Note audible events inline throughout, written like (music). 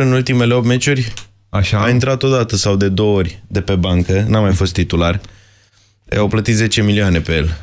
în ultimele 8 meciuri Așa. a intrat o dată sau de două ori de pe bancă, n-a mai fost titular. Au plătit 10 milioane pe el.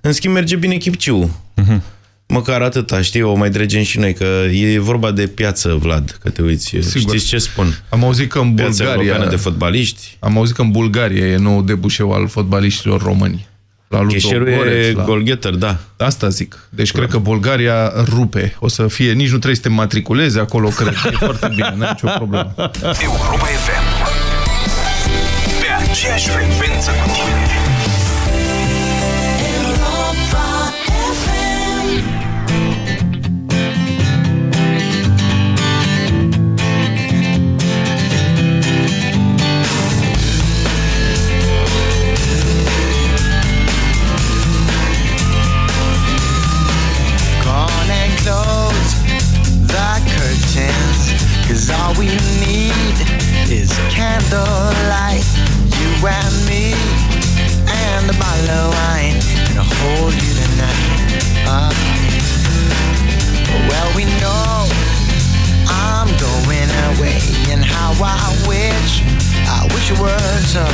În schimb, merge bine Chipciu. Mhm. Măcar atâta, știi, o mai dregem și noi, că e vorba de piață, Vlad, că te uiți. Sigur. Știți ce spun? Am auzit că în Piața Bulgaria... europeană de fotbaliști. Am auzit că în Bulgaria e nou debușeu al fotbaliștilor români. La Cheșerul e Ludogorets, la... golgheter, da. Asta zic. Deci cred că Bulgaria rupe. O să fie, nici nu trebuie să te matriculezi acolo, cred. (laughs) E foarte bine, n-ai nicio problemă. Europa FM Pe aceeași frecvență cu tine and me, and a bottle of wine. I'll hold you tonight. Uh, well, we know I'm going away. And how I wish, I wish it were so.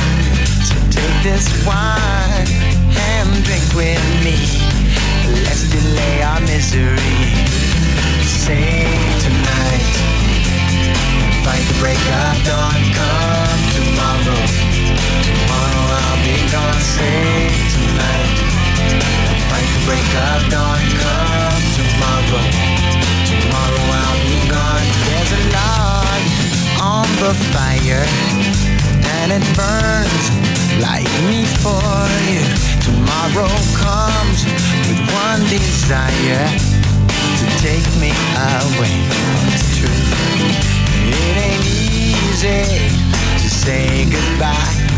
So take this wine and drink with me. Let's delay our misery. Say tonight, fight the break of dawn. Come tomorrow Gone. Say tonight, fight the break of dawn. Come tomorrow, tomorrow I'll be gone. There's a log on the fire, and it burns like me for you. Tomorrow comes with one desire to take me away. It's true. It ain't easy to say goodbye,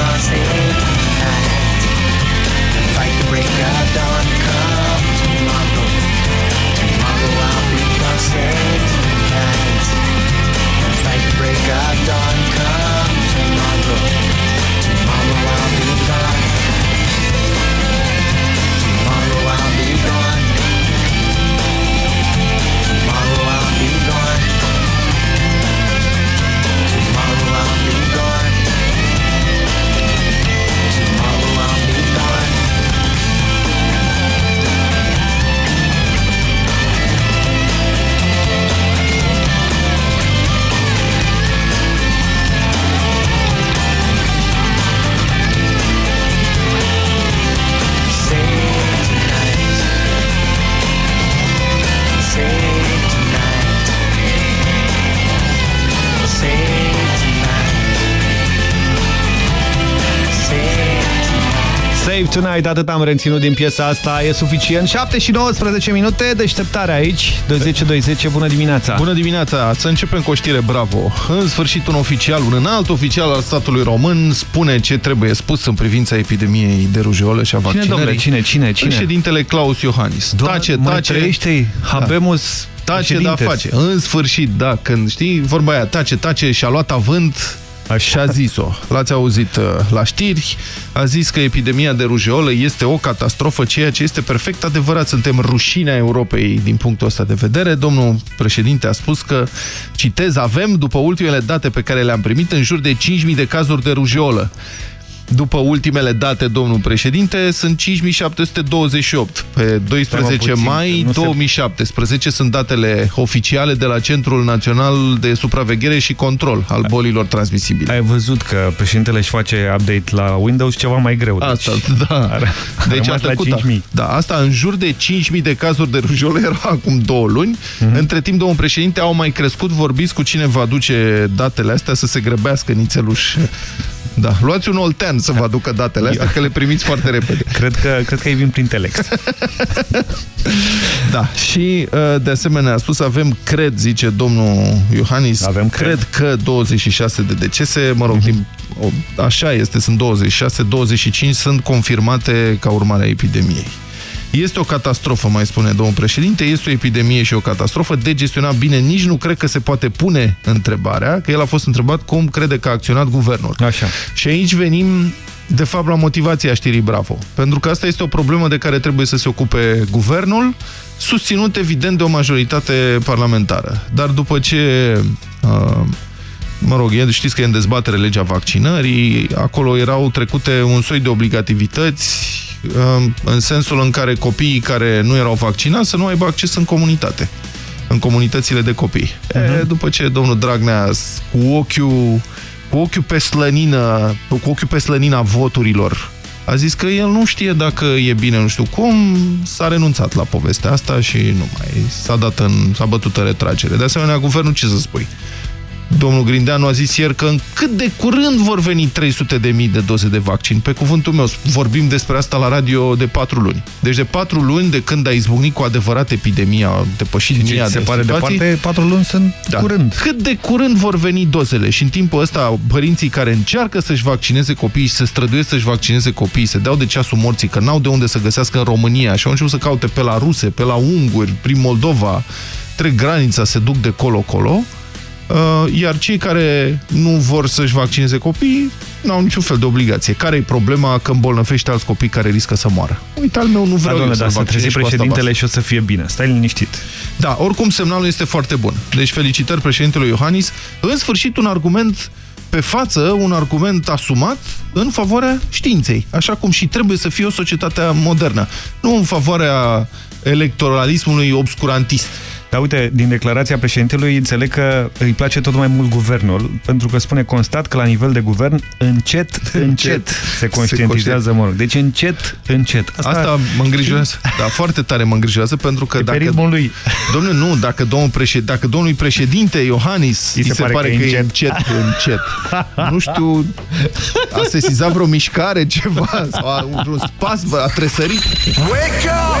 I'll be gone. Tonight. Fight the break of dawn. Come tomorrow. Tomorrow I'll be. Save tonight. Fight the break of dawn. Come Save Tonight, atât am reținut din piesa asta, e suficient. 7 și 19 minute, deșteptare aici, 20-20, bună dimineața! Bună dimineața! Să începem cu o știre bravo. În sfârșit, un oficial, un înalt oficial al statului român spune ce trebuie spus în privința epidemiei de rujeolă și a Cine, vaccinării. domnule, cine, cine, cine? Președintele Claus Iohannis. Doar tace, mai tace. trăiește Habemus Tace, da, președintes. face. În sfârșit, da, când știi, vorba aia, tace, tace și-a luat avânt Așa a zis-o. L-ați auzit uh, la știri. A zis că epidemia de rujeolă este o catastrofă, ceea ce este perfect adevărat. Suntem rușinea Europei din punctul ăsta de vedere. Domnul președinte a spus că, citez, avem, după ultimele date pe care le-am primit, în jur de 5.000 de cazuri de rujeolă. După ultimele date, domnul președinte, sunt 5728. Pe 12 puțin, mai nu se- 2017 sunt datele oficiale de la Centrul Național de Supraveghere și Control al bolilor transmisibile. Ai văzut că președintele își face update la Windows ceva mai greu. deci Asta, da. (laughs) a Deci rămas a la trecut, 5.000. Da, asta în jur de 5.000 de cazuri de rujolă (laughs) era acum două luni. Mhm. Între timp, domnul președinte, au mai crescut. Vorbiți cu cine va duce datele astea să se grăbească nițeluș. Da, luați un oltean să vă aducă datele astea, că le primiți foarte repede. (laughs) Cred că, cred că îi vin prin Telex. (laughs) Da, și uh, de asemenea a spus avem, cred, zice domnul Iohannis, Avem cred. cred că 26 de decese, mă rog, din, o, așa este, sunt 26, 25 sunt confirmate ca urmare a epidemiei. Este o catastrofă, mai spune domnul președinte, este o epidemie și o catastrofă de gestionat bine. Nici nu cred că se poate pune întrebarea, că el a fost întrebat cum crede că a acționat guvernul. Așa. Și aici venim, de fapt, la motivația știrii Bravo. Pentru că asta este o problemă de care trebuie să se ocupe guvernul, susținut, evident, de o majoritate parlamentară. Dar după ce... Uh, mă rog, e- știți că e în dezbatere legea vaccinării, acolo erau trecute un soi de obligativități uh, în sensul în care copiii care nu erau vaccinați să nu aibă acces în comunitate în comunitățile de copii. Uh -huh. e, după ce domnul Dragnea s- cu ochiul, cu ochiul pe slănină, cu ochiul pe slănina voturilor a zis că el nu știe dacă e bine, nu știu cum, s-a renunțat la povestea asta și nu mai s-a dat în, s-a bătut în retragere. De asemenea, guvernul ce să spui? Domnul Grindeanu a zis ieri că în cât de curând vor veni 300 de mii de doze de vaccin. Pe cuvântul meu, vorbim despre asta la radio de 4 luni. Deci de 4 luni de când a izbucnit cu adevărat epidemia, a depășit Ce mii se de pare situații, departe, patru luni sunt da. curând. Cât de curând vor veni dozele și în timpul ăsta părinții care încearcă să-și vaccineze copiii și se străduiesc să-și vaccineze copiii, se dau de ceasul morții, că n-au de unde să găsească în România și au început să caute pe la ruse, pe la unguri, prin Moldova, trec granița, se duc de colo-colo, uh, iar cei care nu vor să-și vaccineze copiii n-au niciun fel de obligație. Care e problema că îmbolnăvește alți copii care riscă să moară? Uite, al meu nu Da, vreau eu doamne, să-l dar să vaccinez trezi și cu asta președintele basta. și o să fie bine. Stai liniștit. Da, oricum semnalul este foarte bun. Deci felicitări președintelui Iohannis. În sfârșit un argument pe față, un argument asumat în favoarea științei, așa cum și trebuie să fie o societate modernă, nu în favoarea electoralismului obscurantist. Dar uite, din declarația președintelui înțeleg că îi place tot mai mult guvernul, pentru că spune constat că la nivel de guvern încet, încet se conștientizează, mă rog. Deci încet, încet. Asta, Asta mă îngrijorează. Da, foarte tare mă îngrijorează pentru că E pe dacă... ritmul lui. Domnule, nu, dacă domnul, președ... dacă domnul președinte Iohannis îi se, se pare, pare că, că e încet, încet. nu știu, a sesizat vreo mișcare, ceva, sau a, un spasm, a tresărit. Wake up!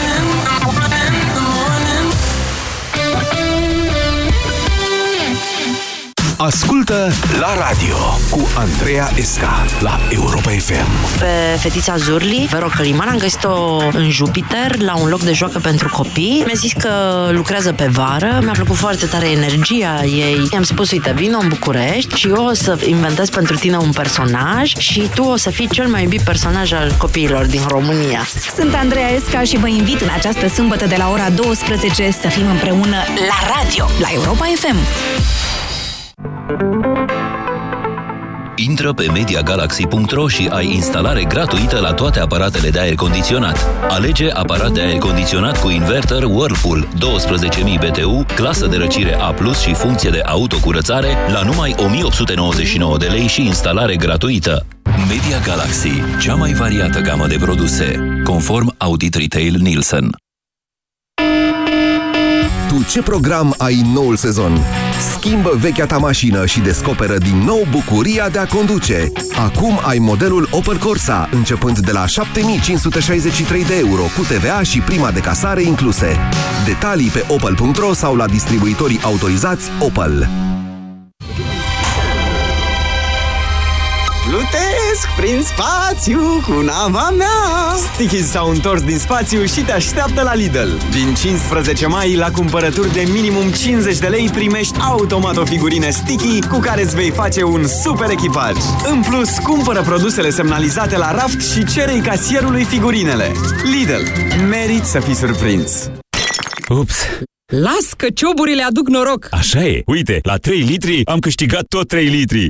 Ascultă la radio cu Andreea Esca la Europa FM. Pe fetița Zurli, Vero Căliman, am găsit-o în Jupiter, la un loc de joacă pentru copii. Mi-a zis că lucrează pe vară, mi-a plăcut foarte tare energia ei. I-am spus, uite, vino în București și eu o să inventez pentru tine un personaj și tu o să fii cel mai iubit personaj al copiilor din România. Sunt Andreea Esca și vă invit în această sâmbătă de la ora 12 să fim împreună la radio, la Europa FM. Intră pe MediaGalaxy.ro și ai instalare gratuită la toate aparatele de aer condiționat. Alege aparat de aer condiționat cu inverter Whirlpool 12.000 BTU, clasă de răcire A+, și funcție de autocurățare la numai 1899 de lei și instalare gratuită. Media Galaxy, cea mai variată gamă de produse, conform Audit Retail Nielsen. Tu ce program ai în noul sezon? Schimbă vechea ta mașină și descoperă din nou bucuria de a conduce. Acum ai modelul Opel Corsa, începând de la 7563 de euro, cu TVA și prima de casare incluse. Detalii pe opel.ro sau la distribuitorii autorizați Opel. Plutesc prin spațiu cu nava mea Stickies s-au întors din spațiu și te așteaptă la Lidl Din 15 mai, la cumpărături de minimum 50 de lei Primești automat o figurină Sticky Cu care îți vei face un super echipaj În plus, cumpără produsele semnalizate la raft Și cerei casierului figurinele Lidl. Merit să fii surprins Ups! Las că cioburile aduc noroc! Așa e! Uite, la 3 litri am câștigat tot 3 litri!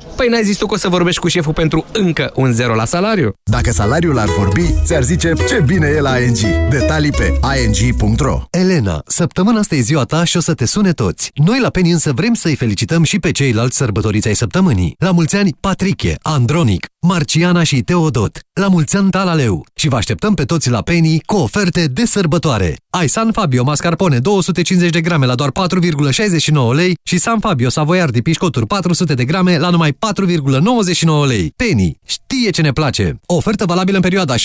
Păi n-ai zis tu că o să vorbești cu șeful pentru încă un zero la salariu? Dacă salariul ar vorbi, ți-ar zice ce bine e la ING. Detalii pe ing.ro Elena, săptămâna asta e ziua ta și o să te sune toți. Noi la Penny însă vrem să-i felicităm și pe ceilalți sărbătoriți ai săptămânii. La mulți ani, Patricie, Andronic, Marciana și Teodot. La mulți ani, Talaleu. Și vă așteptăm pe toți la Penny cu oferte de sărbătoare. Ai San Fabio mascarpone 250 de grame la doar 4,69 lei și San Fabio Savoiardi pișcoturi 400 de grame la numai 4,99 lei. Penny știe ce ne place. Ofertă valabilă în perioada 17-23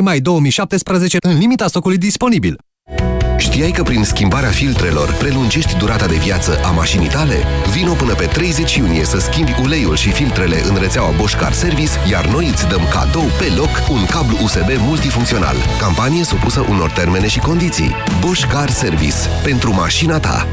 mai 2017 în limita stocului disponibil. Știai că prin schimbarea filtrelor prelungești durata de viață a mașinii tale? Vino până pe 30 iunie să schimbi uleiul și filtrele în rețeaua Bosch Car Service, iar noi îți dăm cadou pe loc un cablu USB multifuncțional. Campanie supusă unor termene și condiții. Bosch Car Service. Pentru mașina ta.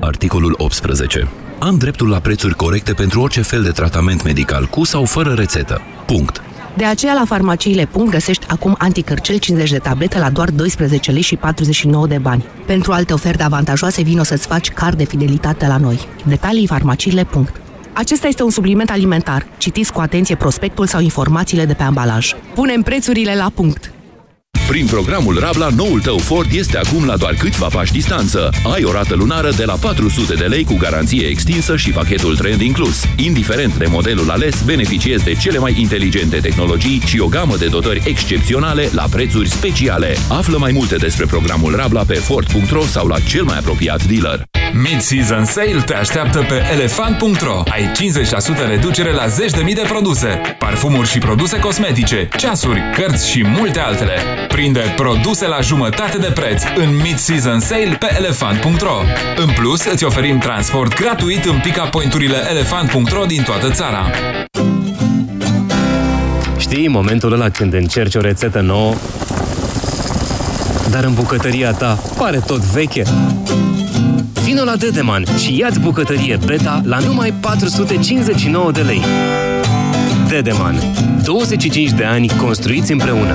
Articolul 18. Am dreptul la prețuri corecte pentru orice fel de tratament medical cu sau fără rețetă. Punct. De aceea la farmaciile. găsești acum anticărcel 50 de tablete la doar 12 lei și 49 de bani. Pentru alte oferte avantajoase vino să-ți faci card de fidelitate la noi. Detalii farmaciile. Acesta este un supliment alimentar. Citiți cu atenție prospectul sau informațiile de pe ambalaj. Punem prețurile la punct! Prin programul Rabla, noul tău Ford este acum la doar câțiva pași distanță. Ai o rată lunară de la 400 de lei cu garanție extinsă și pachetul trend inclus. Indiferent de modelul ales, beneficiezi de cele mai inteligente tehnologii și o gamă de dotări excepționale la prețuri speciale. Află mai multe despre programul Rabla pe Ford.ro sau la cel mai apropiat dealer. Mid-season sale te așteaptă pe elefant.ro. Ai 50% reducere la zeci de mii de produse. Parfumuri și produse cosmetice, ceasuri, cărți și multe altele. Prinde produse la jumătate de preț în mid-season sale pe elefant.ro. În plus, îți oferim transport gratuit în pick-up point-urile elefant.ro din toată țara. Știi momentul ăla când încerci o rețetă nouă, dar în bucătăria ta pare tot veche? Vino la Dedeman și ia-ți bucătărie Beta la numai 459 de lei. Dedeman. 25 de ani construiți împreună.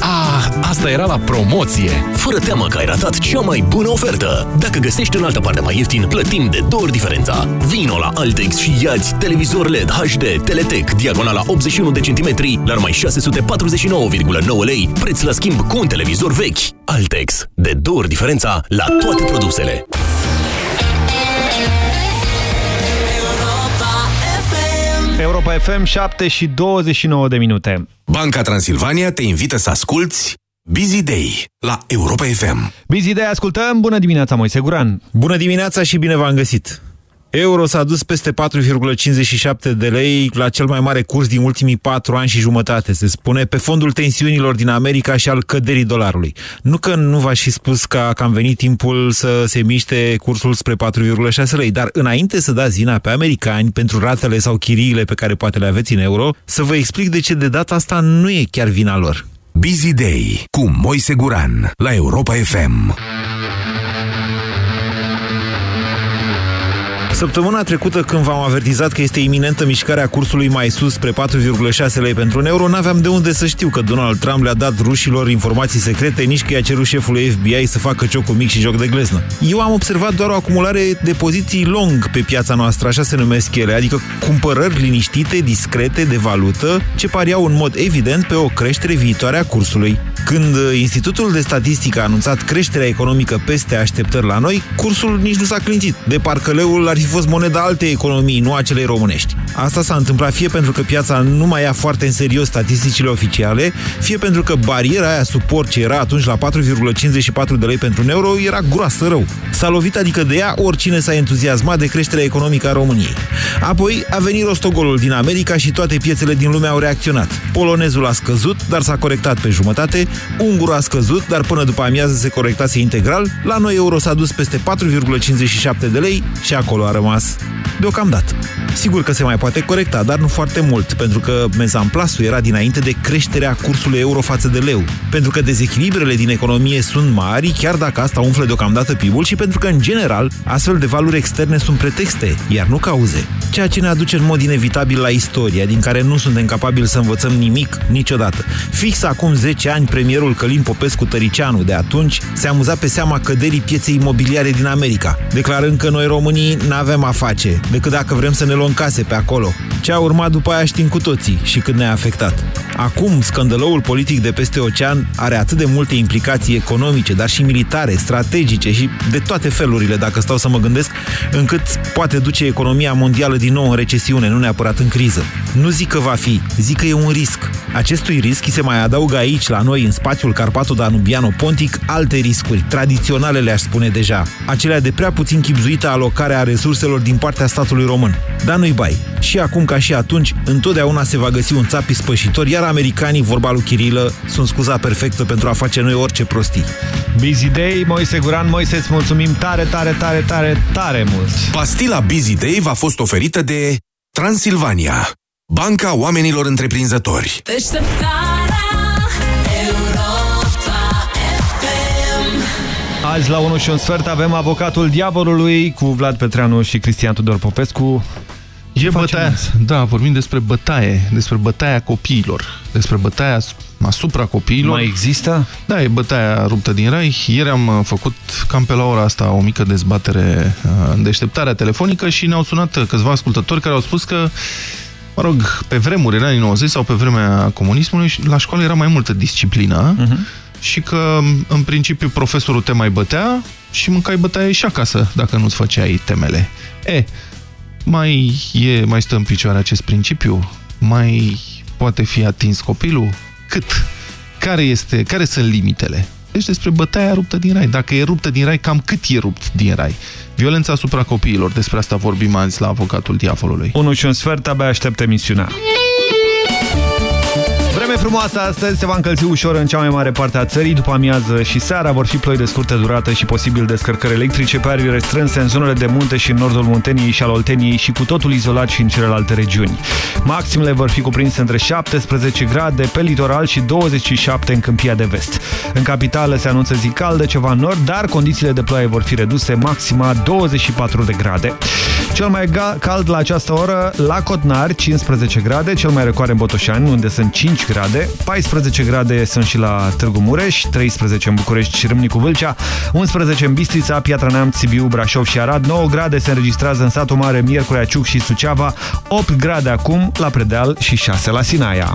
Ah, asta era la promoție! Fără teamă că ai ratat cea mai bună ofertă! Dacă găsești în altă parte mai ieftin, plătim de două ori diferența. Vino la Altex și iați televizor LED HD Teletec, diagonala 81 de centimetri, la numai 649,9 lei, preț la schimb cu un televizor vechi. Altex. De două ori diferența la toate produsele. Europa FM 7 și 29 de minute. Banca Transilvania te invită să asculti Busy Day la Europa FM. Busy Day ascultăm. Bună dimineața, Moise Guran. Bună dimineața și bine v-am găsit. Euro s-a dus peste 4,57 de lei la cel mai mare curs din ultimii 4 ani și jumătate, se spune, pe fondul tensiunilor din America și al căderii dolarului. Nu că nu v-aș fi spus că, că am venit timpul să se miște cursul spre 4,6 lei, dar înainte să dați zina pe americani pentru ratele sau chiriile pe care poate le aveți în euro, să vă explic de ce de data asta nu e chiar vina lor. Busy Day cu Moise Guran la Europa FM. Săptămâna trecută, când v-am avertizat că este iminentă mișcarea cursului mai sus spre 4,6 lei pentru un euro, n-aveam de unde să știu că Donald Trump le-a dat rușilor informații secrete, nici că i-a cerut șefului FBI să facă ciocul mic și joc de gleznă. Eu am observat doar o acumulare de poziții long pe piața noastră, așa se numesc ele, adică cumpărări liniștite, discrete, de valută, ce pariau în mod evident pe o creștere viitoare a cursului. Când Institutul de Statistică a anunțat creșterea economică peste așteptări la noi, cursul nici nu s-a clintit. De parcă leul ar fi fost moneda altei economii, nu a celei românești. Asta s-a întâmplat fie pentru că piața nu mai ia foarte în serios statisticile oficiale, fie pentru că bariera aia suport ce era atunci la 4,54 de lei pentru un euro era groasă rău. S-a lovit adică de ea oricine s-a entuziasmat de creșterea economică a României. Apoi a venit rostogolul din America și toate piețele din lume au reacționat. Polonezul a scăzut, dar s-a corectat pe jumătate, ungurul a scăzut, dar până după amiază se corectase integral, la noi euro s-a dus peste 4,57 de lei și acolo a rămas deocamdată. Sigur că se mai poate corecta, dar nu foarte mult, pentru că mezamplasul era dinainte de creșterea cursului euro față de leu, pentru că dezechilibrele din economie sunt mari, chiar dacă asta umflă deocamdată PIB-ul și pentru că, în general, astfel de valuri externe sunt pretexte, iar nu cauze. Ceea ce ne aduce în mod inevitabil la istoria, din care nu suntem capabili să învățăm nimic niciodată. Fix acum 10 ani, premierul Călim Popescu Tăricianu de atunci se amuza pe seama căderii pieței imobiliare din America, declarând că noi românii n-avem a face, decât dacă vrem să ne luăm case pe acolo. Ce a urmat după aia știm cu toții și cât ne-a afectat. Acum, scandăloul politic de peste ocean are atât de multe implicații economice, dar și militare, strategice și de toate felurile, dacă stau să mă gândesc, încât poate duce economia mondială din nou în recesiune, nu neapărat în criză. Nu zic că va fi, zic că e un risc. Acestui risc se mai adaugă aici, la noi, în spațiul Carpato-Danubiano-Pontic, alte riscuri, tradiționale le-aș spune deja. Acelea de prea puțin chipzuită alocare a resurselor din partea statului român. Dar nu-i bai. Și acum ca și atunci, întotdeauna se va găsi un țap ispășitor, iar americanii, vorba lui Chirilă, sunt scuza perfectă pentru a face noi orice prostii. Busy Day, Moise Guran, Moise, îți mulțumim tare, tare, tare, tare, tare mult. Pastila Busy Day v-a fost oferită de Transilvania, Banca Oamenilor Întreprinzători. Azi la 1 și un sfert avem avocatul diavolului cu Vlad Petreanu și Cristian Tudor Popescu. E bătaia, da, vorbim despre bătaie, despre bătaia copiilor, despre bătaia asupra copiilor. Mai există? Da, e bătaia ruptă din rai. Ieri am uh, făcut cam pe la ora asta o mică dezbatere uh, în deșteptarea telefonică și ne-au sunat câțiva ascultători care au spus că Mă rog, pe vremuri, în anii 90 sau pe vremea comunismului, la școală era mai multă disciplină uh -huh. Și că, în principiu, profesorul te mai bătea și mâncai bătaie și acasă dacă nu-ți făceai temele. E, mai, e, mai stă în picioare acest principiu? Mai poate fi atins copilul? Cât? Care, este, care sunt limitele? Deci despre bătaia ruptă din rai. Dacă e ruptă din rai, cam cât e rupt din rai? Violența asupra copiilor, despre asta vorbim azi la avocatul diavolului. 1 și un sfert, abia aștept emisiunea. Vreme frumoasă astăzi, se va încălzi ușor în cea mai mare parte a țării. După amiază și seara vor fi ploi de scurtă durată și posibil descărcări electrice pe arii restrânse în zonele de munte și în nordul Munteniei și al Olteniei și cu totul izolat și în celelalte regiuni. Maximele vor fi cuprinse între 17 grade pe litoral și 27 în câmpia de vest. În capitală se anunță zi caldă, ceva în nord, dar condițiile de ploaie vor fi reduse maxima 24 de grade. Cel mai cald la această oră la Cotnari, 15 grade, cel mai răcoare în Botoșani, unde sunt 5 grade, 14 grade sunt și la Târgu Mureș, 13 în București și Râmnicu Vâlcea, 11 în Bistrița, Piatra Neamț, Sibiu, Brașov și Arad, 9 grade se înregistrează în satul mare Miercurea Ciuc și Suceava, 8 grade acum la Predeal și 6 la Sinaia.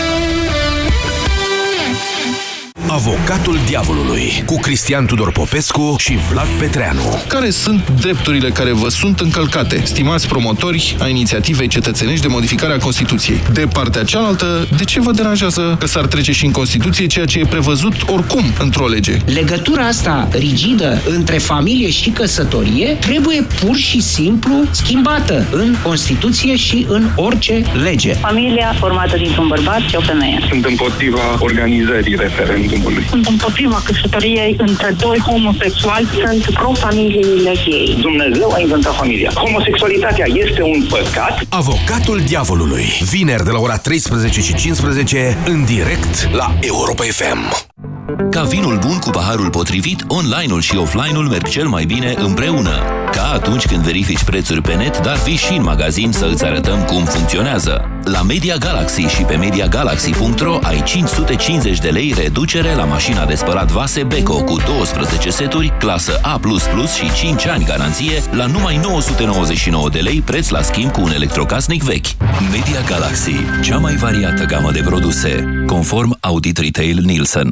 Avocatul diavolului cu Cristian Tudor Popescu și Vlad Petreanu. Care sunt drepturile care vă sunt încălcate, stimați promotori a inițiativei cetățenești de modificare a Constituției? De partea cealaltă, de ce vă deranjează că s-ar trece și în Constituție ceea ce e prevăzut oricum într-o lege? Legătura asta rigidă între familie și căsătorie trebuie pur și simplu schimbată în Constituție și în orice lege. Familia formată dintr-un bărbat și o femeie. Sunt împotriva organizării referendumului. Sunt împotriva căsătoriei între doi homosexuali. Sunt pro-familiile gay. Dumnezeu a inventat familia. Homosexualitatea este un păcat. Avocatul diavolului. Vineri de la ora 13 și 15 în direct la Europa FM. Ca vinul bun cu paharul potrivit, online-ul și offline-ul merg cel mai bine împreună. Ca atunci când verifici prețuri pe net, dar vii și în magazin să îți arătăm cum funcționează. La Media Galaxy și pe MediaGalaxy.ro ai 550 de lei reducere la mașina de spălat vase Beko cu 12 seturi, clasă A++ și 5 ani garanție la numai 999 de lei preț la schimb cu un electrocasnic vechi. Media Galaxy, cea mai variată gamă de produse, conform Audit Retail Nielsen.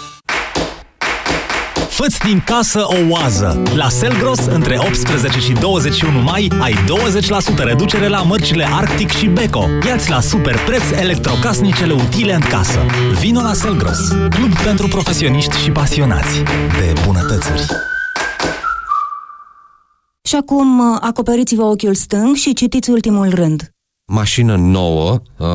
Făți din casă o oază! La Selgros, între 18 și 21 mai, ai 20% reducere la mărcile Arctic și Beko. Iați la super preț electrocasnicele utile în casă. Vino la Selgros, club pentru profesioniști și pasionați de bunătățuri. Și acum acoperiți-vă ochiul stâng și citiți ultimul rând. Mașină nouă, uh,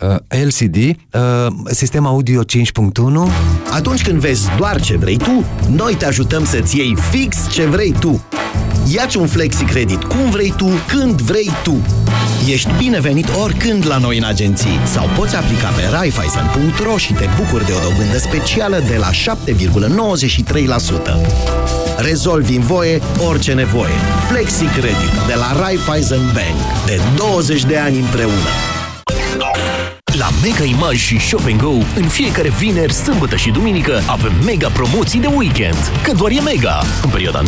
uh, LCD, uh, sistem audio 5.1. Atunci când vezi doar ce vrei tu, noi te ajutăm să-ți iei fix ce vrei tu. Iați un flexi credit cum vrei tu, când vrei tu. Ești binevenit oricând la noi în agenții sau poți aplica pe raiffeisen.ro și te bucuri de o dobândă specială de la 7,93%. Rezolvi în voie orice nevoie. Flexi Credit de la Raiffeisen Bank. De 20 de ani împreună. La Mega Image și Shop Go, în fiecare vineri, sâmbătă și duminică, avem mega promoții de weekend. Că doar e mega! În perioada 19-21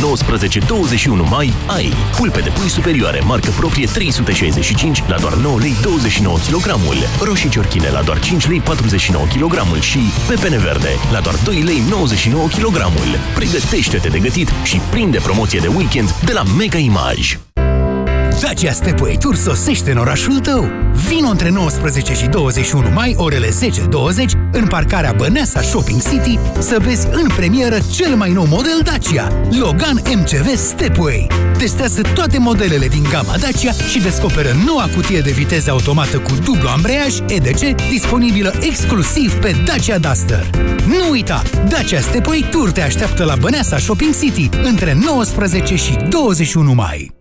mai, ai pulpe de pui superioare, marcă proprie 365 la doar 9 lei 29 kg, roșii ciorchine la doar 5 lei 49 kg și pepene verde la doar 2 lei 99 kg. Pregătește-te de gătit și prinde promoție de weekend de la Mega Image. Dacia Stepway Tour sosește în orașul tău. Vino între 19 și 21 mai, orele 10-20, în parcarea Băneasa Shopping City, să vezi în premieră cel mai nou model Dacia, Logan MCV Stepway. Testează toate modelele din gama Dacia și descoperă noua cutie de viteză automată cu dublu ambreiaj EDC, disponibilă exclusiv pe Dacia Duster. Nu uita, Dacia Stepway Tour te așteaptă la Băneasa Shopping City între 19 și 21 mai.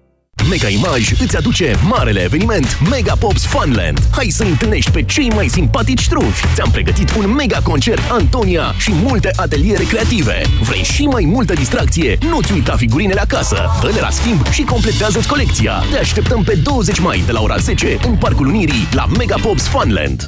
Mega Image îți aduce marele eveniment Mega Pops Funland. Hai să întâlnești pe cei mai simpatici trufi. Ți-am pregătit un mega concert Antonia și multe ateliere creative. Vrei și mai multă distracție? Nu-ți uita figurinele acasă. Dă-le la schimb și completează-ți colecția. Te așteptăm pe 20 mai de la ora 10 în Parcul Unirii la Mega Pops Funland.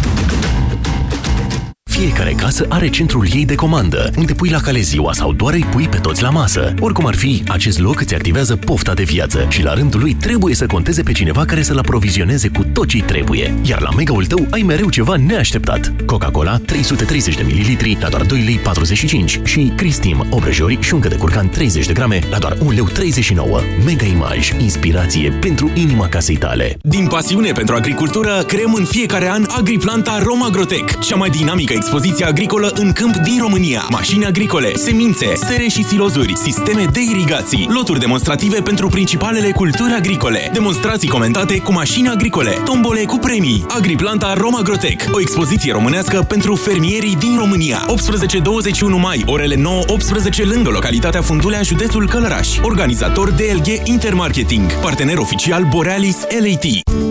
Fiecare casă are centrul ei de comandă, unde pui la cale ziua sau doar îi pui pe toți la masă. Oricum ar fi, acest loc îți activează pofta de viață și la rândul lui trebuie să conteze pe cineva care să-l aprovizioneze cu tot ce trebuie. Iar la mega-ul tău ai mereu ceva neașteptat. Coca-Cola 330 de ml la doar 2 lei 45 și Cristim obrăjori și uncă de curcan 30 de grame la doar 1 leu 39. Mega Image, inspirație pentru inima casei tale. Din pasiune pentru agricultură, creăm în fiecare an Agriplanta Romagrotec, cea mai dinamică expoziție agricolă în câmp din România. Mașini agricole, semințe, sere și silozuri, sisteme de irigații, loturi demonstrative pentru principalele culturi agricole, demonstrații comentate cu mașini agricole, tombole cu premii, Agriplanta Roma Grotec, o expoziție românească pentru fermierii din România. 18-21 mai, orele 9-18 lângă localitatea Fundulea, județul Călăraș. Organizator DLG Intermarketing, partener oficial Borealis LAT.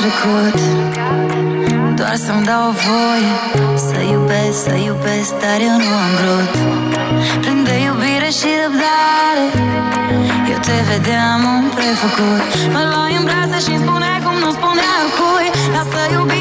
trecut. Doar să-mi dau o voie Să iubesc, să iubesc Dar eu nu am vrut. Plin de iubire și răbdare Eu te vedeam un prefăcut. Mă luai în brațe și-mi spuneai cum nu spunea cui. Lasă iubirea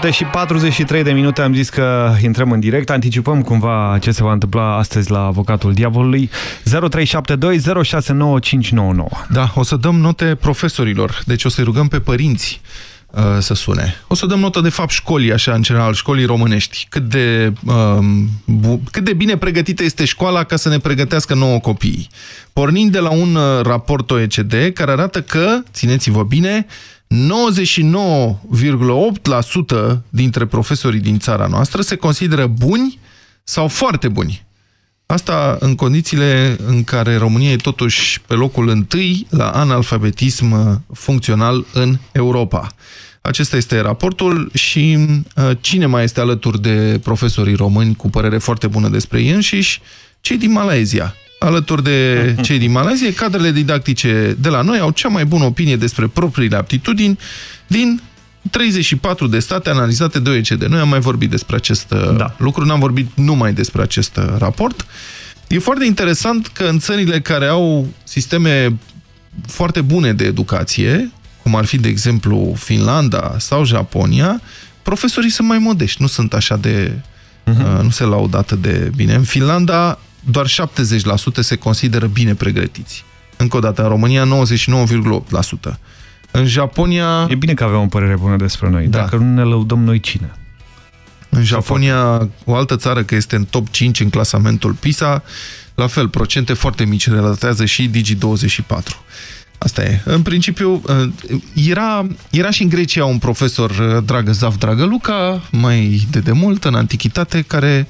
7 și 43 de minute am zis că intrăm în direct. Anticipăm cumva ce se va întâmpla astăzi la Avocatul Diavolului. 0372 069599. Da, o să dăm note profesorilor, deci o să-i rugăm pe părinți uh, să sune. O să dăm notă de fapt școlii, așa, în general, școlii românești. Cât de, um, bu- cât de bine pregătită este școala ca să ne pregătească nouă copiii. Pornind de la un uh, raport OECD care arată că, țineți-vă bine, 99,8% dintre profesorii din țara noastră se consideră buni sau foarte buni. Asta în condițiile în care România e totuși pe locul întâi la analfabetism funcțional în Europa. Acesta este raportul și uh, cine mai este alături de profesorii români cu părere foarte bună despre ei înșiși? Cei din Malaezia. Alături de (laughs) cei din Malaezia, cadrele didactice de la noi au cea mai bună opinie despre propriile aptitudini din 34 de state analizate de OECD. Noi am mai vorbit despre acest da. lucru, n-am vorbit numai despre acest uh, raport. E foarte interesant că în țările care au sisteme foarte bune de educație, cum ar fi, de exemplu, Finlanda sau Japonia, profesorii sunt mai modești, nu sunt așa de... Uh -huh. uh, nu se laudă atât de bine. În Finlanda, doar 70% se consideră bine pregătiți. Încă o dată, în România, 99,8%. În Japonia... E bine că avem o părere bună despre noi. Da. Dacă nu ne lăudăm noi cine? În Japonia, o altă țară că este în top 5 în clasamentul PISA, la fel, procente foarte mici relatează și Digi24. Asta e. În principiu, era, era și în Grecia un profesor, dragă Zaf Dragă Luca, mai de demult, în antichitate, care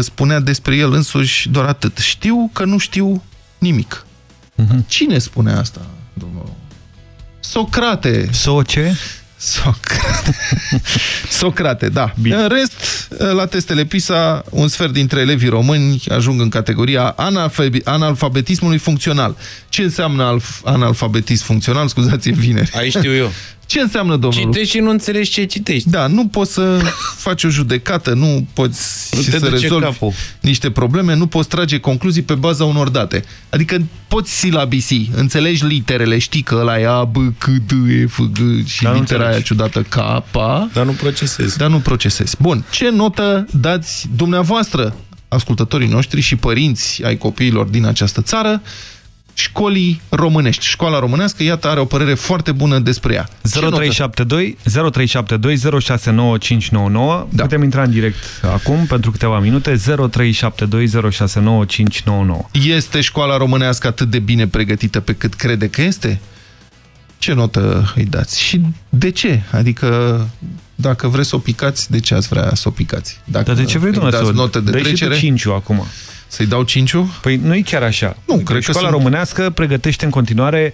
spunea despre el însuși doar atât. Știu că nu știu nimic. Uh -huh. Cine spune asta, domnul? Socrate. So ce? Socrate. (laughs) Socrate, da. Bine. În rest, la testele PISA, un sfert dintre elevii români ajung în categoria analfabetismului funcțional. Ce înseamnă analfabetism funcțional? Scuzați, e vineri. Aici știu eu. (laughs) Ce înseamnă, domnul? Citești și nu înțelegi ce citești. Da, nu poți să faci o judecată, nu poți nu să rezolvi capul. niște probleme, nu poți trage concluzii pe baza unor date. Adică poți silabisi, înțelegi literele, știi că ăla e A, B, C, D, E, F, G și dar litera aia ciudată K, P. Dar nu procesezi. Dar nu procesezi. Bun, ce notă dați dumneavoastră, ascultătorii noștri și părinți ai copiilor din această țară, școlii românești. Școala românească, iată, are o părere foarte bună despre ea. 0372 0372 069599 da. Putem intra în direct acum pentru câteva minute 0372 069599 Este școala românească atât de bine pregătită pe cât crede că este? Ce notă îi dați? Și de ce? Adică dacă vreți să o picați, de ce ați vrea să o picați? Dacă Dar de ce vrei, dumneavoastră? Dați notă de Dă trecere? și 5 acum. Să-i dau 5 -ul? Păi nu e chiar așa. Nu, cred că Școala sunt... românească pregătește în continuare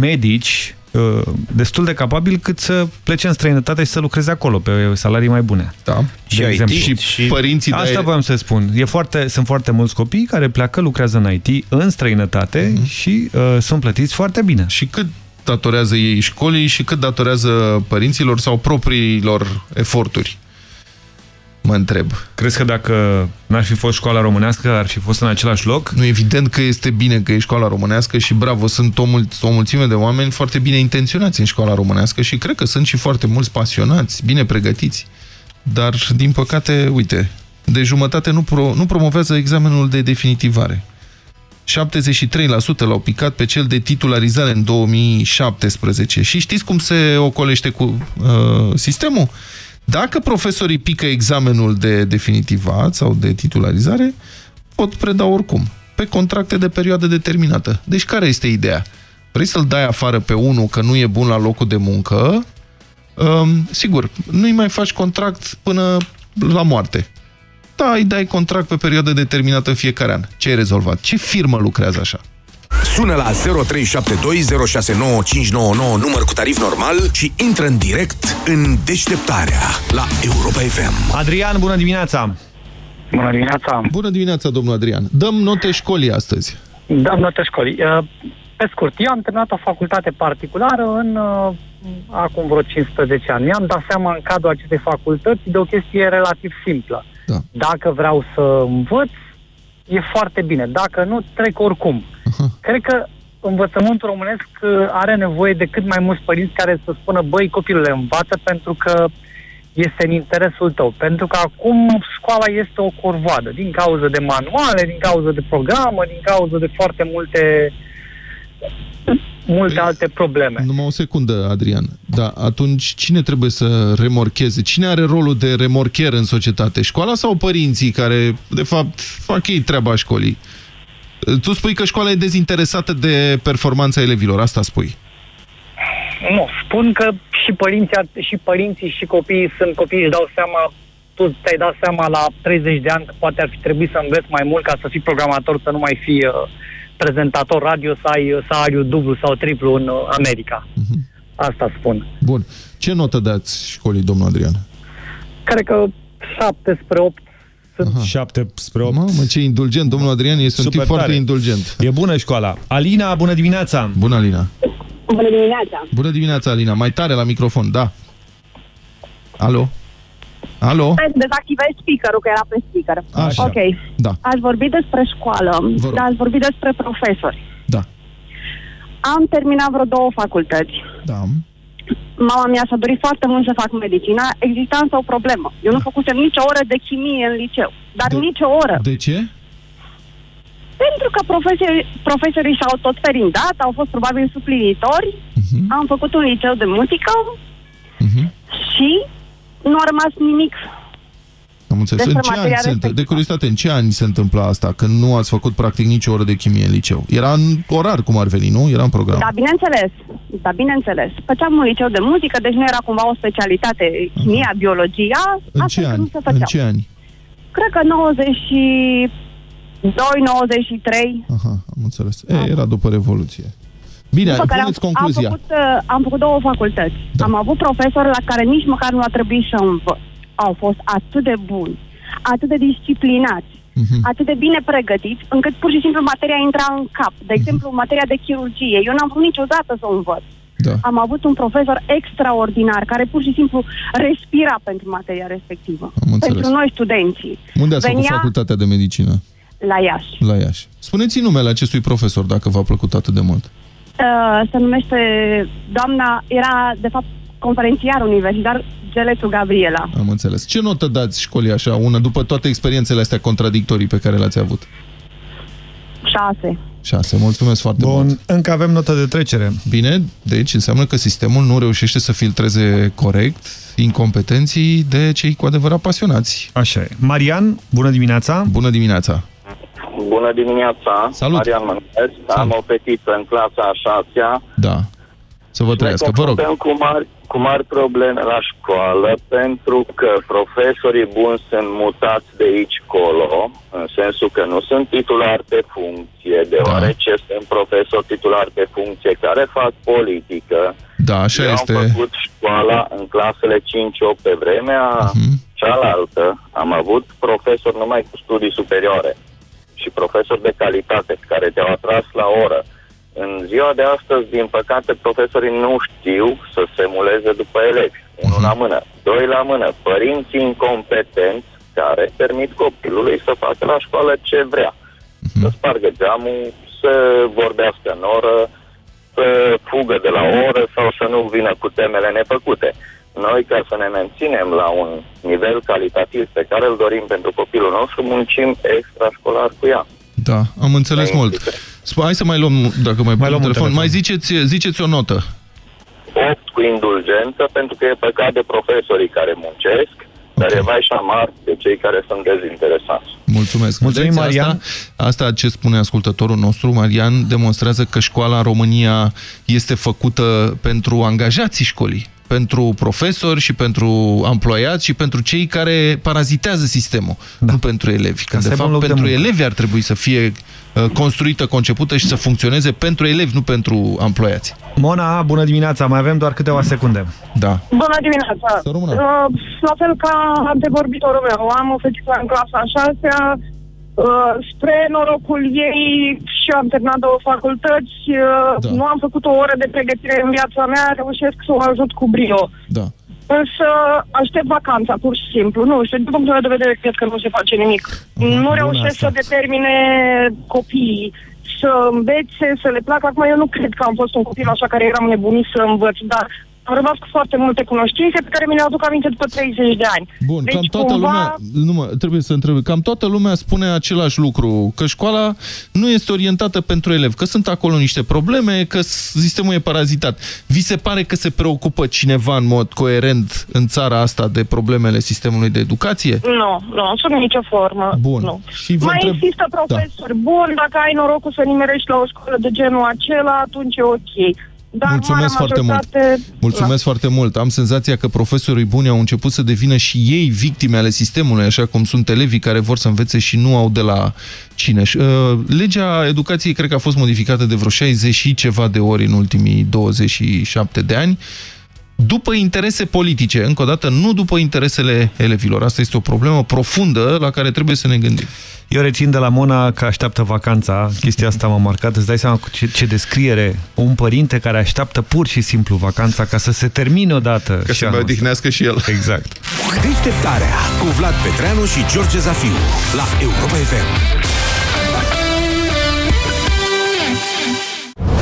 medici uh, destul de capabili cât să plece în străinătate și să lucreze acolo pe salarii mai bune. Da. De Și exemplu. IT, și părinții de- Asta voiam să spun. E foarte, sunt foarte mulți copii care pleacă, lucrează în IT în străinătate Mhm. și uh, sunt plătiți foarte bine. Și cât datorează ei școlii și cât datorează părinților sau propriilor eforturi? Mă întreb. Crezi că dacă n-ar fi fost școala românească, ar fi fost în același loc? Nu, evident că este bine că e școala românească și bravo, sunt o, mul o mulțime de oameni foarte bine intenționați în școala românească și cred că sunt și foarte mulți pasionați, bine pregătiți. Dar, din păcate, uite, de jumătate nu, pro, nu promovează examenul de definitivare. 73% l-au picat pe cel de titularizare în 2017. Și știți cum se ocolește cu uh, sistemul? Dacă profesorii pică examenul de definitivat sau de titularizare, pot preda oricum, pe contracte de perioadă determinată. Deci care este ideea? Vrei să-l dai afară pe unul că nu e bun la locul de muncă? Um, sigur, nu-i mai faci contract până la moarte. Da, îi dai contract pe perioadă determinată în fiecare an. Ce ai rezolvat? Ce firmă lucrează așa? Sună la 0372069599 număr cu tarif normal și intră în direct în deșteptarea la Europa FM. Adrian, bună dimineața! Bună dimineața! Bună dimineața, domnul Adrian! Dăm note școlii astăzi. Da, note școlii. Uh, Pe scurt, eu am terminat o facultate particulară în uh, acum vreo 15 ani. Mi-am dat seama în cadrul acestei facultăți de o chestie relativ simplă. Da. Dacă vreau să învăț, e foarte bine. Dacă nu, trec oricum. Cred că învățământul românesc uh, are nevoie de cât mai mulți părinți care să spună, băi, copilule, învață pentru că este în interesul tău. Pentru că acum școala este o corvoadă, din cauza de manuale, din cauza de programă, din cauza de foarte multe multe alte probleme. Numai o secundă, Adrian. Da, atunci cine trebuie să remorcheze? Cine are rolul de remorcher în societate? Școala sau părinții care, de fapt, fac ei treaba școlii? Tu spui că școala e dezinteresată de performanța elevilor, asta spui. Nu, spun că și părinții, ar- și părinții și copiii sunt copii, își dau seama, tu ți-ai dat seama la 30 de ani că poate ar fi trebuit să înveți mai mult ca să fii programator, să nu mai fii uh, prezentator radio, să ai uh, salariu dublu sau triplu în uh, America. Asta spun. Bun. Ce notă dați școlii, domnul Adrian? Cred că 7 spre 8 7 spre 8. Mamă, ce indulgent, domnul Adrian este un Super tip foarte tare. indulgent. E bună școala. Alina, bună dimineața! Bună, Alina! Bună dimineața! Bună dimineața, Alina. Mai tare la microfon, da. Alo? Alo? Stai să dezactivez speaker-ul, că era pe speaker. Așa. Ok. Da. Aș vorbi despre școală, Vă rog. dar aș vorbi despre profesori. Da. Am terminat vreo două facultăți. Da. Mama mea s-a dorit foarte mult să fac medicina, exista însă o problemă. Eu nu făcusem nicio oră de chimie în liceu, dar de... nicio oră. De ce? Pentru că profesorii, profesorii și-au tot perindat, au fost probabil suplinitori, Mhm. am făcut un liceu de muzică și nu a rămas nimic. Am înțeles. În Despre ce ani materia se întâmplă? respectivă. De curiozitate, în ce ani se întâmplă asta? Când nu ați făcut practic nicio oră de chimie în liceu? Era în orar, cum ar veni, nu? Era în program. Da, bineînțeles. Da, bineînles. Făceam un liceu de muzică, deci nu era cumva o specialitate, chimia, biologia. În astfel ce că ani? Nu se În făceau. ce ani? Cred că 92, 93. Aha, am înțeles. E, era după Revoluție. Bine, După care am, puneți concluzia. Am făcut, uh, am făcut două facultăți. Da. Am avut profesori la care nici măcar nu a trebuit să învăț. Au fost atât de buni, atât de disciplinați, Mhm. atât de bine pregătiți, încât pur și simplu materia intra în cap. Mhm. De exemplu, materia de chirurgie. Eu n-am vrut niciodată să o învăț. Da. Am avut un profesor extraordinar care pur și simplu respira pentru materia respectivă. Am înțeles. Pentru noi studenții. Unde ați făcut Venea facultatea de medicină? la Iași. La Iași. Spuneți numele acestui profesor, dacă v-a plăcut atât de mult. Uh, se numește doamna, era de fapt conferențiar universitar Gelețu Gabriela. Am înțeles. Ce notă dați școlii așa, una, după toate experiențele astea contradictorii pe care le-ați avut? 6. 6. Mulțumesc foarte Bun, mult. încă avem notă de trecere. Bine, deci înseamnă că sistemul nu reușește să filtreze corect incompetenții de cei cu adevărat pasionați. Așa e. Marian, bună dimineața! Bună dimineața! Bună dimineața! Salut! Marian mă numesc. Am o fetiță în clasa a șasea. Da. Să vă trăiască, vă rog. Ne confruntăm cu mari, cu mari probleme la școală pentru că profesorii buni sunt mutați de aici colo, în sensul că nu sunt titulari pe funcție, deoarece Da. sunt profesori titulari pe funcție care fac politică. Da, așa Eu este. am făcut școala în clasele 5-8 pe vremea Mhm. cealaltă. Am avut profesori numai cu studii superioare și profesori de calitate care te-au atras la oră. În ziua de astăzi, din păcate, profesorii nu știu să se muleze după elevi. Unul la mână. Doi la mână. Părinții incompetenți care permit copilului să facă la școală ce vrea. Să spargă geamul, să vorbească în oră, să fugă de la oră sau să nu vină cu temele nefăcute. Noi, ca să ne menținem la un nivel calitativ pe care îl dorim pentru copilul nostru, muncim extrașcolar cu ea. Da, am înțeles mult. Sp- Hai să mai luăm, dacă mai, mai luăm telefon. telefon. Mai ziceți, ziceți o notă. 8 cu indulgență, pentru că e păcat de profesorii care muncesc, dar e vai și șamar de cei care sunt dezinteresați. Mulțumesc. Mulțumim, Vedeți, Marian. Asta, asta ce spune ascultătorul nostru, Marian, demonstrează că școala în România este făcută pentru angajații școlii, pentru profesori și pentru amploiați și pentru cei care parazitează sistemul, da. nu pentru elevi. Că, să de aibă un fapt, loc de pentru muncă. elevi ar trebui să fie uh, construită, concepută și să funcționeze pentru elevi, nu pentru amploiați. Mona, bună dimineața! Mai avem doar câteva secunde. Da. Bună dimineața! Să rămână. Uh, la fel ca antevorbitorul meu, am o fetiță în clasa a șasea, uh, spre norocul ei și am terminat două facultăți, uh, Da. nu am făcut o oră de pregătire în viața mea, reușesc să o ajut cu brio. Da. Însă aștept vacanța, pur și simplu. Nu știu, din punctul meu de vedere, cred că nu se face nimic. nu reușesc să determine copiii să învețe, să le placă. Acum, eu nu cred că am fost un copil așa care eram nebunit să învăț, dar am rămas cu foarte multe cunoștințe pe care mi le aduc aminte după 30 de ani. Bun, deci, cam toată cumva, lumea, nu mă, trebuie să întreb, cam toată lumea spune același lucru, că școala nu este orientată pentru elevi, că sunt acolo niște probleme, că sistemul e parazitat. Vi se pare că se preocupă cineva în mod coerent în țara asta de problemele sistemului de educație? Nu, nu, sub nicio formă. Bun. Nu. Și vă Mai întreb- există profesori buni, dacă ai norocul să nimerești la o școală de genul acela, atunci e ok. Dar Mulțumesc marea foarte mult. majoritate- Mulțumesc foarte mult. Am senzația că profesorii buni au început să devină și ei victime ale sistemului, așa cum sunt elevii care vor să învețe și nu au de la cine. Și, uh, Legea educației cred că a fost modificată de vreo 60 și ceva de ori în ultimii 27 de ani. după interese politice. Încă o dată, nu după interesele elevilor. Asta este o problemă profundă la care trebuie să ne gândim. Eu rețin de la Mona că așteaptă vacanța. Chestia asta m-a marcat. Îți dai seama cu ce, ce descriere un părinte care așteaptă pur și simplu vacanța ca să se termine odată. Ca să mai odihnească și el. Exact. Deșteptarea cu Vlad Petreanu și George Zafiu la Europa FM.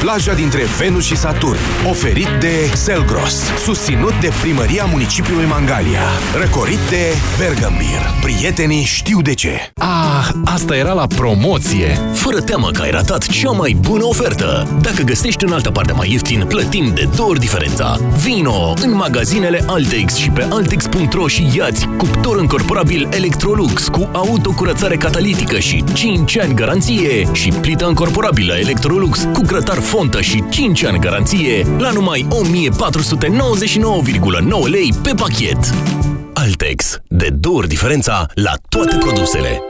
plaja dintre Venus și Saturn. Oferit de Selgros. Susținut de Primăria Municipiului Mangalia. Răcorit de Bergambir. Prietenii știu de ce. Ah, asta era la promoție! Fără teamă că ai ratat cea mai bună ofertă! Dacă găsești în altă parte mai ieftin, plătim de două ori diferența. Vino în magazinele Altex și pe altex.ro și iați cuptor încorporabil Electrolux cu autocurățare catalitică și 5 ani garanție și plită încorporabilă Electrolux cu grătar fontă și 5 ani garanție la numai 1499,9 lei pe pachet. Altex. De două ori diferența la toate produsele.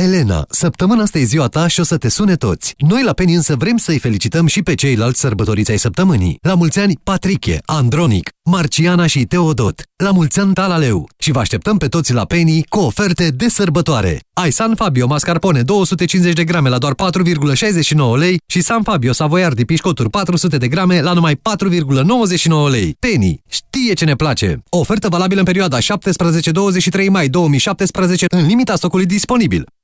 Elena, săptămâna asta e ziua ta și o să te sune toți. Noi la Penny însă vrem să-i felicităm și pe ceilalți sărbătoriți ai săptămânii. La mulți ani, Patriche, Andronic, Marciana și Teodot. La mulți ani, Talaleu. Și vă așteptăm pe toți la Penny cu oferte de sărbătoare. Ai San Fabio mascarpone 250 de grame la doar 4,69 lei și San Fabio Savoiar de pișcoturi 400 de grame la numai 4,99 lei. Penny știe ce ne place. Ofertă valabilă în perioada 17-23 mai 2017 în limita stocului disponibil.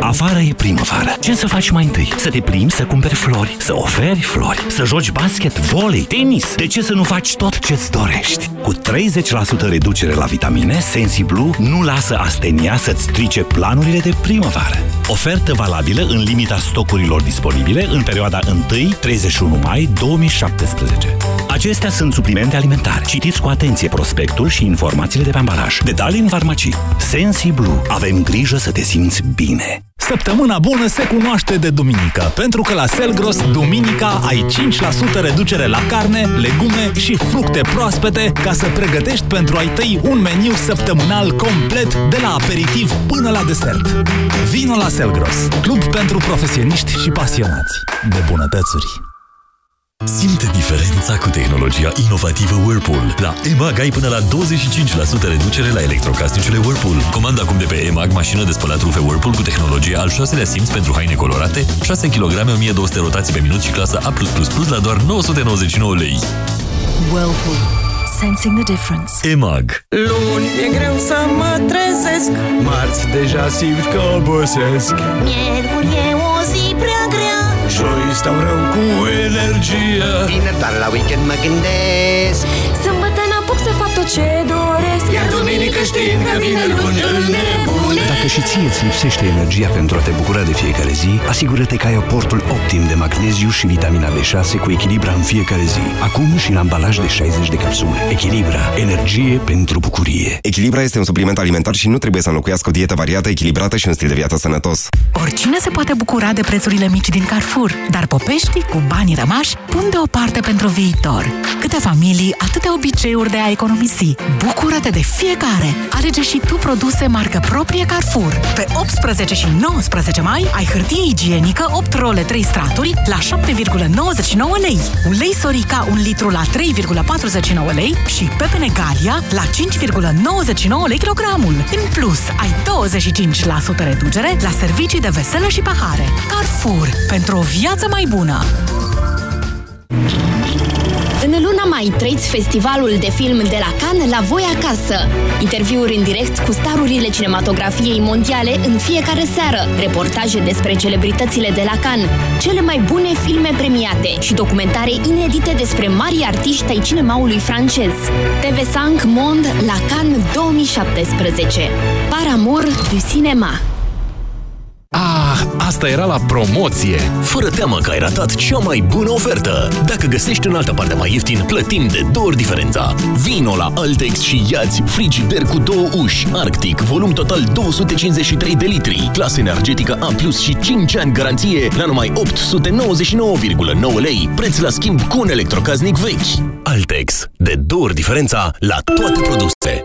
Afară e primăvară. Ce să faci mai întâi? Să te plimbi, să cumperi flori, să oferi flori, să joci basket, volei, tenis. De ce să nu faci tot ce-ți dorești? Cu 30% reducere la vitamine, SensiBlue nu lasă astenia să-ți strice planurile de primăvară. Ofertă valabilă în limita stocurilor disponibile în perioada 1-31 mai 2017. Acestea sunt suplimente alimentare. Citiți cu atenție prospectul și informațiile de pe ambalaj. Detalii în farmacii. SensiBlue. Avem grijă să te simți bine. Săptămâna bună se cunoaște de duminică, pentru că la Selgros, duminica, ai 5% reducere la carne, legume și fructe proaspete ca să pregătești pentru ai tăi un meniu săptămânal complet de la aperitiv până la desert. Vino la Selgros, club pentru profesioniști și pasionați de bunătățuri. Simte diferența cu tehnologia inovativă Whirlpool. La EMAG ai până la 25% reducere la electrocasnicele Whirlpool. Comanda acum de pe EMAG mașină de spălat rufe Whirlpool cu tehnologie al 6-lea simț pentru haine colorate, 6 kg, 1200 rotații pe minut și clasa A+++ la doar 999 lei. Whirlpool. Sensing the difference. EMAG. Luni e greu să mă trezesc Marți deja simt că obosesc Miercuri e Joi stau rău cu energie Vineri doar la weekend mă gândesc. Sâmbătă n-apuc să fac tot ce doresc Iar duminică știind că vine luni îl nebune Dacă și ție îți lipsește energia pentru a te bucura de fiecare zi, asigură-te că ai aportul optim de magneziu și vitamina B6 cu Echilibra în fiecare zi. Acum și în ambalaj de 60 de capsule. Echilibra. Energie pentru bucurie. Echilibra este un supliment alimentar și nu trebuie să înlocuiască o dietă variată, echilibrată și un stil de viață sănătos. Oricine se poate bucura de prețurile mici din Carrefour, dar popeștii cu banii rămași pun deoparte pentru viitor. Câte familii, atâtea obiceiuri de a economisi zi. Bucură-te de fiecare! Alege și tu produse marcă proprie Carrefour. Pe 18 și 19 mai ai hârtie igienică 8 role 3 straturi la 7,99 lei. Ulei Sorica 1 litru la 3,49 lei și pepene Galia la 5,99 lei kilogramul. În plus, ai 25% reducere la servicii de veselă și pahare. Carrefour. Pentru o viață mai bună! În luna mai trăiți festivalul de film de la Cannes la voi acasă. Interviuri în direct cu starurile cinematografiei mondiale în fiecare seară, reportaje despre celebritățile de la Cannes, cele mai bune filme premiate și documentare inedite despre mari artiști ai cinemaului francez. TV5 Monde la Cannes 2017. Par amour du cinéma. Ah, asta era la promoție! Fără teamă că ai ratat cea mai bună ofertă! Dacă găsești în altă parte mai ieftin, plătim de două ori diferența. Vino la Altex și iați frigider cu două uși, Arctic, volum total 253 de litri, clasă energetică A+, și 5 ani garanție la numai 899,9 lei, preț la schimb cu un electrocaznic vechi. Altex, de două ori diferența la toate produse.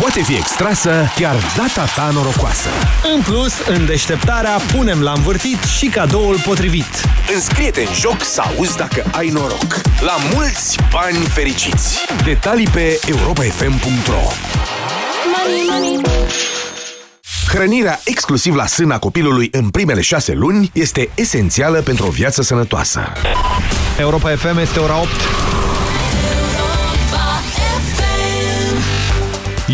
Poate fi extrasă chiar data ta norocoasă. În plus, în deșteptarea punem la învârtit și cadoul potrivit. Înscrie-te în joc să auzi dacă ai noroc. La mulți bani fericiți. Detalii pe europafm.ro Money, money. Hrănirea exclusiv la sâna copilului în primele șase luni este esențială pentru o viață sănătoasă. Europa FM este ora 8.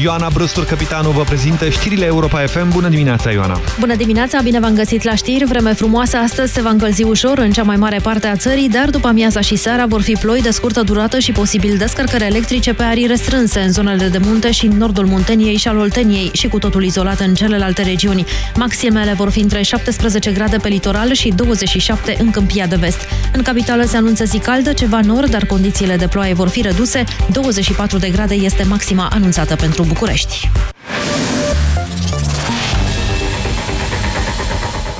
Ioana Brustur, capitanul, vă prezintă știrile Europa FM. Bună dimineața, Ioana! Bună dimineața, bine v-am găsit la știri. Vreme frumoasă astăzi se va încălzi ușor în cea mai mare parte a țării, dar după amiaza și seara vor fi ploi de scurtă durată și posibil descărcări electrice pe arii restrânse în zonele de munte și în nordul Munteniei și al Olteniei și cu totul izolat în celelalte regiuni. Maximele vor fi între 17 grade pe litoral și 27 în câmpia de vest. În capitală se anunță zi caldă, ceva nord, dar condițiile de ploaie vor fi reduse. 24 de grade este maxima anunțată pentru București.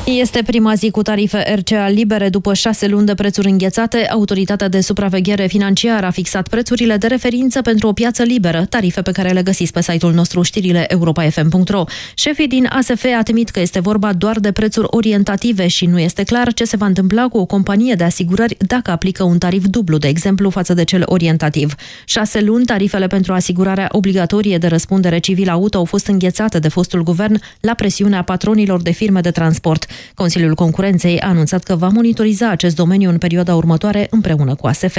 Este prima zi cu tarife RCA libere după șase luni de prețuri înghețate. Autoritatea de supraveghere financiară a fixat prețurile de referință pentru o piață liberă, tarife pe care le găsiți pe site-ul nostru știrile europa.fm.ro. Șefii din ASF admit că este vorba doar de prețuri orientative și nu este clar ce se va întâmpla cu o companie de asigurări dacă aplică un tarif dublu, de exemplu, față de cel orientativ. Șase luni, tarifele pentru asigurarea obligatorie de răspundere civil auto au fost înghețate de fostul guvern la presiunea patronilor de firme de transport. Consiliul Concurenței a anunțat că va monitoriza acest domeniu în perioada următoare împreună cu ASF.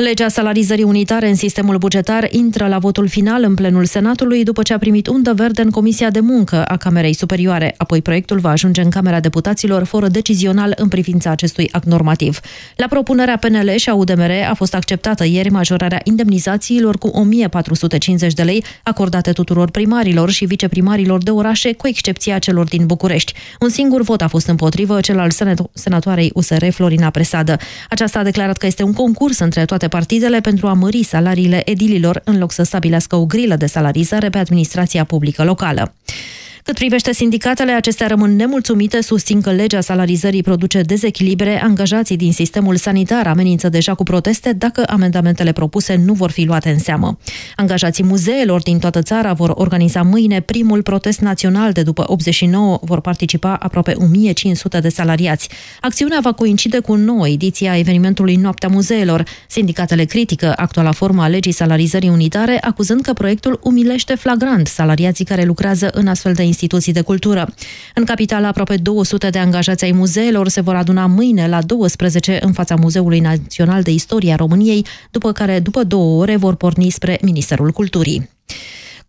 Legea salarizării unitare în sistemul bugetar intră la votul final în plenul Senatului după ce a primit undă verde în Comisia de Muncă a Camerei Superioare. Apoi proiectul va ajunge în Camera Deputaților fără decizional în privința acestui act normativ. La propunerea PNL și a UDMR a fost acceptată ieri majorarea indemnizațiilor cu 1450 de lei acordate tuturor primarilor și viceprimarilor de orașe, cu excepția celor din București. Un singur vot a fost împotrivă, cel al senatoarei USR Florina Presadă. Aceasta a declarat că este un concurs între toate partidele pentru a mări salariile edililor în loc să stabilească o grilă de salarizare pe administrația publică locală. Cât privește sindicatele, acestea rămân nemulțumite, susțin că legea salarizării produce dezechilibre, angajații din sistemul sanitar amenință deja cu proteste dacă amendamentele propuse nu vor fi luate în seamă. Angajații muzeelor din toată țara vor organiza mâine primul protest național de după 89, vor participa aproape 1500 de salariați. Acțiunea va coincide cu o nouă ediție a evenimentului Noaptea Muzeelor. Sindicatele critică actuala formă a legii salarizării unitare, acuzând că proiectul umilește flagrant salariații care lucrează în astfel de instituții de cultură. În capitală, aproape 200 de angajați ai muzeelor se vor aduna mâine la 12 în fața Muzeului Național de Istoria României, după care, după două ore, vor porni spre Ministerul Culturii.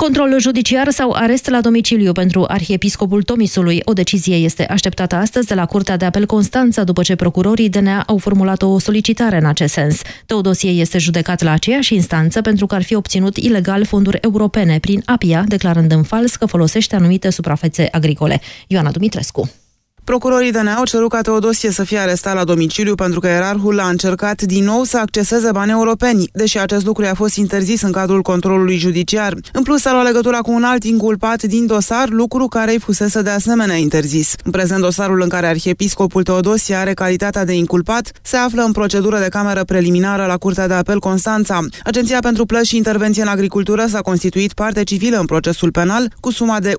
Control judiciar sau arest la domiciliu pentru arhiepiscopul Tomisului. O decizie este așteptată astăzi de la Curtea de Apel Constanța după ce procurorii DNA au formulat o solicitare în acest sens. Teodosie este judecat la aceeași instanță pentru că ar fi obținut ilegal fonduri europene prin APIA, declarând în fals că folosește anumite suprafețe agricole. Ioana Dumitrescu. Procurorii DNA au cerut ca Teodosie să fie arestat la domiciliu pentru că erarhul a încercat din nou să acceseze bani europeni, deși acest lucru a fost interzis în cadrul controlului judiciar. În plus, a luat legătura cu un alt inculpat din dosar, lucru care îi fusese de asemenea interzis. În prezent, dosarul în care arhiepiscopul Teodosie are calitatea de inculpat se află în procedură de cameră preliminară la Curtea de Apel Constanța. Agenția pentru Plăți și Intervenție în Agricultură s-a constituit parte civilă în procesul penal cu suma de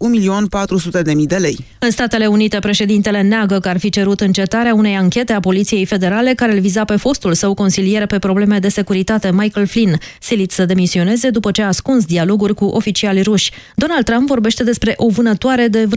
1.400.000 de lei. În Statele Unite, președintele neagă că ar fi cerut încetarea unei anchete a Poliției Federale care îl viza pe fostul său consilier pe probleme de securitate, Michael Flynn, silit să demisioneze după ce a ascuns dialoguri cu oficiali ruși. Donald Trump vorbește despre o vânătoare de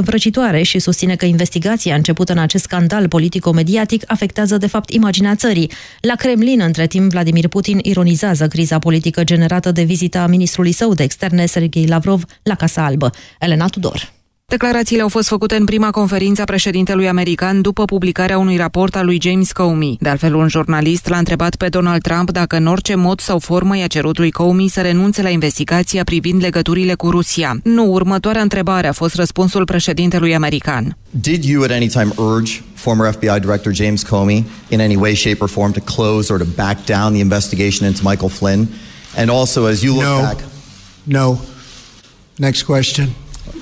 vrăjitoare și susține că investigația începută în acest scandal politico-mediatic afectează de fapt imaginea țării. La Kremlin, între timp, Vladimir Putin ironizează criza politică generată de vizita ministrului său de externe, Sergei Lavrov, la Casa Albă. Elena Tudor. Declarațiile au fost făcute în prima conferință a președintelui american după publicarea unui raport al lui James Comey. De altfel, un jurnalist l-a întrebat pe Donald Trump dacă în orice mod sau formă i-a cerut lui Comey să renunțe la investigația privind legăturile cu Rusia. Nu, următoarea întrebare a fost răspunsul președintelui american. Did you at any time urge former FBI Director James Comey in any way, shape or form to close or to back down the investigation into Michael Flynn? And also as you look no. back... No. Next question.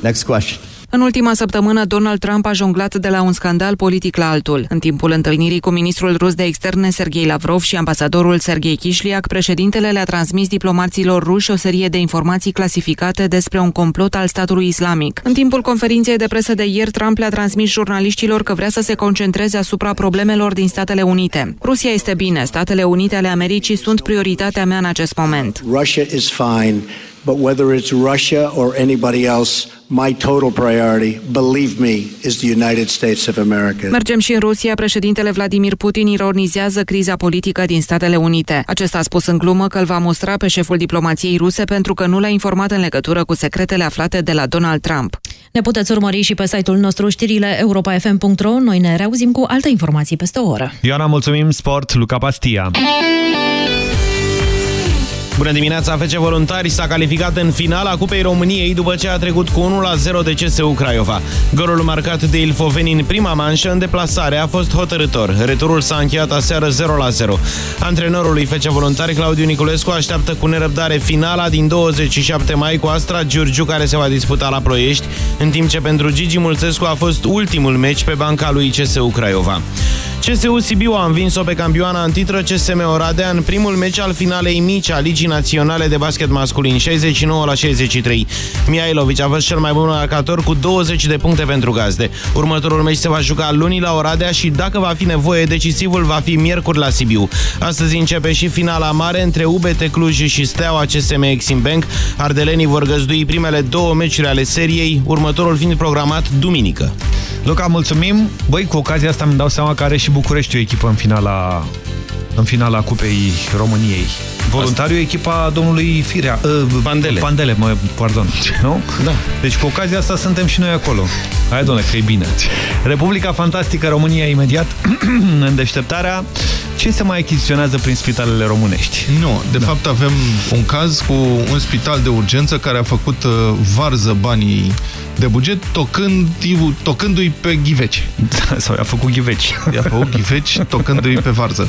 Next question. În ultima săptămână, Donald Trump a jonglat de la un scandal politic la altul. În timpul întâlnirii cu ministrul rus de externe Sergei Lavrov și ambasadorul Sergei Kișliak, președintele le-a transmis diplomaților ruși o serie de informații clasificate despre un complot al statului islamic. În timpul conferinței de presă de ieri, Trump le-a transmis jurnaliștilor că vrea să se concentreze asupra problemelor din Statele Unite. Rusia este bine, Statele Unite ale Americii sunt prioritatea mea în acest moment. Russia is fine, but whether it's Russia or anybody else, my total priority, believe me, is the United States of America. Mergem și în Rusia. Președintele Vladimir Putin ironizează criza politică din Statele Unite. Acesta a spus în glumă că îl va mustra pe șeful diplomației ruse pentru că nu l-a informat în legătură cu secretele aflate de la Donald Trump. Ne puteți urmări și pe site-ul nostru știrile europa.fm.ro. Noi ne reauzim cu alte informații peste o oră. Ioana, mulțumim, sport, Luca Pastia. Bună dimineața, FC Voluntari s-a calificat în finala Cupei României după ce a trecut cu 1-0 de CSU Craiova. Golul marcat de Ilfoveni în prima manșă în deplasare a fost hotărător. Returul s-a încheiat aseară 0-0. Antrenorul lui FC Voluntari, Claudiu Niculescu, așteaptă cu nerăbdare finala din 27 mai cu Astra Giurgiu, care se va disputa la Ploiești, în timp ce pentru Gigi Mulțescu a fost ultimul meci pe banca lui CSU Craiova. CSU Sibiu a învins-o pe campioana în titră CSM Oradea în primul meci al finalei mici a Ligii Naționale de Basket Masculin, 69 la 63. Mihailovici a fost cel mai bun marcator cu 20 de puncte pentru gazde. Următorul meci se va juca luni la Oradea și dacă va fi nevoie, decisivul va fi miercuri la Sibiu. Astăzi începe și finala mare între UBT Cluj și Steaua CSM Exim Bank. Ardelenii vor găzdui primele două meciuri ale seriei, următorul fiind programat duminică. Luca, mulțumim. Băi, cu ocazia asta îmi dau seama că are și București o echipă în finala, în finala Cupei României. Voluntariu echipa domnului Firea. Uh, Pandele. Pandele, mă, pardon. Nu? Da. Deci cu ocazia asta suntem și noi acolo. Hai, doamne, că e bine. Republica Fantastică România imediat (clears throat) în deșteptarea. Ce se mai achiziționează prin spitalele românești? Nu, de da. fapt avem un caz cu un spital de urgență care a făcut uh, varză banii de buget tocându-i tocându pe ghiveci. (laughs) Sau i-a făcut ghiveci. I-a făcut ghiveci tocându-i pe varză.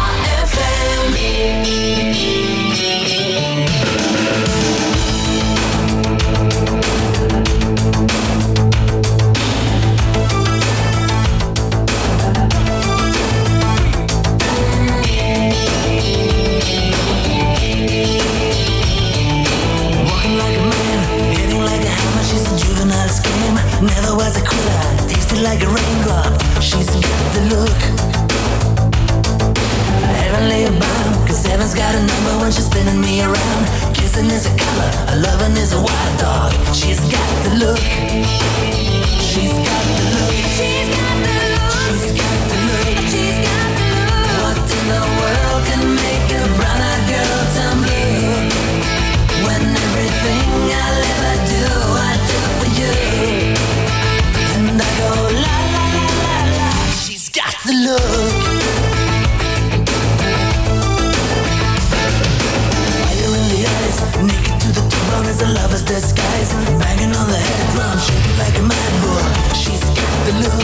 Never was a quitter, tasted like a raindrop. She's got the look. Heavenly bound, cause heaven's got a number when she's spinning me around. Kissing is a color, a loving is a wild dog. She's got the look. She's got the look. the look. Fire in the eyes, naked to the bone as a lover's disguise. Banging on the head drum, shaking like a mad bull. She's got the look.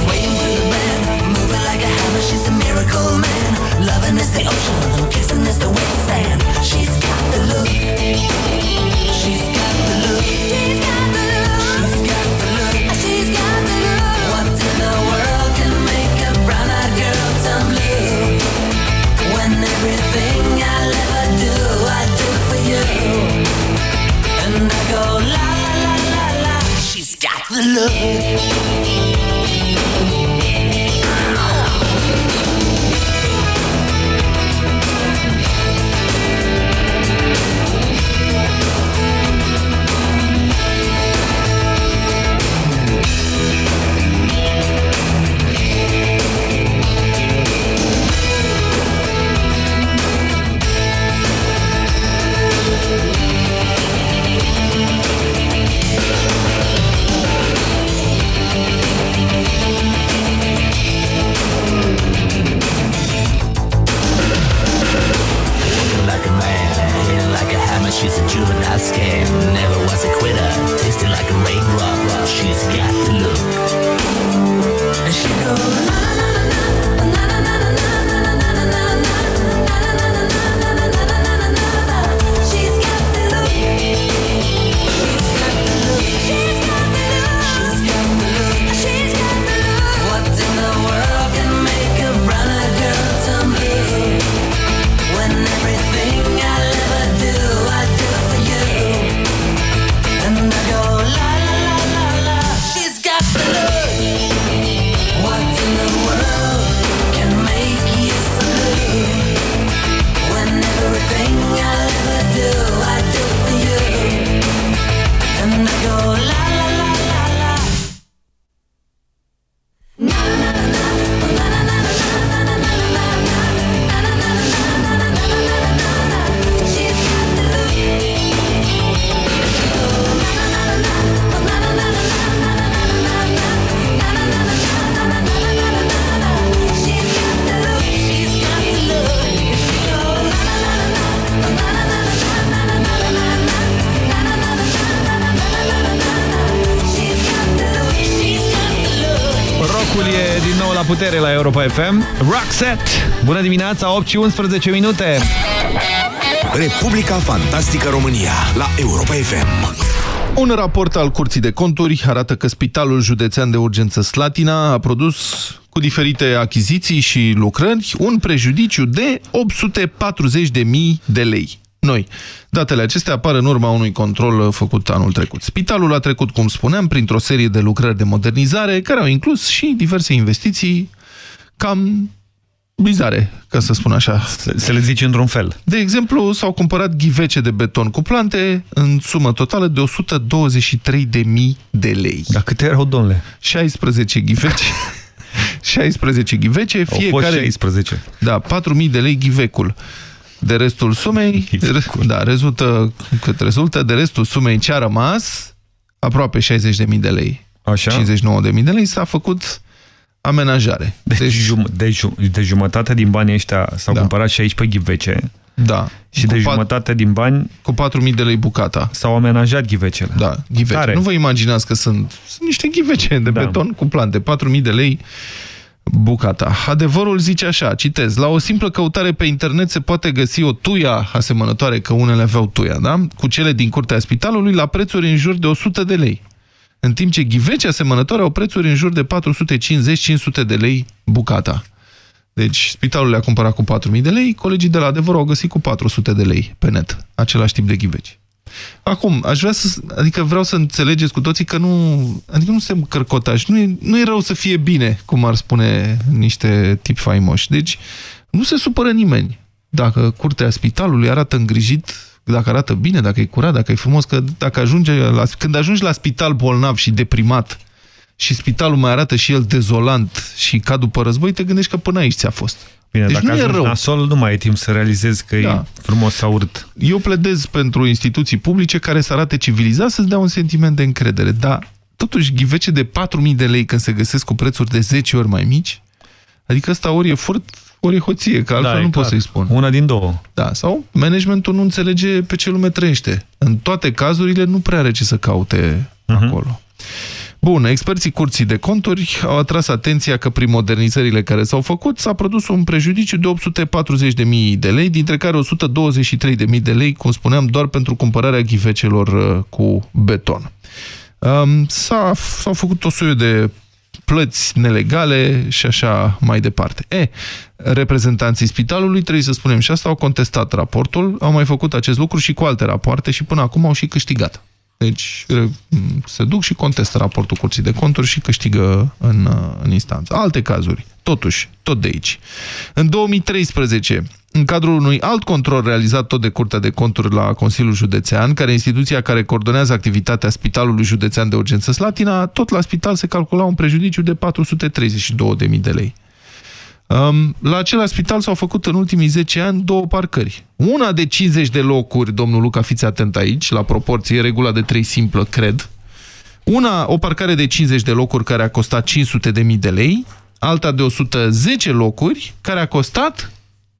Swaying through the band, moving like a hammer. She's a miracle man. Loving is the ocean, kissing is the wet sand. She's got the look. She's got the look. She's got the look. The look. Europa FM. Rockset! Bună dimineața, 8 și 11 minute. Republica Fantastică România la Europa FM. Un raport al Curții de Conturi arată că Spitalul Județean de Urgență Slatina a produs cu diferite achiziții și lucrări un prejudiciu de 840.000 de lei. Noi. Datele acestea apar în urma unui control făcut anul trecut. Spitalul a trecut, cum spuneam, printr-o serie de lucrări de modernizare care au inclus și diverse investiții cam bizare, ca să spun așa. Se le zice într-un fel. De exemplu, s-au cumpărat ghivece de beton cu plante în sumă totală de 123.000 de lei. Dar câte erau, domnule? 16 ghivece. (laughs) 16 ghivece, Au fiecare... fost 16. Da, 4.000 de lei ghivecul. De restul sumei, da, rezultă cât rezultă, de restul sumei ce a rămas, aproape 60.000 de lei. Așa? 59.000 de lei s-a făcut amenajare. Deci, jum de, jum de jumătate din banii ăștia s-au Da. cumpărat și aici pe ghivece. Da. Și de Cu pat- jumătate din bani cu 4.000 de lei bucata. s-au amenajat ghivecele. Da, ghivece. Tare. Nu vă imaginați că sunt, sunt niște ghivece de Da. beton cu plante. 4.000 de lei bucata. Adevărul zice așa, citez, la o simplă căutare pe internet se poate găsi o tuia asemănătoare, că unele aveau tuia, da? Cu cele din curtea spitalului la prețuri în jur de 100 de lei. În timp ce ghivece asemănătoare au prețuri în jur de 450-500 de lei bucata. Deci spitalul le-a cumpărat cu 4.000 de lei, colegii de la adevăr au găsit cu 400 de lei pe net, același tip de ghiveci. Acum, aș vrea să, adică vreau să înțelegeți cu toții că nu, adică nu suntem cărcotași, nu e, nu e rău să fie bine, cum ar spune niște tip faimoși. Deci, nu se supără nimeni dacă curtea spitalului arată îngrijit, dacă arată bine, dacă e curat, dacă e frumos, că dacă ajunge la, când ajungi la spital bolnav și deprimat și spitalul mai arată și el dezolant și ca după război, te gândești că până aici ți-a fost. Bine, deci dacă nu e ajungi rău. nasol, nu mai e timp să realizezi că Da. e frumos sau urât. Eu pledez pentru instituții publice care să arate civilizat, să-ți dea un sentiment de încredere. Dar, totuși, ghivece de 4.000 de lei când se găsesc cu prețuri de 10 ori mai mici, adică ăsta ori e furt, ori e hoție, că altfel Da, e nu pot clar. să-i spun. Una din două. Da, sau managementul nu înțelege pe ce lume trăiește. În toate cazurile nu prea are ce să caute Mhm. acolo. Bun, experții curții de conturi au atras atenția că prin modernizările care s-au făcut s-a produs un prejudiciu de 840.000 de lei, dintre care 123.000 de lei, cum spuneam, doar pentru cumpărarea ghivecelor uh, cu beton. Um, s-a- S-au făcut o soiul de plăți nelegale și așa mai departe. E, reprezentanții spitalului, trebuie să spunem și asta, au contestat raportul, au mai făcut acest lucru și cu alte rapoarte și până acum au și câștigat. Deci re- se duc și contestă raportul Curții de Conturi și câștigă în, în instanță. Alte cazuri, totuși, tot de aici. În 2013, în cadrul unui alt control realizat tot de Curtea de Conturi la Consiliul Județean, care e instituția care coordonează activitatea Spitalului Județean de Urgență Slatina, tot la spital se calcula un prejudiciu de 432.000 de lei. Um, la același spital s-au făcut în ultimii 10 ani două parcări. Una de 50 de locuri, domnul Luca, fiți atent aici, la proporție, regula de 3 simplă, cred. Una, o parcare de 50 de locuri care a costat 500 de mii de lei, alta de 110 locuri care a costat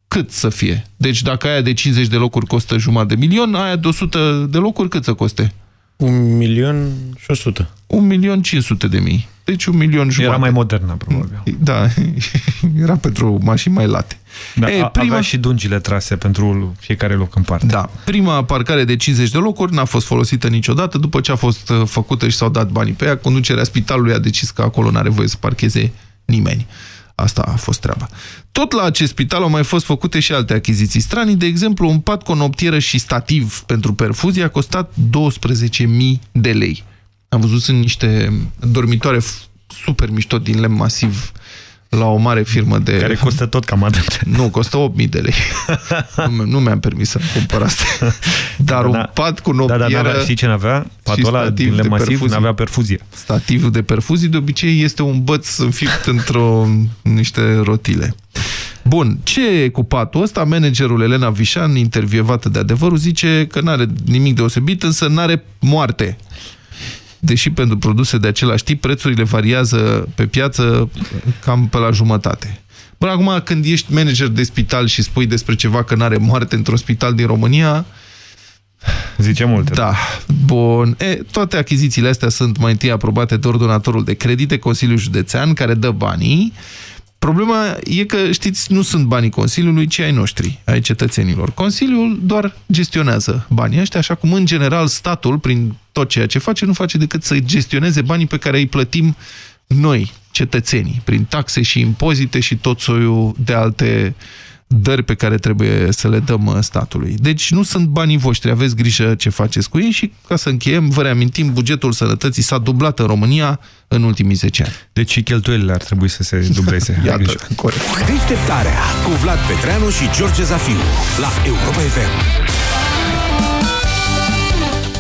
cât să fie. Deci dacă aia de 50 de locuri costă jumătate de milion, aia de 100 de locuri cât să coste? Un milion și o sută. Un milion 500 de mii. Deci un milion jumătate. Era mai modernă, probabil. Da, (laughs) era pentru mașini mai late. Da, E, a, prima- Avea și dungile trase pentru fiecare loc în parte. Da. Prima parcare de 50 de locuri n-a fost folosită niciodată. După ce a fost uh, făcută și s-au dat banii pe ea, conducerea spitalului a decis că acolo n-are voie să parcheze nimeni. Asta a fost treaba. Tot la acest spital au mai fost făcute și alte achiziții stranii. De exemplu, un pat cu o noptieră și stativ pentru perfuzie a costat 12.000 de lei. Am văzut sunt niște dormitoare f- super mișto din lemn masiv la o mare firmă de... Care costă tot cam atât. Nu, costă 8.000 de lei. (laughs) nu, nu mi-am permis să cumpăr asta. Dar Da, un da. pat cu Da, da, noptieră... n-avea, știi ce n-avea? Patul ăla stativ din de lemn masiv perfuzie. n-avea perfuzie. Stativul de perfuzii de obicei este un băț înfipt (laughs) într-o niște rotile. Bun, ce e cu patul ăsta? Managerul Elena Vișan, intervievată de adevărul, zice că n-are nimic deosebit, însă n-are moarte. Deși pentru produse de același tip, prețurile variază pe piață cam pe la jumătate. Până acum, când ești manager de spital și spui despre ceva că n-are moarte într-un spital din România, Zice multe. da, bun. E, toate achizițiile astea sunt mai întâi aprobate de ordonatorul de credite, Consiliul Județean, care dă banii. Problema e că, știți, nu sunt banii Consiliului, ci ai noștri, ai cetățenilor. Consiliul doar gestionează banii ăștia, așa cum, în general, statul, prin tot ceea ce face, nu face decât să gestioneze banii pe care îi plătim noi, cetățenii, prin taxe și impozite și tot soiul de alte dări pe care trebuie să le dăm uh, statului. Deci nu sunt banii voștri, aveți grijă ce faceți cu ei și, ca să încheiem, vă reamintim, bugetul sănătății s-a dublat în România în ultimii 10 ani. Deci și cheltuielile ar trebui să se dubleze. (laughs) Ai grijă. Iată, corect. Deșteptarea cu Vlad Petreanu și George Zafiu la Europa FM.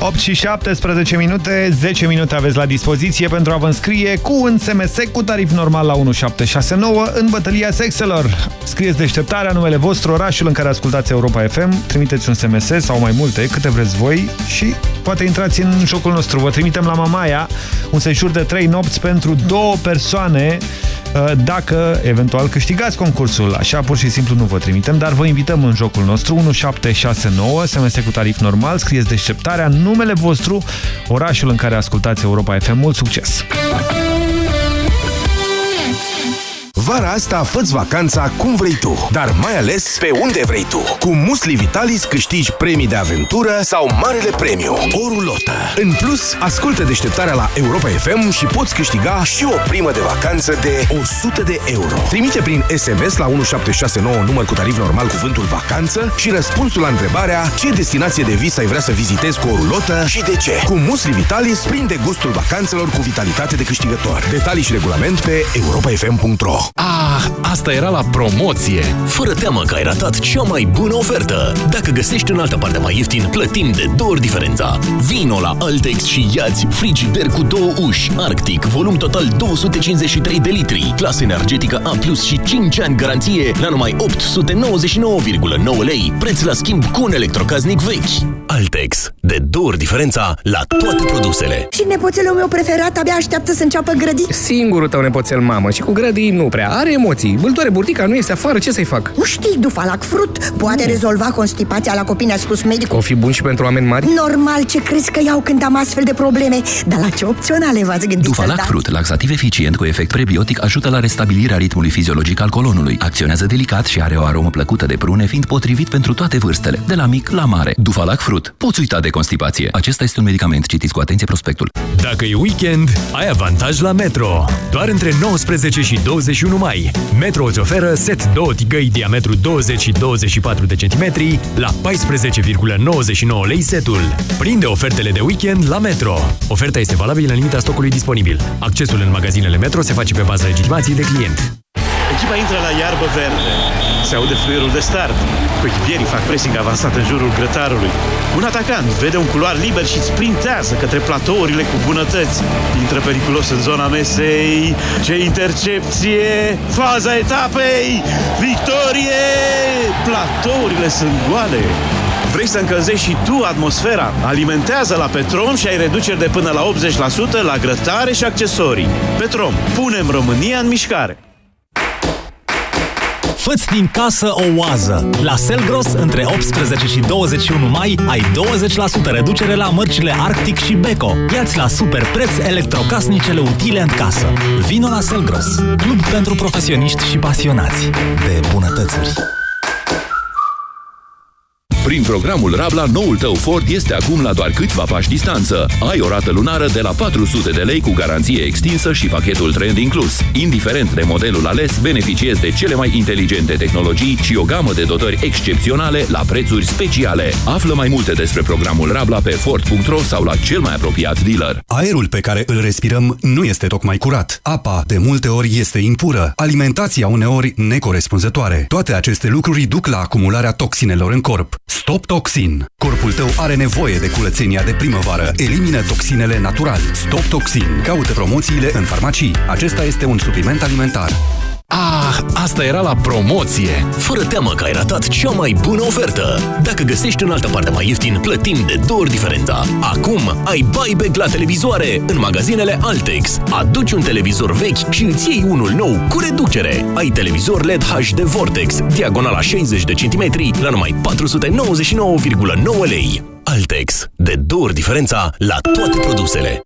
8 și 17 minute, 10 minute aveți la dispoziție pentru a vă înscrie cu un SMS cu tarif normal la 1769 în bătălia sexelor. Scrieți deșteptarea, numele vostru, orașul în care ascultați Europa FM, trimiteți un SMS sau mai multe, câte vreți voi și poate intrați în jocul nostru. Vă trimitem la Mamaia un sejur de 3 nopți pentru două persoane uh, dacă eventual câștigați concursul. Așa pur și simplu nu vă trimitem, dar vă invităm în jocul nostru 1769, SMS cu tarif normal, scrieți deșteptarea, numele vostru, orașul în care ascultați Europa FM. Mult succes! Vara asta fă vacanța cum vrei tu, dar mai ales pe unde vrei tu. Cu Musli Vitalis câștigi premii de aventură sau marele premiu, o rulotă. În plus, ascultă deșteptarea la Europa FM și poți câștiga și o primă de vacanță de 100 de euro. Trimite prin SMS la 1769 număr cu tarif normal cuvântul vacanță și răspunsul la întrebarea ce destinație de vis ai vrea să vizitezi cu o rulotă și de ce. Cu Musli Vitalis prinde gustul vacanțelor cu vitalitate de câștigător. Detalii și regulament pe europafm.ro Ah, asta era la promoție! Fără teamă că ai ratat cea mai bună ofertă! Dacă găsești în altă parte mai ieftin, plătim de două ori diferența. Vino la Altex și iați frigider cu două uși, Arctic, volum total 253 de litri, clasă energetică A+, și 5 ani garanție la numai 899,9 lei, preț la schimb cu un electrocaznic vechi. Altex, de două ori diferența la toate produsele. Și nepoțelul meu preferat abia așteaptă să înceapă grădini. Singurul tău nepoțel mamă și cu grădini nu prea aia, are emoții. Îl doare burtica, nu este afară, ce să-i fac? Nu știi, Dufalac Fruit poate mm. rezolva constipația la copii, ne-a spus medicul. O fi bun și pentru oameni mari? Normal, ce crezi că iau când am astfel de probleme? Dar la ce opționale v-ați gândit Dufalac Fruit, laxativ eficient cu efect prebiotic, ajută la restabilirea ritmului fiziologic al colonului. Acționează delicat și are o aromă plăcută de prune, fiind potrivit pentru toate vârstele, de la mic la mare. Dufalac Fruit. Poți uita de constipație. Acesta este un medicament. Citiți cu atenție prospectul. Dacă e weekend, ai avantaj la Metro. Doar între 19 și 21 mai. Metro îți oferă set 2 tigăi diametru 20 și 24 de centimetri la 14,99 lei setul. Prinde ofertele de weekend la Metro. Oferta este valabilă în limita stocului disponibil. Accesul în magazinele Metro se face pe baza legitimației de client. Echipa intră la iarbă verde. Se aude fluierul de start. Coechipierii fac pressing avansat în jurul grătarului. Un atacant vede un culoar liber și sprintează către platourile cu bunătăți. Intră periculos în zona mesei. Ce intercepție! Faza etapei! Victorie! Platourile sunt goale. Vrei să încălzești și tu atmosfera? Alimentează la Petrom și ai reduceri de până la 80% la grătare și accesorii. Petrom, punem România în mișcare! Făți din casă o oază! La Selgros, între 18 și 21 mai, ai 20% reducere la mărcile Arctic și Beko. Iați la super preț electrocasnicele utile în casă. Vino la Selgros, club pentru profesioniști și pasionați de bunătățuri. Prin programul Rabla, noul tău Ford este acum la doar câțiva pași distanță. Ai o rată lunară de la 400 de lei cu garanție extinsă și pachetul trend inclus. Indiferent de modelul ales, beneficiezi de cele mai inteligente tehnologii și o gamă de dotări excepționale la prețuri speciale. Află mai multe despre programul Rabla pe Ford.ro sau la cel mai apropiat dealer. Aerul pe care îl respirăm nu este tocmai curat. Apa, de multe ori, este impură. Alimentația uneori necorespunzătoare. Toate aceste lucruri duc la acumularea toxinelor în corp. Stop Toxin. Corpul tău are nevoie de curățenia de primăvară. Elimină toxinele natural. Stop Toxin. Caută promoțiile în farmacii. Acesta este un supliment alimentar. Ah, asta era la promoție! Fără teamă că ai ratat cea mai bună ofertă! Dacă găsești în altă parte mai ieftin, plătim de două ori diferența. Acum ai buyback la televizoare în magazinele Altex. Aduci un televizor vechi și îți iei unul nou cu reducere. Ai televizor LED HD Vortex, diagonala 60 de centimetri, la numai 499,9 lei. Altex. De două ori diferența la toate produsele.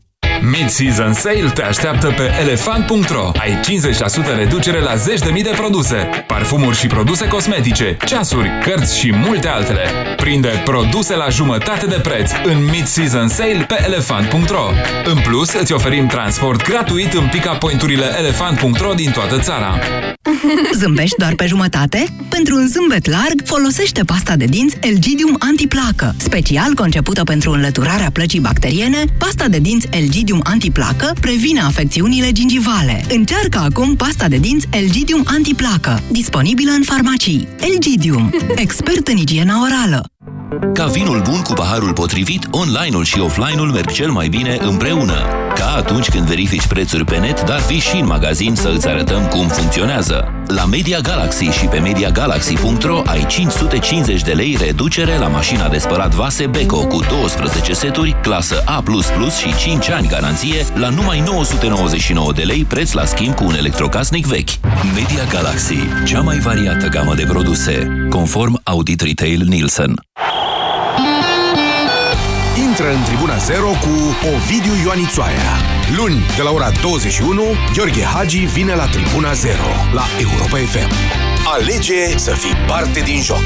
Mid-Season Sale te așteaptă pe elefant.ro. Ai 50% reducere la zeci de mii de produse, parfumuri și produse cosmetice, ceasuri, cărți și multe altele. Prinde produse la jumătate de preț în Mid-Season Sale pe elefant.ro. În plus, îți oferim transport gratuit în pick-up point-urile elefant.ro din toată țara. (laughs) Zâmbești doar pe jumătate? Pentru un zâmbet larg, folosește pasta de dinți Elgidium Antiplacă. Special concepută pentru înlăturarea plăcii bacteriene, pasta de dinți Elgidium Antiplacă previne afecțiunile gingivale. Încearcă acum pasta de dinți Elgidium Antiplacă, disponibilă în farmacii. Elgidium, (laughs) expert în igiena orală. Ca vinul bun cu paharul potrivit, online-ul și offline-ul merg cel mai bine împreună. Ca atunci când verifici prețuri pe net, dar vii și în magazin să îți arătăm cum funcționează. La Media Galaxy și pe MediaGalaxy.ro ai 550 de lei reducere la mașina de spălat vase Beko cu 12 seturi, clasă A++ și 5 ani garanție la numai 999 de lei preț la schimb cu un electrocasnic vechi. Media Galaxy, cea mai variată gamă de produse, conform Audit Retail Nielsen. Intră în Tribuna Zero cu Ovidiu Ioanițoaia. Luni, de la ora 21, Gheorghe Hagi vine la Tribuna Zero, la Europa FM. Alege să fii parte din joc.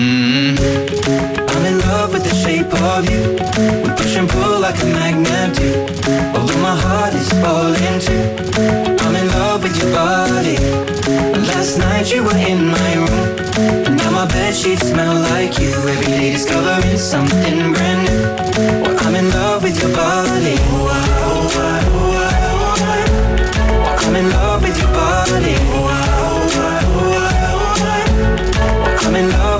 Mhm. I'm in love with the shape of you. We push and pull like a magnet do. Although my heart is falling too. I'm in love with your body. Last night you were in my room. And now my bed sheets smell like you. Every day discovering something brand new. Well, I'm in love with your body. I'm in love with your body. I'm in love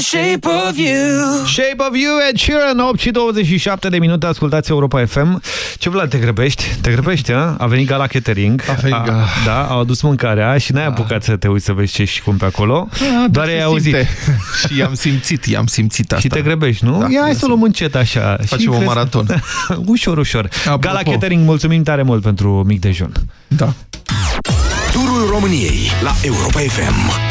the shape of you. Shape of You, Ed Sheeran, 8 și 27 de minute, ascultați Europa FM. Ce Vlad, te grăbești? Te grăbești, a? A venit Gala Catering. A venit Gala. Da, au adus mâncarea și n-ai apucat să te uiți să vezi ce și cum pe acolo. A, Doar se ai auzit. simte. și i-am simțit, i-am simțit asta. Și te grăbești, nu? Da, Ia hai da, să o luăm încet așa. Facem Și un crezi- maraton. (laughs) ușor, ușor. Apropo. Gala Catering, mulțumim tare mult pentru mic dejun. Da. Turul României la Europa FM.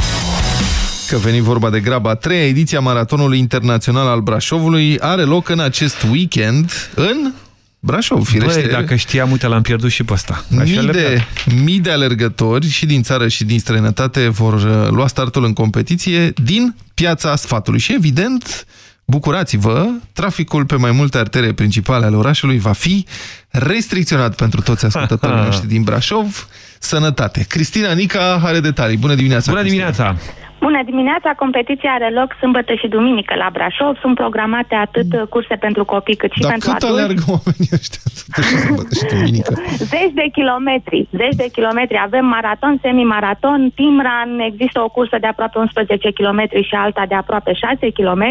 Că veni vorba de graba, a treia ediție a Maratonului Internațional al Brașovului are loc în acest weekend în Brașov, firește. Băi, dacă știam, uite, l-am pierdut și pe ăsta. Așa Mii le de, pierd. mii de alergători și din țară și din străinătate vor uh, lua startul în competiție din piața sfatului. Și evident, bucurați-vă, traficul pe mai multe artere principale ale orașului va fi restricționat pentru toți ascultătorii (laughs) noștri din Brașov. Sănătate! Cristina Nica are detalii. Bună dimineața! Bună Cristina. dimineața! Bună dimineața! Competiția are loc sâmbătă și duminică la Brașov. Sunt programate atât uh, curse pentru copii cât și Dar pentru cât adulți. alergă oamenii ăștia? Tot și sâmbătă și duminică. (laughs) Zeci de kilometri, zeci de kilometri. Avem maraton, semi-maraton, team run, există o cursă de aproape 11 km și alta de aproape 6 km.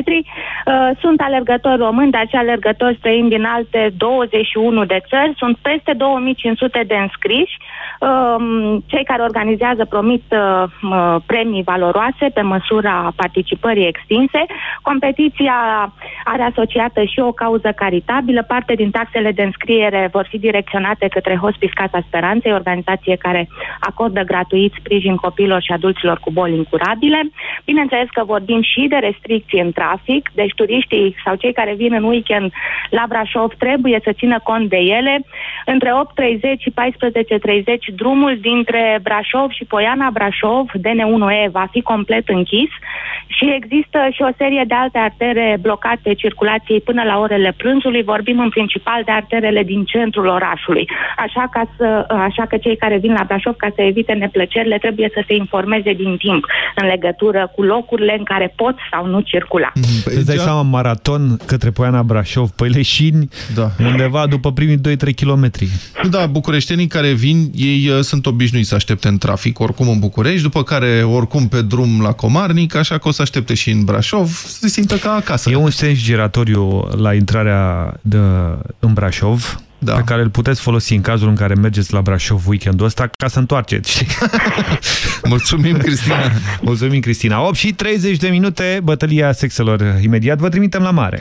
Sunt alergători români, dar și alergători străini din alte 21 de țări. Sunt peste 2500 de înscriși. Um, Cei care organizează promit uh, m- premii valoroase pe măsura participării extinse. Competiția are asociată și o cauză caritabilă. Parte din taxele de înscriere vor fi direcționate către Hospice Casa Speranței, organizație care acordă gratuit sprijin copiilor și adulților cu boli incurabile. Bineînțeles că vorbim și de restricții în trafic, deci turiștii sau cei care vin în weekend la Brașov trebuie să țină cont de ele. Între 8.30 și 14.30 drumul dintre Brașov și Poiana Brașov, DN1E, va fi complet închis și există și o serie de alte artere blocate circulației până la orele prânzului. Vorbim în principal de arterele din centrul orașului. Așa, ca să, așa că cei care vin la Brașov ca să evite neplăcerile trebuie să se informeze din timp în legătură cu locurile în care pot sau nu circula. Păi Îți dai seama, maraton către Poiana Brașov, pe leșini, da. undeva după primii 2-3 kilometri. Da, bucureștenii care vin, ei uh, sunt obișnuiți să aștepte în trafic, oricum în București, după care oricum pe drum la Comarnic, așa că o să aștepte și în Brașov, să se simtă ca acasă. E un sens giratoriu la intrarea de, în Brașov, da. pe care îl puteți folosi în cazul în care mergeți la Brașov weekendul ăsta ca să întoarceți. (laughs) Mulțumim, Cristina! (laughs) Mulțumim, Cristina! 8 și 30 de minute, bătălia sexelor. Imediat vă trimitem la mare.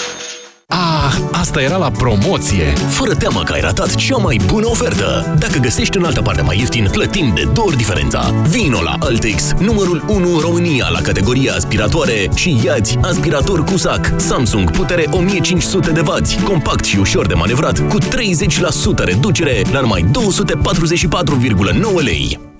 Ah, asta era la promoție! Fără teamă că ai ratat cea mai bună ofertă! Dacă găsești în altă parte mai ieftin, plătim de două ori diferența. Vino la Altex, numărul 1 în România la categoria aspiratoare și iați aspirator cu sac Samsung, putere 1500 de W, compact și ușor de manevrat, cu 30% reducere la numai 244,9 lei.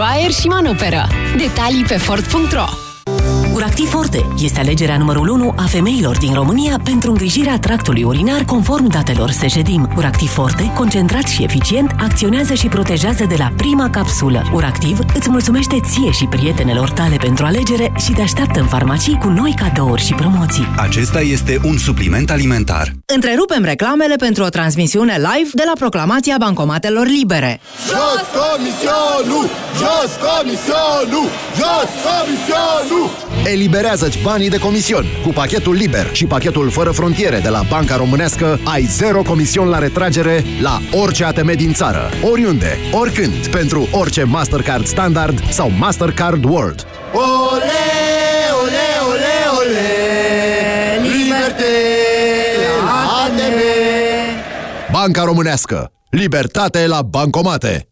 aer și manoperă. Detalii pe Ford.ro Uractiv Forte este alegerea numărul 1 a femeilor din România pentru îngrijirea tractului urinar conform datelor Sejedim. Uractiv Forte, concentrat și eficient, acționează și protejează de la prima capsulă. Uractiv îți mulțumește ție și prietenelor tale pentru alegere și te așteaptă în farmacii cu noi cadouri și promoții. Acesta este un supliment alimentar. Întrerupem reclamele pentru o transmisiune live de la proclamația Bancomatelor Libere. Jos comisionul! Jos comisionul! Jos comisionul! Eliberează-ți banii de comision. Cu pachetul liber și pachetul fără frontiere de la Banca Românească ai zero comision la retragere la orice ATM din țară, oriunde, oricând, pentru orice Mastercard Standard sau Mastercard World. Ole, ole, ole, ole! Liberte! la ATV! Banca Românească. Libertate la bancomate.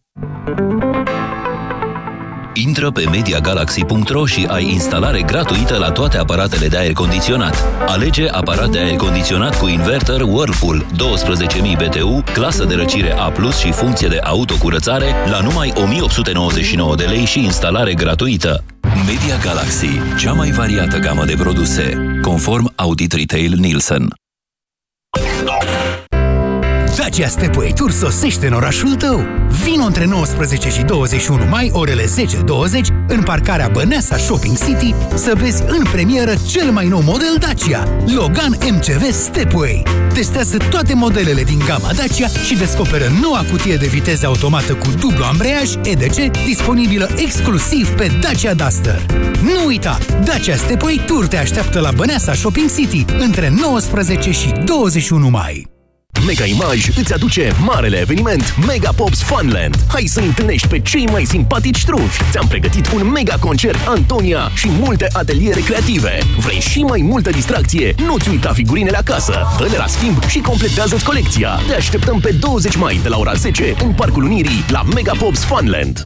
Intră pe MediaGalaxy.ro și ai instalare gratuită la toate aparatele de aer condiționat. Alege aparat de aer condiționat cu inverter Whirlpool 12.000 BTU, clasă de răcire A+, și funcție de autocurățare la numai 1899 de lei și instalare gratuită. Media Galaxy, cea mai variată gamă de produse, conform Audit Retail Nielsen. Dacia Stepway Tour sosește în orașul tău. Vino între 19 și 21 mai, orele 10-20, în parcarea Băneasa Shopping City, să vezi în premieră cel mai nou model Dacia, Logan MCV Stepway. Testează toate modelele din gama Dacia și descoperă noua cutie de viteză automată cu dublu ambreiaj EDC, disponibilă exclusiv pe Dacia Duster. Nu uita, Dacia Stepway Tour te așteaptă la Băneasa Shopping City între 19 și 21 mai. Mega Image îți aduce marele eveniment Mega Pops Funland. Hai să întâlnești pe cei mai simpatici trufi. Ți-am pregătit un mega concert Antonia și multe ateliere creative. Vrei și mai multă distracție? Nu-ți uita figurinele acasă. Dă-le la schimb și completează-ți colecția. Te așteptăm pe 20 mai de la ora 10 în Parcul Unirii la Mega Pops Funland.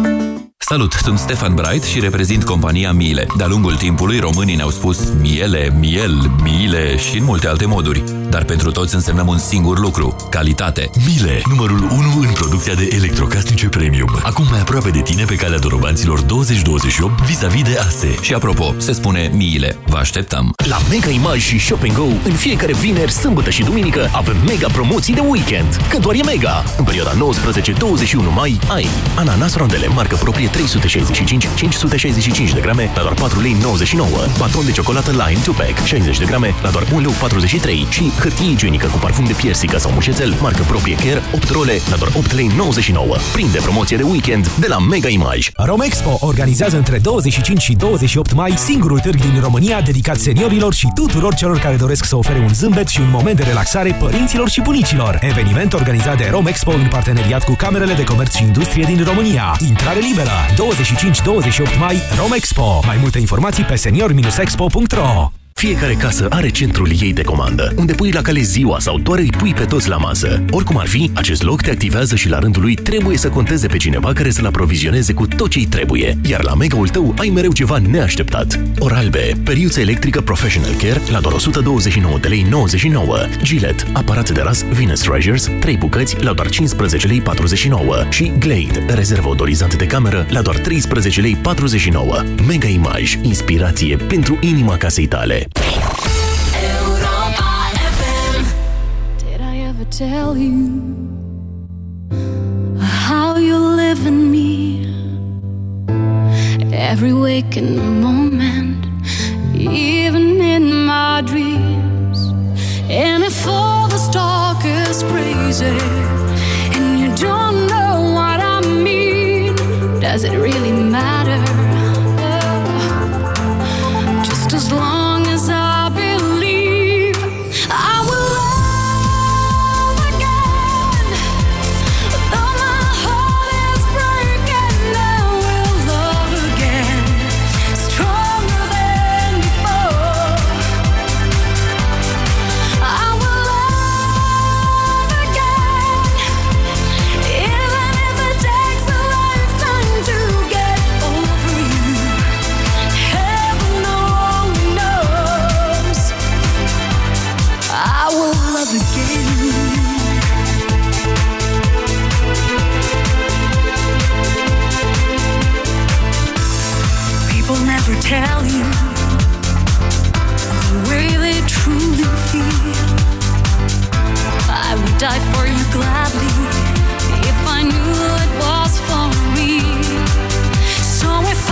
Salut, sunt Stefan Bright și reprezint compania Miele. De-a lungul timpului, românii ne-au spus miele, miel, miile și în multe alte moduri. Dar pentru toți însemnăm un singur lucru, calitate. Miele, numărul 1 în producția de electrocasnice premium. Acum mai aproape de tine pe calea dorobanților 2028 vis-a-vis de ASE. Și apropo, se spune miile. Vă așteptăm! La Mega Image și Shop Go, în fiecare vineri, sâmbătă și duminică, avem mega promoții de weekend. Că doar e mega! În perioada 19-21 mai, ai ananas rondele, marcă proprie 365, 565 de grame, la doar 4 lei 99. Baton de ciocolată Line 2-pack, 60 de grame, la doar 1 leu 43. Și hârtie igienică cu parfum de piersică sau mușețel, marcă proprie Care, 8 role, la doar 8 lei 99. Prinde promoție de weekend de la Mega Image. Romexpo organizează între 25 și 28 mai singurul târg din România dedicat seniorilor și tuturor celor care doresc să ofere un zâmbet și un moment de relaxare părinților și bunicilor. Eveniment organizat de Romexpo în parteneriat cu Camerele de Comerț și Industrie din România. Intrare liberă 25-28 mai Romexpo. Mai multe informații pe senior-expo.ro Fiecare casă are centrul ei de comandă, unde pui la cale ziua sau doar îi pui pe toți la masă. Oricum ar fi, acest loc te activează și la rândul lui trebuie să conteze pe cineva care să-l aprovizioneze cu tot ce-i trebuie. Iar la mega-ul tău ai mereu ceva neașteptat. Oralbe, periuță electrică Professional Care la doar 129 de lei 99. Gillette, aparat de ras Venus Treasures, 3 bucăți la doar 15 lei 49. Și Glade, rezervă odorizant de cameră la doar 13 lei 49. Mega Image, inspirație pentru inima casei tale. Did I ever tell you how you live in me? Every waking moment, even in my dreams. And if all this talk is crazy and you don't know what I mean, does it really matter? People never tell you the way they truly feel. I would die for you gladly if I knew it was for real. So if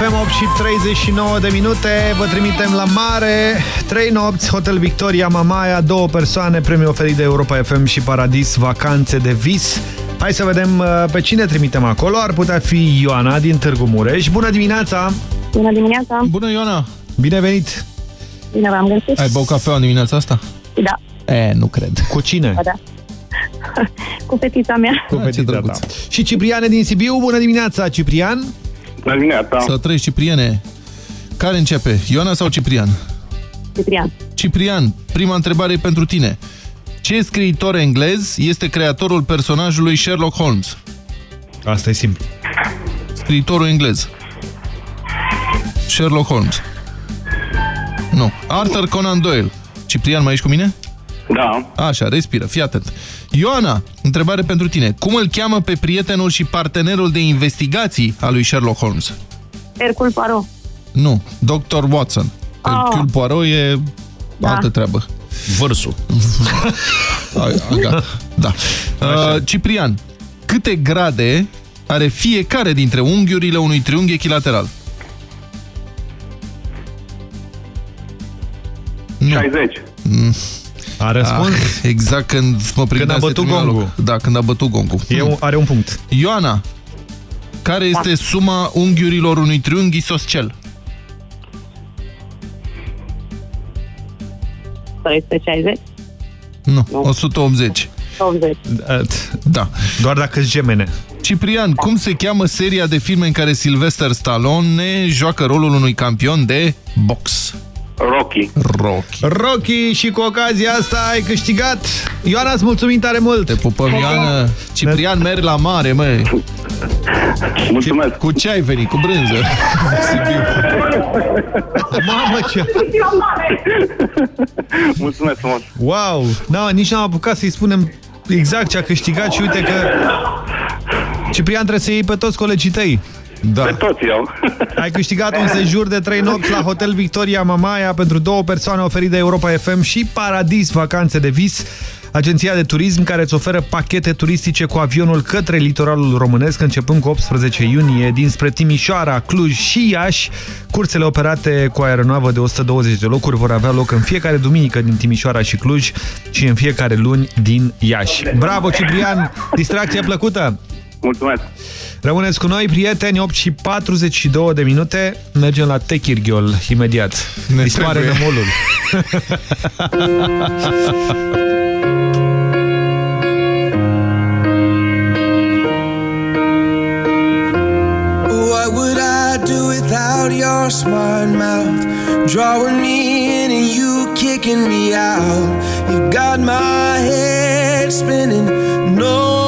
FM 8 și 39 de minute. Vă trimitem la mare. Trei nopți, Hotel Victoria Mamaia, două persoane, premiu oferit de Europa FM și Paradis, vacanțe de vis. Hai să vedem uh, pe cine trimitem acolo. Ar putea fi Ioana din Târgu Mureș. Bună dimineața! Bună dimineața! Bună, Ioana! Bine venit! Bine v-am găsit! Ai băut cafea în dimineața asta? Da, E, nu cred. Cu cine? ba da. Cu fetița mea. Cu fetița ta. Și Cipriane din Sibiu. Bună dimineața, Ciprian! Bună dimineața! Să trăiești, Cipriene. Care începe, Ioana sau Ciprian? Ciprian. Ciprian, prima întrebare e pentru tine. Ce scriitor englez este creatorul personajului Sherlock Holmes? Asta e simplu. Scriitorul englez. Sherlock Holmes. Nu. Arthur Conan Doyle. Ciprian, mai ești cu mine? Da. Așa, respiră, fii atent. Ioana, întrebare pentru tine. Cum îl cheamă pe prietenul și partenerul de investigații al lui Sherlock Holmes? Hercul Poirot. Nu, Dr. Watson. Oh. Hercule Poirot e Da. altă treabă. Vărsul. Aga, (laughs) da. Uh, Ciprian, câte grade are fiecare dintre unghiurile unui triunghi echilateral? Nu. 60. Mm. A răspuns? Ah, (laughs) exact când mă prindeam Când a să bătut termin la gongul. loc. Da, când a bătut gongul. Eu, are un punct. Ioana, care este suma unghiurilor unui triunghi isoscel? 360. Nu, 180. 80. Da. Doar dacă gemene. Ciprian, cum se cheamă seria de filme în care Sylvester Stallone joacă rolul unui campion de box? Rocky. Rocky. Rocky și cu ocazia asta ai câștigat. Ioana, îți mulțumim tare mult. Te pupăm, Ioana. Ciprian, merg la mare, măi. Mulțumesc. Cu ce ai venit? Cu brânză. Mamă, ce... Mulțumesc frumos. Wow! Da, nici n-am apucat să-i spunem exact ce a câștigat și uite că... Ciprian trebuie să iei pe toți colegii tăi. Da. Pe toți eu. (laughs) Ai câștigat un sejur de 3 nopți la Hotel Victoria Mamaia pentru două persoane oferit de Europa FM și Paradis Vacanțe de Vis, agenția de turism care îți oferă pachete turistice cu avionul către litoralul românesc începând cu 18 iunie dinspre Timișoara, Cluj și Iași. Cursele operate cu aeronavă de 120 de locuri vor avea loc în fiecare duminică din Timișoara și Cluj și în fiecare luni din Iași. Bravo, Ciprian! Distracție plăcută! Mulțumesc. Rămâneți cu noi, prieteni, 8 și 42 de minute. Mergem la Techirghiol imediat. Ne Dispare trebuie. nămolul. What would I do without your smart mouth? Drawing me in and you kicking me out. You got my head spinning, no kidding.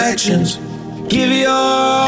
Imperfections. Give your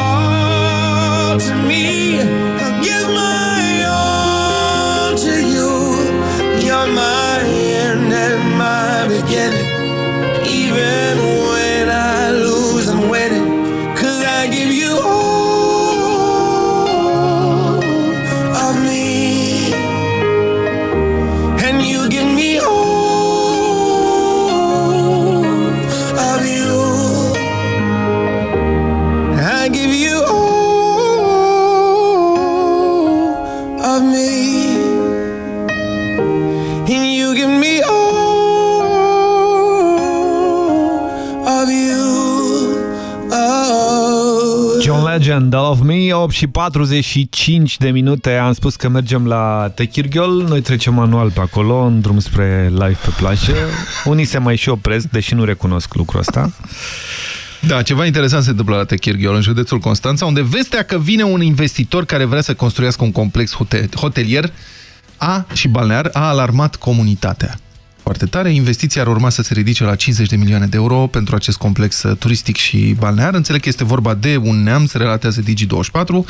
John Legend, All of Me, 8 și 45 de minute. Am spus că mergem la Techirghiol. Noi trecem manual pe acolo, în drum spre live pe plajă. Unii se mai și opresc, deși nu recunosc lucrul ăsta. Da, ceva interesant se întâmplă la Techirghiol, în județul Constanța, unde vestea că vine un investitor care vrea să construiască un complex hote- hotelier a, și balnear a alarmat comunitatea. Foarte tare, investiția ar urma să se ridice la 50 de milioane de euro pentru acest complex uh, turistic și balnear. Înțeleg că este vorba de un neam, se relatează Digi24,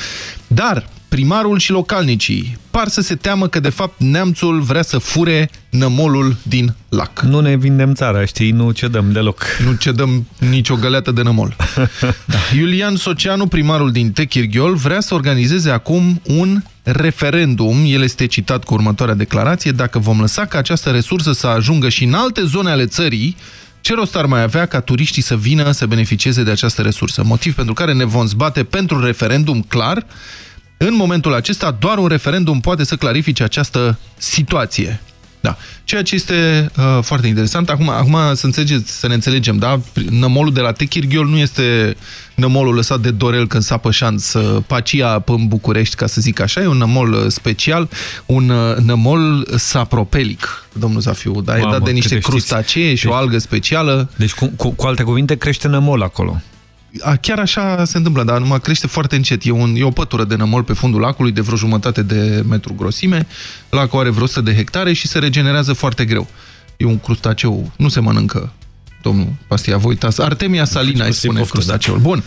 dar primarul și localnicii par să se teamă că de fapt neamțul vrea să fure nămolul din lac. Nu ne vindem țara, știi, nu cedăm deloc. Nu cedăm nicio găleată de nămol. (laughs) da. Iulian Soceanu, primarul din Techirghiol, vrea să organizeze acum un referendum. El este citat cu următoarea declarație. Dacă vom lăsa ca această resursă să ajungă și în alte zone ale țării, ce rost ar mai avea ca turiștii să vină să beneficieze de această resursă? Motiv pentru care ne vom zbate pentru referendum clar. În momentul acesta, doar un referendum poate să clarifice această situație. Da. Ceea ce este uh, foarte interesant. Acum, acum să înțelegeți, să ne înțelegem, da? Nămolul de la Techirghiol nu este nămolul lăsat de Dorel când s-a șanț uh, Pacia în București, ca să zic așa. E un nămol uh, special, un uh, nămol sapropelic, domnul Zafiu. Da? e Mamă, dat de niște câte știți. crustacee și Deci- o algă specială. Deci, cu, cu, cu alte cuvinte, crește nămol acolo. A, chiar așa se întâmplă, dar numai crește foarte încet. E, un, e o pătură de nămol pe fundul lacului de vreo jumătate de metru grosime. Lacul are vreo 100 de hectare și se regenerează foarte greu. E un crustaceu, nu se mănâncă domnul Pastia, vă uitați. Artemia salina îi spune poftă, crustaceul. Bun.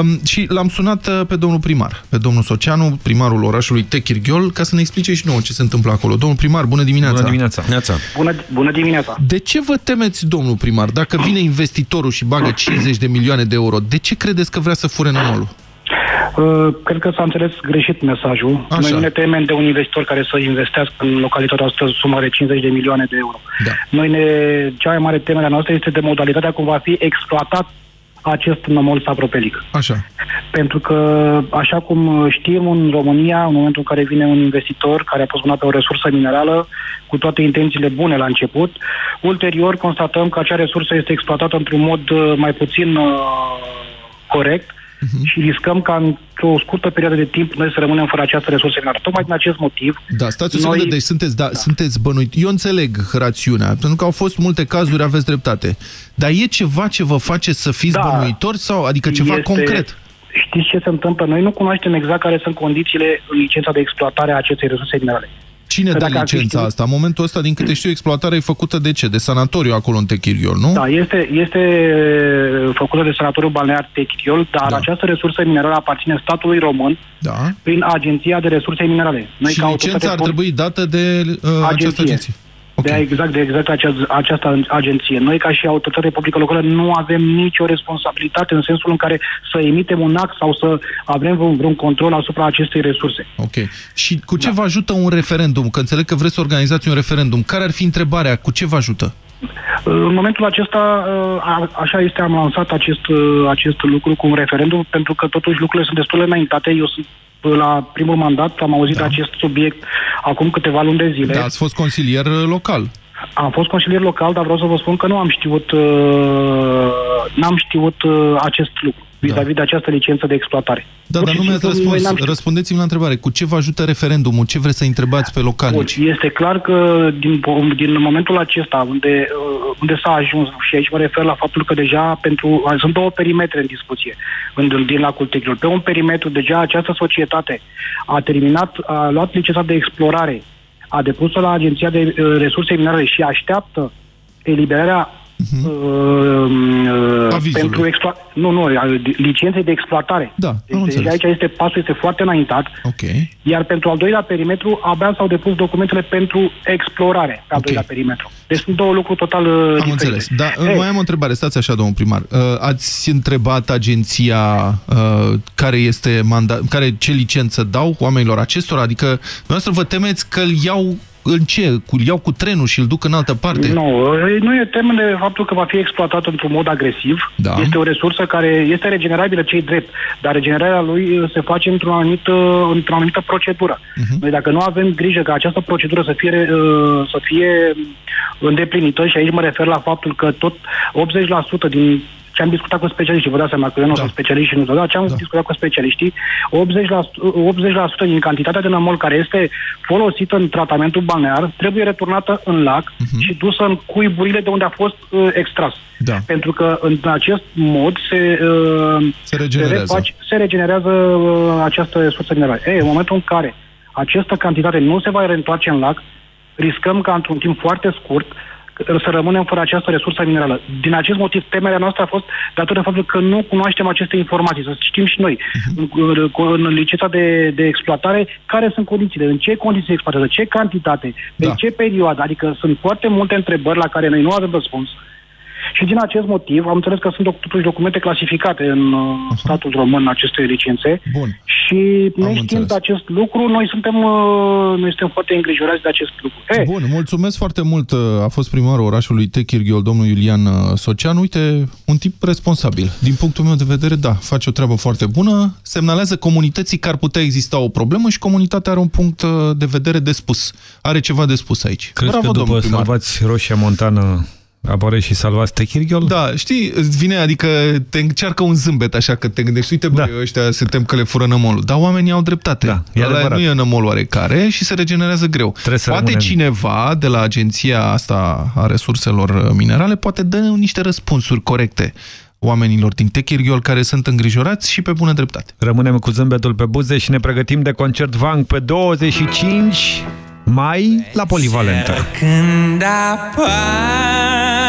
Um, și l-am sunat uh, pe domnul primar, pe domnul Soceanu, primarul orașului Techirghiol, ca să ne explice și nouă ce se întâmplă acolo. Domnul primar, bună dimineața! Bună dimineața! Neața. Bună, bună dimineața! De ce vă temeți, domnul primar? Dacă vine investitorul și bagă (clears throat) 50 de milioane de euro, de ce credeți că vrea să fure nămolul? Uh, cred că s-a înțeles greșit mesajul. Așa. Noi nu ne temem de un investitor care să investească în localitatea noastră sumă de 50 de milioane de euro. Da. Noi ne, cea mai mare temere a noastră este de modalitatea cum va fi exploatat acest nămol sapropelic. Așa. Pentru că, așa cum știm, în România, în momentul în care vine un investitor care a pus mâna pe o resursă minerală, cu toate intențiile bune la început, ulterior constatăm că acea resursă este exploatată într-un mod uh, mai puțin uh, corect Mhm. și riscăm ca într-o scurtă perioadă de timp noi să rămânem fără această resursă minerală. Tocmai din acest motiv, Da, stați o secundă, deci sunteți, da, da. sunteți bănuit. Eu înțeleg rațiunea, pentru că au fost multe cazuri, aveți dreptate. Dar e ceva ce vă face să fiți da. bănuitori sau, adică ceva Este- concret? Știți ce se întâmplă? Noi nu cunoaștem exact care sunt condițiile în licența de exploatare a acestei resurse minerale. Cine Că dă dacă ar fi licența știut- asta? În momentul ăsta, din câte știu, exploatarea e făcută de ce? De sanatoriu acolo în Techirghiol, nu? Da, este, este făcută de sanatoriul balnear Techitiol, dar da. această resursă minerală aparține statului român da. prin Agenția de Resurse Minerale. Noi și ca licența autoritate ar pun- trebui dată de uh, această agenție. De exact, de exact această, această agenție. Noi, ca și autoritate publică locală, nu avem nicio responsabilitate în sensul în care să emitem un act sau să avem vreun, vreun control asupra acestei resurse. Ok. Și cu ce da. vă ajută un referendum? Că înțeleg că vreți să organizați un referendum. Care ar fi întrebarea? Cu ce vă ajută? În momentul acesta, a- așa este, am lansat acest, acest lucru cu un referendum, pentru că totuși lucrurile sunt destul de înaintate. Eu sunt la primul mandat, am auzit da. acest subiect acum câteva luni de zile. Da, ați fost consilier uh, local. Am fost consilier local, dar vreau să vă spun că nu am știut, uh, n-am știut uh, acest lucru vis-a-vis de această licență de exploatare. Da, Pur dar și nu mi-ați simplu, noi răspuns. n-am știut. Răspundeți-mi la întrebare. Cu ce vă ajută referendumul? Ce vreți să întrebați pe localnici? Bun, Este clar că din, din momentul acesta unde, uh, unde s-a ajuns, și aici mă refer la faptul că deja pentru, sunt două perimetre în discuție în, din lacul Tigriul. Pe un perimetru deja această societate a terminat, a luat licența de explorare a depus-o la Agenția de uh, Resurse Minerale și așteaptă eliberarea uh, uh, pentru exploat... Nu, nu, al- licenței de exploatare. Da, deci, deci aici este, pasul este foarte înaintat. Ok. Iar pentru al doilea perimetru, abia s-au depus documentele pentru explorare pe al doilea perimetru. Deci sunt două lucruri total uh, Am diferite. înțeles. Dar Ei, Ei. mai am o întrebare. Stați așa, domnul primar. Uh, Ați întrebat agenția uh, care este manda care ce licență dau oamenilor acestora? Adică, noastră vă temeți că îl iau în ce? Cu, îl iau cu trenul și îl duc în altă parte? Nu, nu e temă de faptul că va fi exploatat într-un mod agresiv. Da. Este o resursă care este regenerabilă cei drept, dar regenerarea lui uh, se face într-o anumită, într-o anumită procedură. Mhm. Noi dacă nu avem grijă ca această procedură să fie, uh, să fie îndeplinită, și aici mă refer la faptul că tot 80% din ce am discutat cu specialiștii, vă dați seama că eu nu Da. sunt specialist și nu dar ce am discutat cu specialiștii, 80%, 80% din cantitatea de nămol care este folosită în tratamentul balnear trebuie returnată în lac Mhm. și dusă în cuiburile de unde a fost uh, extras. Da. Pentru că în acest mod se, uh, Se regenerează. Se, reface, se regenerează uh, această resursă minerală. Ei, în momentul în care această cantitate nu se va reîntoarce în lac, riscăm ca într-un timp foarte scurt să rămânem fără această resursă minerală. Din acest motiv, temerea noastră a fost datorită faptul că nu cunoaștem aceste informații, să știm și noi în, în, în licența de, de exploatare care sunt condițiile, în ce condiții se exploatează, ce cantitate, pe Da. ce perioadă, adică sunt foarte multe întrebări la care noi nu avem răspuns. Și din acest motiv am înțeles că sunt doc- totuși documente clasificate în uh, statul român aceste licențe. Bun. Și neștiind acest lucru, noi suntem, uh, noi suntem foarte îngrijorați de acest lucru. E, Bun, mulțumesc foarte mult. A fost primarul orașului Techirghiol, domnul Iulian uh, Socian. Uite, un tip responsabil. Din punctul meu de vedere, da, face o treabă foarte bună, semnalează comunității că ar putea exista o problemă și comunitatea are un punct uh, de vedere de spus. Are ceva de spus aici. Crezi Bravo, că după domnul primar. salvați Roșia Montană apare și salvați Techirghiol? Da, știi, îți vine, adică te încearcă un zâmbet, așa că te gândești, uite, băi, da. ăștia se tem că le fură nămolul. Dar oamenii au dreptate. Da, e adevărat. nu e nămol oarecare și se regenerează greu. să poate rămânem- cineva de la agenția asta a resurselor minerale poate dă niște răspunsuri corecte oamenilor din Techirghiol care sunt îngrijorați și pe bună dreptate. Rămânem cu zâmbetul pe buze și ne pregătim de concert Vang pe 25 mai la Polivalentă. Când apare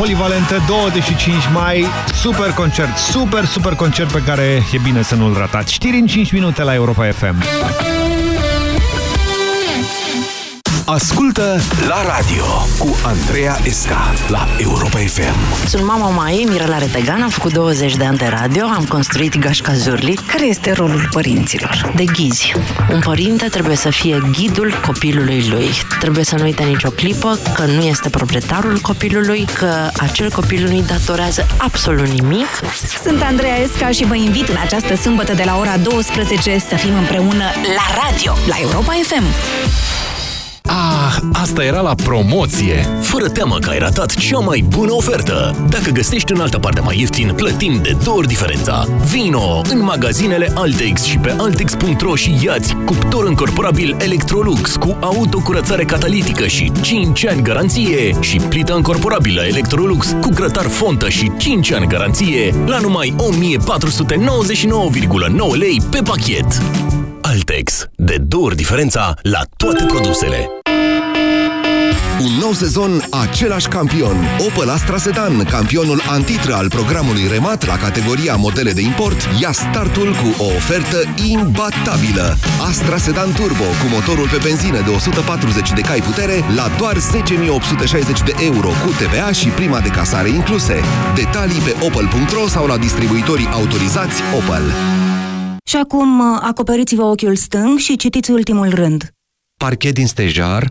polivalentă, 25 mai, super concert, super, super concert pe care e bine să nu-l ratați. Știri în 5 minute la Europa FM. Ascultă la radio cu Andreea Esca la Europa FM. Sunt mama Mai, Mirela Retegan, am făcut 20 de ani de radio, am construit Gașca Zurli. Care este rolul părinților? De ghizi. Un părinte trebuie să fie ghidul copilului lui. Trebuie să nu uite nicio clipă că nu este proprietarul copilului, că acel copil nu-i datorează absolut nimic. Sunt Andreea Esca și vă invit în această sâmbătă de la ora 12 să fim împreună la radio, la Europa FM. Ah, asta era la promoție! Fără teamă că ai ratat cea mai bună ofertă! Dacă găsești în altă parte mai ieftin, plătim de două ori diferența. Vino în magazinele Altex și pe altex.ro și iați cuptor încorporabil Electrolux cu autocurățare catalitică și 5 ani garanție și plită încorporabilă Electrolux cu grătar fontă și 5 ani garanție la numai 1499,9 lei pe pachet. Altex. De două ori diferența la toate produsele. Un nou sezon, același campion. Opel Astra Sedan, campionul antitră al programului Remat la categoria modele de import, ia startul cu o ofertă imbatabilă. Astra Sedan Turbo cu motorul pe benzină de 140 de cai putere la doar 10.860 de euro cu TVA și prima de casare incluse. Detalii pe opel.ro sau la distribuitorii autorizați Opel. Și acum acoperiți-vă ochiul stâng și citiți ultimul rând. parchet din stejar,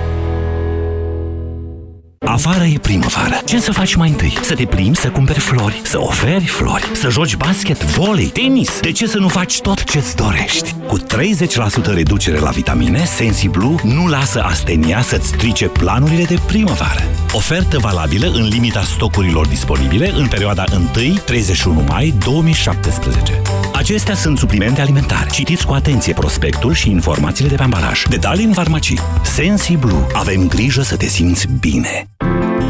Afară e primăvară. Ce să faci mai întâi? Să te plimbi, să cumperi flori, să oferi flori, să joci basket, volei, tenis. De ce să nu faci tot ce-ți dorești? Cu 30% reducere la vitamine, SensiBlue nu lasă astenia să-ți strice planurile de primăvară. Ofertă valabilă în limita stocurilor disponibile în perioada 1-31 mai 2017. Acestea sunt suplimente alimentare. Citiți cu atenție prospectul și informațiile de pe ambalaj. Detalii în farmacii. SensiBlue. Avem grijă să te simți bine.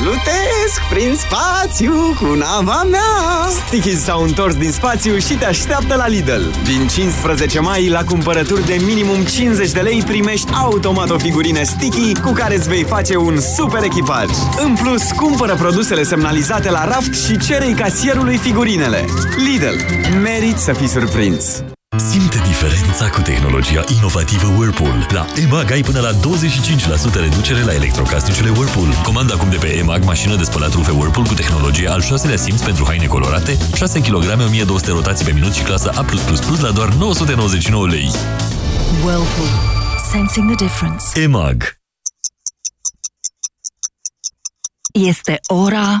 Plutesc prin spațiu cu nava mea. Sticky s-au întors din spațiu și te așteaptă la Lidl. Din 15 mai, la cumpărături de minimum 50 de lei Primești automat o figurină Sticky Cu care îți vei face un super echipaj. În plus, cumpără produsele semnalizate la raft Și cere casierului figurinele. Lidl, merit să fii surprins Simte diferența cu tehnologia inovativă Whirlpool. La EMAG ai până la 25% reducere la electrocasnicele Whirlpool. Comanda acum de pe EMAG mașină de spălat rufe Whirlpool cu tehnologie al 6-lea simț pentru haine colorate, 6 kg 1200 rotații pe minut și clasă A+++ la doar 999 lei. Whirlpool. Sensing the difference. EMAG. Este ora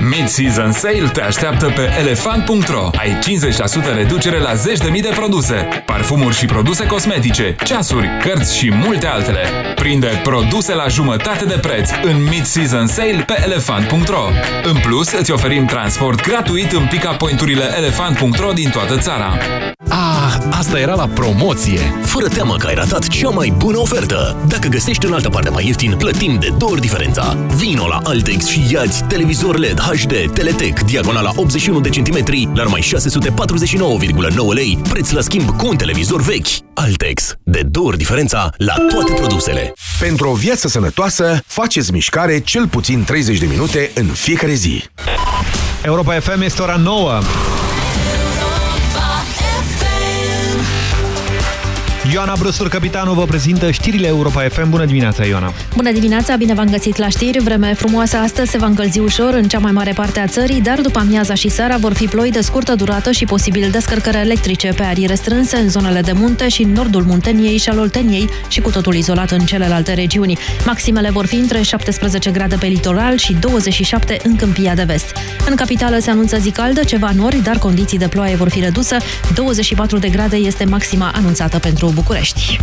Mid-Season Sale te așteaptă pe elefant.ro. Ai 50% reducere la zeci de mii de produse. Parfumuri și produse cosmetice, ceasuri, cărți și multe altele. Prinde produse la jumătate de preț în Mid-Season Sale pe elefant.ro. În plus, îți oferim transport gratuit în pick-up point-urile elefant.ro din toată țara. Ah, asta era la promoție! Fără teamă că ai ratat cea mai bună ofertă! Dacă găsești în altă parte mai ieftin, plătim de două ori diferența. Vino la Altex și iați televizor LED HD Teletec, diagonala 81 de centimetri, la numai 649,9 lei, preț la schimb cu un televizor vechi. Altex, de două ori diferența la toate produsele. Pentru o viață sănătoasă, faceți mișcare cel puțin 30 de minute în fiecare zi. Europa FM este ora 9. Ioana Brustur, capitanul, vă prezintă știrile Europa FM. Bună dimineața, Ioana! Bună dimineața, bine v-am găsit la știri. Vreme frumoasă astăzi se va încălzi ușor în cea mai mare parte a țării, dar după amiaza și seara vor fi ploi de scurtă durată și posibil descărcări electrice pe arii restrânse în zonele de munte și în nordul Munteniei și al Olteniei și cu totul izolat în celelalte regiuni. Maximele vor fi între 17 grade pe litoral și 27 în câmpia de vest. În capitală se anunță zi caldă, ceva nori, dar condiții de ploaie vor fi reduse. 24 de grade este maxima anunțată pentru București.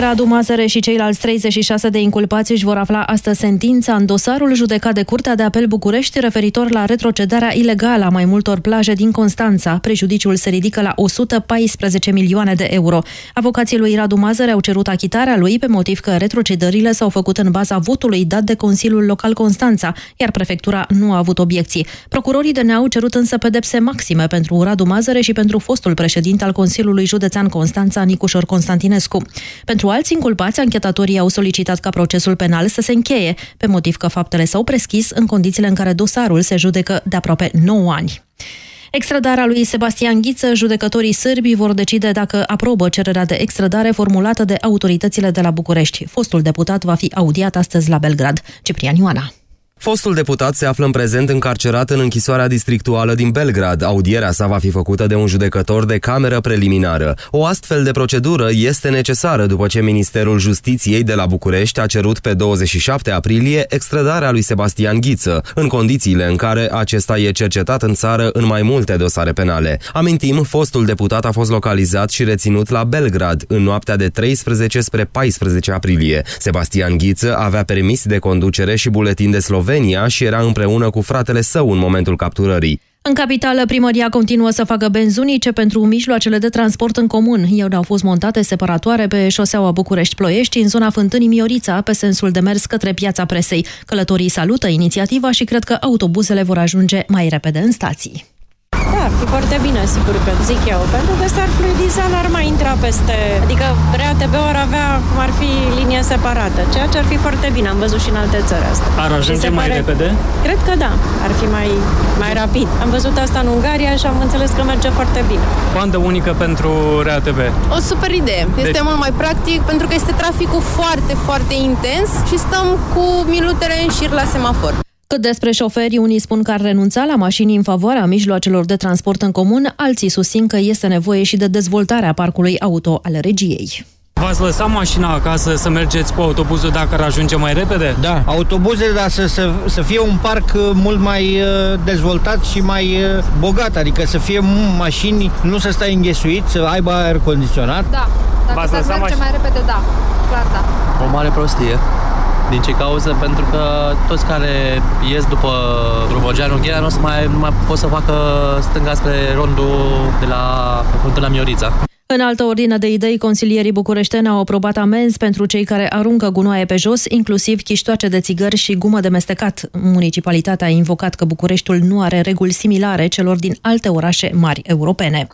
Radu Mazăre și ceilalți 36 de inculpați își vor afla astăzi sentința în dosarul judecat de Curtea de Apel București referitor la retrocedarea ilegală a mai multor plaje din Constanța. Prejudiciul se ridică la 114 milioane de euro. Avocații lui Radu Mazăre au cerut achitarea lui pe motiv că retrocedările s-au făcut în baza votului dat de Consiliul Local Constanța, iar prefectura nu a avut obiecții. Procurorii de au cerut însă pedepse maxime pentru Radu Mazăre și pentru fostul președinte al Consiliului Județean Constanța, Nicușor Constantinescu. Pentru alți inculpați, anchetatorii au solicitat ca procesul penal să se încheie, pe motiv că faptele s-au preschis în condițiile în care dosarul se judecă de aproape 9 ani. Extradarea lui Sebastian Ghiță, judecătorii sârbi vor decide dacă aprobă cererea de extradare formulată de autoritățile de la București. Fostul deputat va fi audiat astăzi la Belgrad. Ciprian Ioana. Fostul deputat se află în prezent încarcerat în închisoarea districtuală din Belgrad. Audierea sa va fi făcută de un judecător de cameră preliminară. O astfel de procedură este necesară după ce Ministerul Justiției de la București a cerut pe 27 aprilie extradarea lui Sebastian Ghiță, în condițiile în care acesta e cercetat în țară în mai multe dosare penale. Amintim, fostul deputat a fost localizat și reținut la Belgrad în noaptea de 13 spre 14 aprilie. Sebastian Ghiță avea permis de conducere și buletin de Slovenia și era împreună cu fratele său în momentul capturării. În capitală, primăria continuă să facă benzunice pentru mijloacele de transport în comun. Ele au fost montate separatoare pe șoseaua București-Ploiești, în zona fântânii Miorița, pe sensul de mers către Piața Presei. Călătorii salută inițiativa și cred că autobuzele vor ajunge mai repede în stații. Da, ar fi foarte bine, sigur că zic eu, pentru că s-ar fluidiza, n-ar mai intra peste... Adică RATB ar avea, cum ar fi, linie separată, ceea ce ar fi foarte bine, am văzut și în alte țări asta. Ar Și ajunge se mai repede? Cred că da, ar fi mai, mai rapid. Am văzut asta în Ungaria și am înțeles că merge foarte bine. Bandă unică pentru RATB. O super idee. Este Deci- mult mai practic pentru că este traficul foarte, foarte intens și stăm cu minutele în șir la semafor. Cât despre șoferi, unii spun că ar renunța la mașini în favoarea mijloacelor de transport în comun, alții susțin că este nevoie și de dezvoltarea parcului auto al regiei. V-ați lăsat mașina acasă să mergeți cu autobuzul dacă ar ajunge mai repede? Da, autobuzele, dar să, să, să fie un parc uh, mult mai uh, dezvoltat și mai uh, bogat, adică să fie m- mașini, nu să stai înghesuit, să aibă aer condiționat. Da, dacă V-ați s-ar lăsat merge maș- mai repede, da, clar da. O mare prostie. Din ce cauză? Pentru că toți care ies după Rubogeanu Gherea nu o să mai, nu mai pot să facă stânga spre rondul de la Fântâna Miorița. În altă ordine de idei, consilierii bucureșteni au aprobat amenzi pentru cei care aruncă gunoaie pe jos, inclusiv chiștoace de țigări și gumă de mestecat. Municipalitatea a invocat că Bucureștiul nu are reguli similare celor din alte orașe mari europene.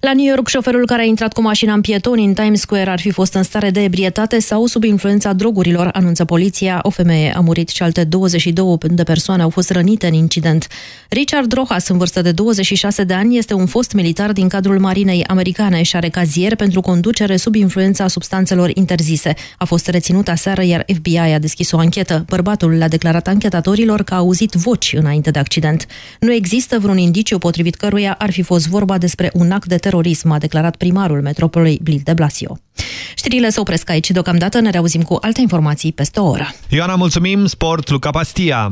La New York, șoferul care a intrat cu mașina în pietoni în Times Square ar fi fost în stare de ebrietate sau sub influența drogurilor, anunță poliția. O femeie a murit și alte 22 de persoane au fost rănite în incident. Richard Rojas, în vârstă de 26 de ani, este un fost militar din cadrul Marinei Americane și are cazier pentru conducere sub influența substanțelor interzise. A fost reținut aseară, iar FBI a deschis o anchetă. Bărbatul le-a declarat anchetatorilor că a auzit voci înainte de accident. Nu există vreun indiciu potrivit căruia ar fi fost vorba despre un act de terorism, a declarat primarul metropolei Blil de Blasio. Știrile se opresc aici deocamdată, ne reauzim cu alte informații peste o oră. Ioana, mulțumim! Sport, Luca Pastia!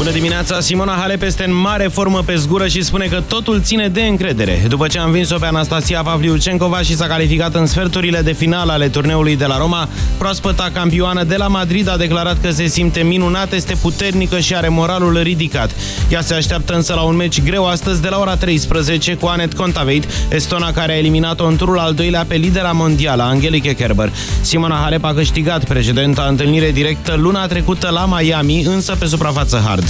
Bună dimineața! Simona Halep este în mare formă pe zgură și spune că totul ține de încredere. După ce a învins-o pe Anastasia Pavliucencova și s-a calificat în sferturile de final ale turneului de la Roma, proaspăta campioană de la Madrid a declarat că se simte minunat, este puternică și are moralul ridicat. Ea se așteaptă însă la un meci greu astăzi de la ora 13 cu Anet Kontaveit, estona care a eliminat-o în turul al doilea pe lidera mondială, Angelique Kerber. Simona Halep a câștigat precedenta întâlnire directă luna trecută la Miami, însă pe suprafață hard.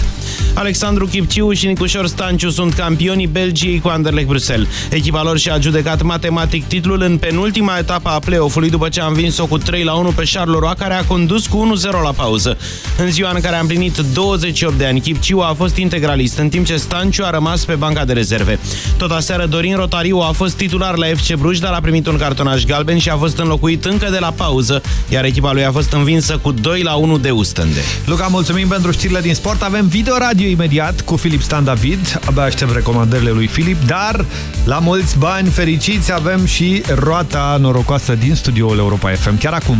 Alexandru Chipciu și Nicușor Stanciu sunt campionii Belgiei cu Anderlecht Bruxelles. Echipa lor și-a judecat matematic titlul în penultima etapă a play-off-ului după ce a învins-o cu 3 la 1 pe Charleroi, care a condus cu 1-0 la pauză. În ziua în care a împlinit 28 de ani, Chipciu a fost integralist, în timp ce Stanciu a rămas pe banca de rezerve. Tot aseară, Dorin Rotariu a fost titular la FC Bruj, dar a primit un cartonaj galben și a fost înlocuit încă de la pauză, iar echipa lui a fost învinsă cu 2 la 1 de Ustende. Luca, mulțumim pentru știrile din sport. Avem video radio imediat cu Filip Stan David. Abia aștept recomandările lui Filip, dar la mulți bani fericiți avem și roata norocoasă din studioul Europa FM. Chiar acum.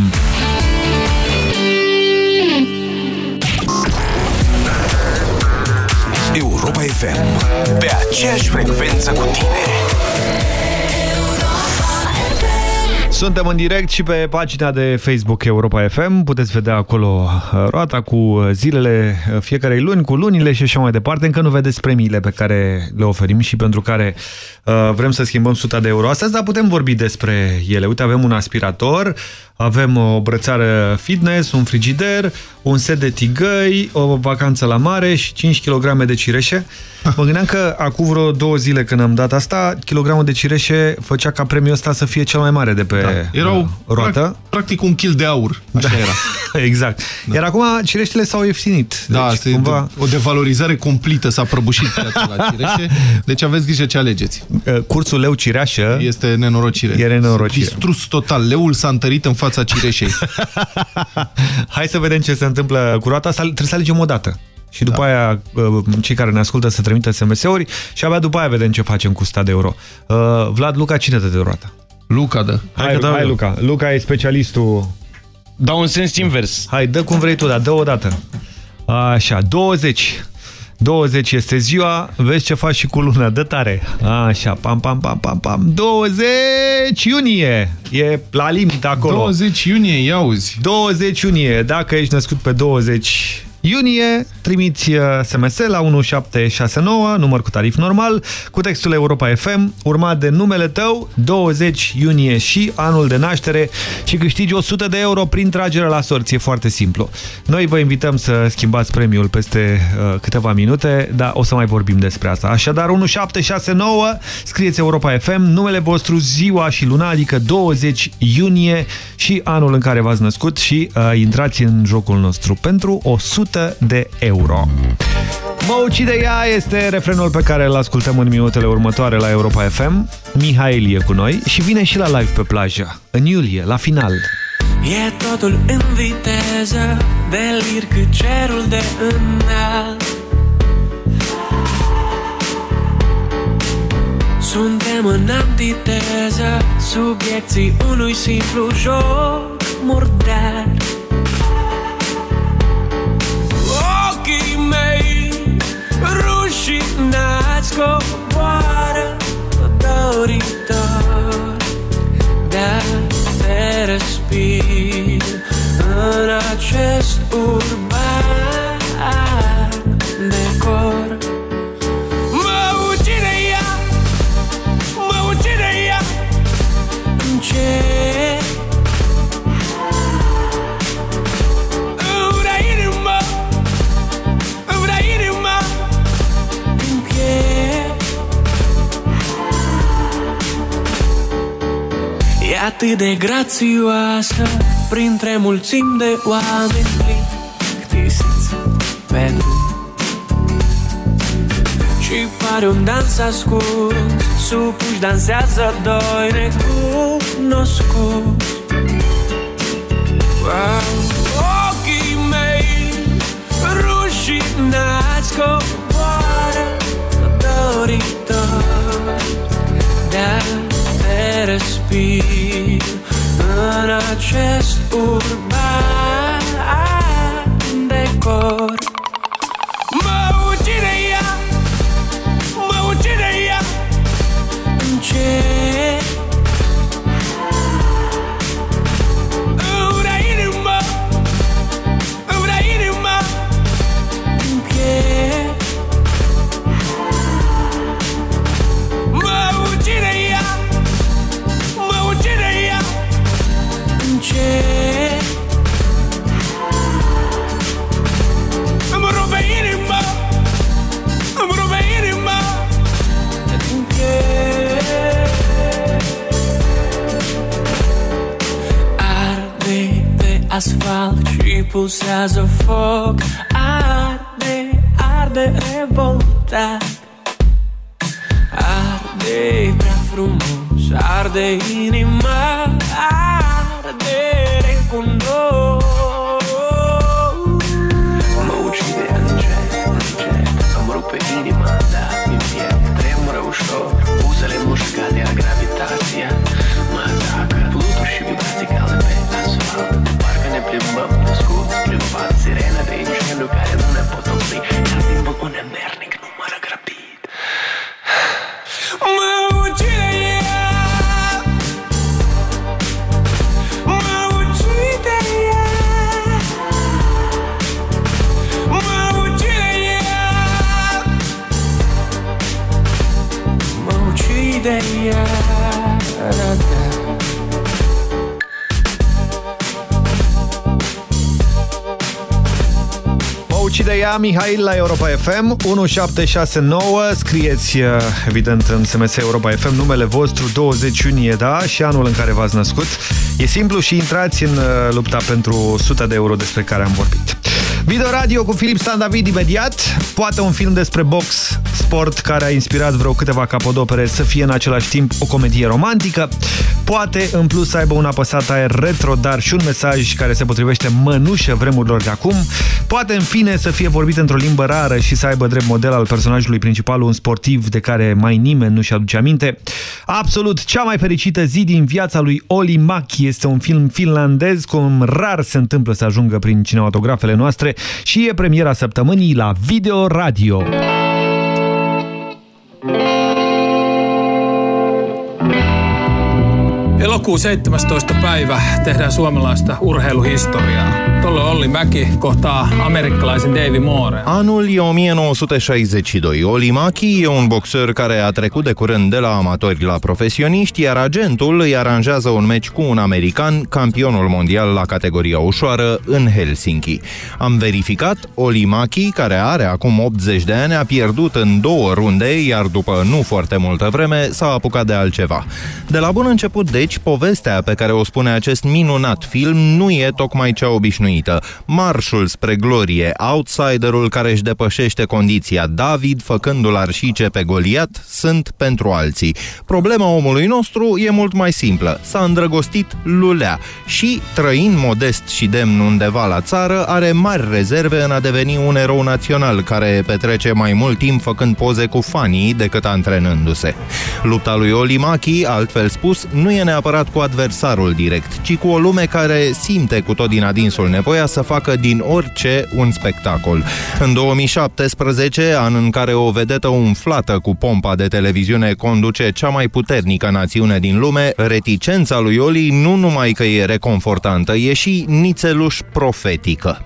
Europa FM. Pe aceeași frecvență cu tine. Suntem în direct și pe pagina de Facebook Europa FM. Puteți vedea acolo uh, roata cu uh, zilele uh, fiecarei luni, cu lunile și așa mai departe. Încă nu vedeți premiile pe care le oferim și pentru care uh, vrem să schimbăm 100 de euro astăzi, dar putem vorbi despre ele. Uite, avem un aspirator, avem o brățară fitness, un frigider, un set de tigăi, o vacanță la mare și 5 kg de cireșe. Mă gândeam că acum vreo două zile când am dat asta, kilogramul de cireșe făcea ca premiul ăsta să fie cel mai mare de pe da. Erau roată. Practic un kil de aur, așa da. era. (laughs) exact. Da. Iar acum cireștele s-au ieftinit. Da, deci, asta cumva... o devalorizare completă s-a prăbușit piața la cireșe, deci aveți grijă ce alegeți. Cursul leu cireașă este nenorocire. E nenorocire. Distrus total. Leul s-a întărit în fața cireșei. (laughs) Hai să vedem ce se întâmplă cu roata. Trebuie să alegem o dată. Și după da. aia, cei care ne ascultă să trimită SMS-uri și abia după aia vedem ce facem cu 100 de euro. Uh, Vlad, Luca, cine dă de roata? Luca dă. Hai, hai, hai Luca. Luca e specialistul... Dau un sens invers. Hai, dă cum vrei tu, dar dă o dată. Așa, 20. 20 este ziua, vezi ce faci și cu luna, dă tare. Așa, pam, pam, pam, pam, pam. 20 iunie, e la limit acolo. 20 iunie, ia auzi. 20 iunie, dacă ești născut pe 20 iunie, trimiți SMS uh, la 1769, număr cu tarif normal, cu textul Europa FM, urmat de numele tău, 20 iunie și anul de naștere și câștigi 100 de euro prin tragere la sorție, foarte simplu. Noi vă invităm să schimbați premiul peste uh, câteva minute, dar o să mai vorbim despre asta. Așadar, 1769, scrieți Europa FM, numele vostru, ziua și luna, adică 20 iunie și anul în care v-ați născut și uh, intrați în jocul nostru pentru 100 100 de euro. Mă ucide ea este refrenul pe care îl ascultăm în minutele următoare la Europa FM. Mihail e cu noi și vine și la live pe plajă, în iulie, la final. E totul în viteză, delir cât cerul de înalt. Suntem în antiteză, subiecții unui simplu joc murdar. Rușinați coboară doritor Dar te respir în acest urban atât de grațioasă Printre mulțimi de oameni plictisiți pe drum. Și pare un dans ascuns Supuși dansează doi necunoscuți. Wow. Ochii mei rușinați coboară doritor. De-a te respir în acest urban pe asfalt și pulsează foc Arde, arde revoltat Arde prea frumos, arde inima Arde recunosc Mă ucide încet, încet Îmi rupe inima, da, din piept Tremură ușor, buzele mușcate de incendiu care nu ne pot opri Iar timpul Mă ucide ea, Mihail, la Europa FM, 1769, scrieți, uh, evident, în SMS Europa FM numele vostru, 20 iunie, da, și anul în care v-ați născut. E simplu și intrați în uh, lupta pentru 100 de euro despre care am vorbit. Video radio cu Filip Stan David imediat, poate un film despre box, sport care a inspirat vreo câteva capodopere să fie în același timp o comedie romantică, poate în plus să aibă un apăsat aer retro, dar și un mesaj care se potrivește mănușă vremurilor de acum, poate în fine să fie vorbit într-o limbă rară și să aibă drept model al personajului principal un sportiv de care mai nimeni nu-și aduce aminte. Absolut cea mai fericită zi din viața lui Oli Maki este un film finlandez, cum rar se întâmplă să ajungă prin cinematografele noastre și e premiera săptămânii la Video Radio. Elokuun 17. päivä tehdään suomalaista urheiluhistoriaa. Tuolla Olli Mäki kohtaa amerikkalaisen Davey Moore. Anul e 1962. Oli Maki e un boxer care a trecut de curând de la amatori la profesioniști, iar agentul îi aranjează un meci cu un american, campionul mondial la categoria ușoară, în Helsinki. Am verificat, Oli Maki, care are acum 80 de ani, a pierdut în două runde, iar după nu foarte multă vreme s-a apucat de altceva. De la bun început, deci, povestea pe care o spune acest minunat film nu e tocmai cea obișnuită. Marșul spre glorie, outsiderul care își depășește condiția, David făcându-l arșice pe Goliat, sunt pentru alții. Problema omului nostru e mult mai simplă. S-a îndrăgostit lulea și, trăind modest și demn undeva la țară, are mari rezerve în a deveni un erou național care petrece mai mult timp făcând poze cu fanii decât antrenându-se. Lupta lui Oli Maki, altfel spus, nu e neapărat cu adversarul direct, ci cu o lume care simte cu tot din adinsul nevoia să facă din orice un spectacol. În 2017, an în care o vedetă umflată cu pompa de televiziune conduce cea mai puternică națiune din lume, reticența lui Oli nu numai că e reconfortantă, e și nițeluș profetică.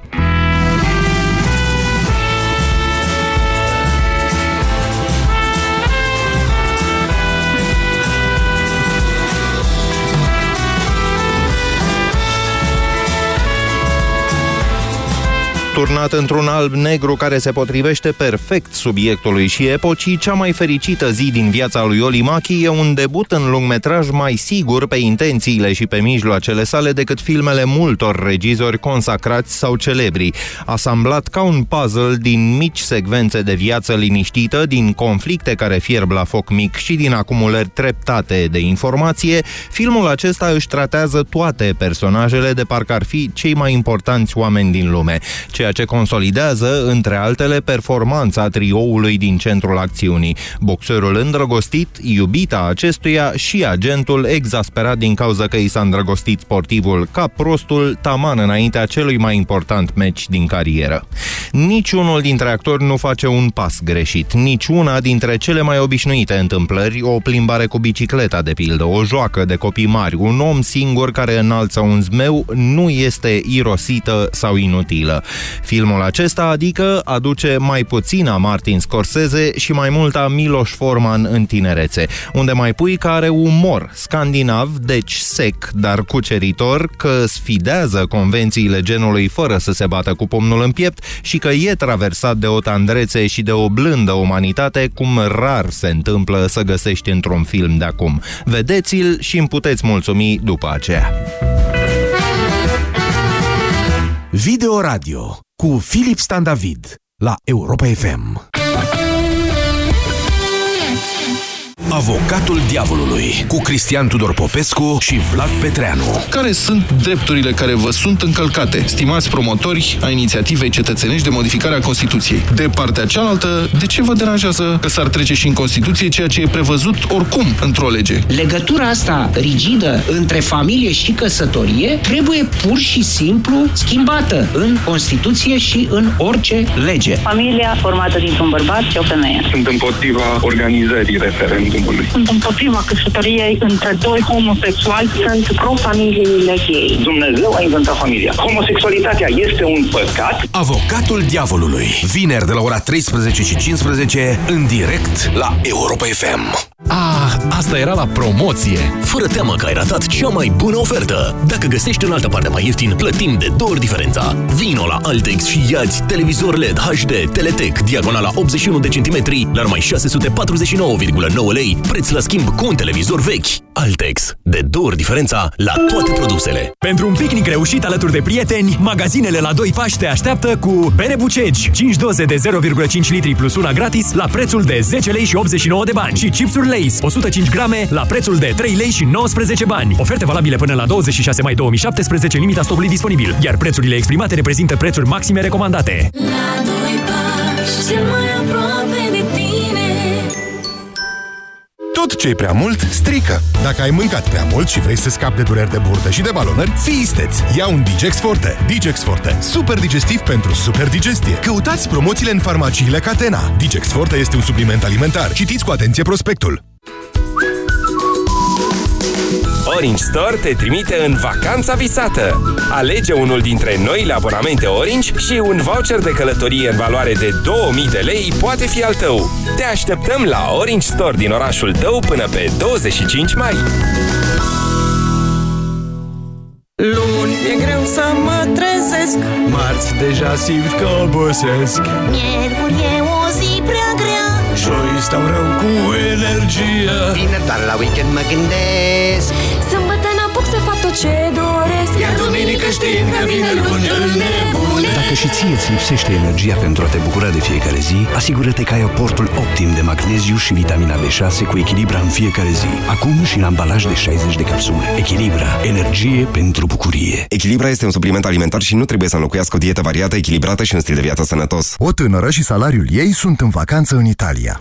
Turnat într-un alb-negru care se potrivește perfect subiectului și epocii, cea mai fericită zi din viața lui Oli Machi e un debut în lungmetraj mai sigur pe intențiile și pe mijloacele sale decât filmele multor regizori consacrați sau celebri. Asamblat ca un puzzle din mici secvențe de viață liniștită, din conflicte care fierb la foc mic și din acumulări treptate de informație, filmul acesta își tratează toate personajele de parcă ar fi cei mai importanți oameni din lume, ceea ce consolidează, între altele, performanța trioului din centrul acțiunii. Boxerul îndrăgostit, iubita acestuia și agentul exasperat din cauza că i s-a îndrăgostit sportivul ca prostul taman înaintea celui mai important meci din carieră. Niciunul dintre actori nu face un pas greșit, niciuna dintre cele mai obișnuite întâmplări, o plimbare cu bicicleta de pildă, o joacă de copii mari, un om singur care înalță un zmeu, nu este irosită sau inutilă. Filmul acesta, adică, aduce mai puțin a Martin Scorsese și mai mult a Miloš Forman în tinerețe, unde mai pui că are umor scandinav, deci sec, dar cuceritor, că sfidează convențiile genului fără să se bată cu pomnul în piept și că e traversat de o tandrețe și de o blândă umanitate, cum rar se întâmplă să găsești într-un film de acum. Vedeți-l și îmi puteți mulțumi după aceea. Video Radio cu Filip Stan David la Europa FM. Avocatul diavolului cu Cristian Tudor Popescu și Vlad Petreanu. Care sunt drepturile care vă sunt încălcate, stimați promotori a inițiativei cetățenești de modificare a Constituției? De partea cealaltă, de ce vă deranjează că s-ar trece și în Constituție ceea ce e prevăzut oricum într-o lege? Legătura asta rigidă între familie și căsătorie trebuie pur și simplu schimbată în Constituție și în orice lege. Familia formată dintr-un bărbat și o femeie. Sunt împotriva organizării referendumului. Sunt împotriva căsătoriei între doi homosexuali. Sunt pro-familiile gay. Dumnezeu a inventat familia. Homosexualitatea este un păcat. Avocatul diavolului. Vineri de la ora 13 și 15 în direct la Europa FM. Ah, asta era la promoție! Fără teamă că ai ratat cea mai bună ofertă! Dacă găsești în altă parte mai ieftin, plătim de două ori diferența. Vino la Altex și iați televizor LED HD Teletec, diagonala 81 de centimetri, la numai 649,9 lei, preț la schimb cu un televizor vechi. Altex. De două ori diferența la toate produsele. Pentru un picnic reușit alături de prieteni, magazinele la 2 pași te așteaptă cu bere Bucegi, 5 doze de 0,5 litri plus una gratis la prețul de 10 lei și 89 de bani și chipsuri Lays, 105 grame la prețul de 3 lei și 19 bani. Oferte valabile până la 26 mai 2017, limita stocului disponibil, iar prețurile exprimate reprezintă prețuri maxime recomandate. La doi pași, cel mai aproape Tot ce e prea mult, strică. Dacă ai mâncat prea mult și vrei să scapi de dureri de burtă și de balonări, fii isteți! Ia un Digex Forte. Digex Forte. Super digestiv pentru super digestie. Căutați promoțiile în farmaciile Catena. Digex Forte este un supliment alimentar. Citiți cu atenție prospectul. Orange Store te trimite în vacanța visată. Alege unul dintre noile abonamente Orange și un voucher de călătorie în valoare de 2000 de lei poate fi al tău. Te așteptăm la Orange Store din orașul tău până pe 25 mai. Luni e greu să mă trezesc Marți deja simt că obosesc Miercuri e o zi prea grea Joi stau rău cu energie Vineri doar la weekend mă gândesc ce doresc Iar duminică știind că vine luni îl nebune Dacă și ție îți lipsește energia pentru a te bucura de fiecare zi, asigură-te că ai aportul optim de magneziu și vitamina B6 cu Echilibra în fiecare zi. Acum și în ambalaj de 60 de capsule. Echilibra. Energie pentru bucurie. Echilibra este un supliment alimentar și nu trebuie să înlocuiască o dietă variată, echilibrată și un stil de viață sănătos. O tânără și salariul ei sunt în vacanță în Italia.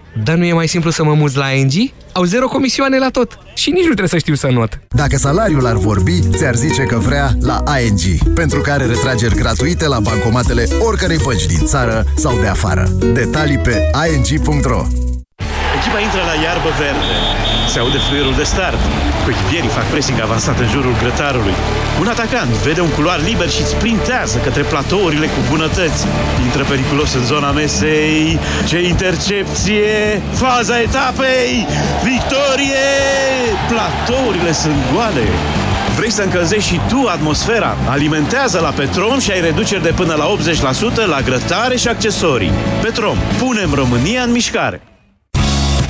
Dar nu e mai simplu să mă muți la ING? Au zero comisioane la tot. Și nici nu trebuie să știu să not. Dacă salariul ar vorbi, ți-ar zice că vrea la ING, pentru care retrageri gratuite la bancomatele oricărei bănci din țară sau de afară. Detalii pe ing.ro Echipa intră la iarbă verde. Se aude fluierul de start. Coechipierii fac pressing avansat în jurul grătarului. Un atacant vede un culoar liber și sprintează către platourile cu bunătăți. Intră periculos în zona mesei. Ce intercepție! Faza etapei! Victorie! Platourile sunt goale. Vrei să încălzești și tu atmosfera? Alimentează la Petrom și ai reduceri de până la 80% la grătare și accesorii. Petrom, punem România în mișcare!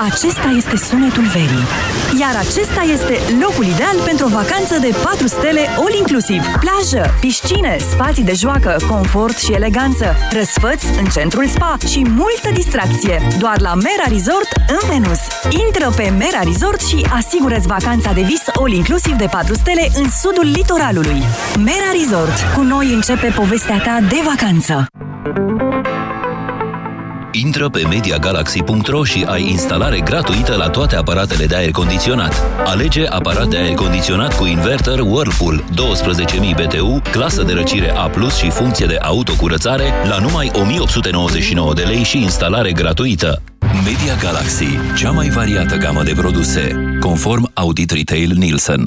Acesta este sunetul verii. Iar acesta este locul ideal pentru o vacanță de 4 stele all-inclusiv. Plajă, piscine, spații de joacă, confort și eleganță, răsfăți în centrul spa și multă distracție. Doar la Mera Resort în Venus. Intră pe Mera Resort și asigură-ți vacanța de vis all-inclusiv de 4 stele în sudul litoralului. Mera Resort. Cu noi începe povestea ta de vacanță. Intră pe MediaGalaxy.ro și ai instalare gratuită la toate aparatele de aer condiționat. Alege aparat de aer condiționat cu inverter Whirlpool 12.000 BTU, clasă de răcire A+, și funcție de autocurățare la numai 1899 de lei și instalare gratuită. Media Galaxy, cea mai variată gamă de produse, conform Audit Retail Nielsen.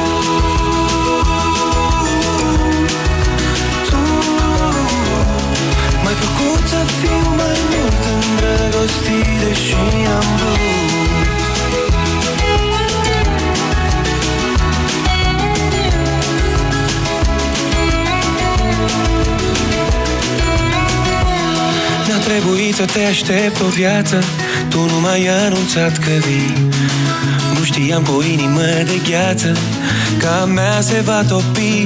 făcut să fiu mai mult îndrăgostit Deși am vrut. N-a trebuit să te aștept o viață Tu nu m-ai anunțat că vii. Nu știam cu o inimă de gheață Că a mea se va topi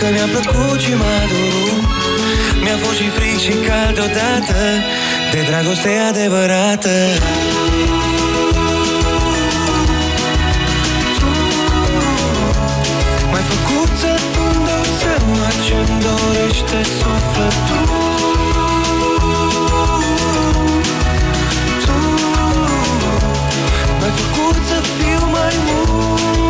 Că mi-a plăcut și m-a dorut Mi-a fost și fric și cald odată De dragoste adevărată. M-ai făcut să-mi dau seama ce-mi dorește sufletul. Tu M-ai făcut să fiu mai mult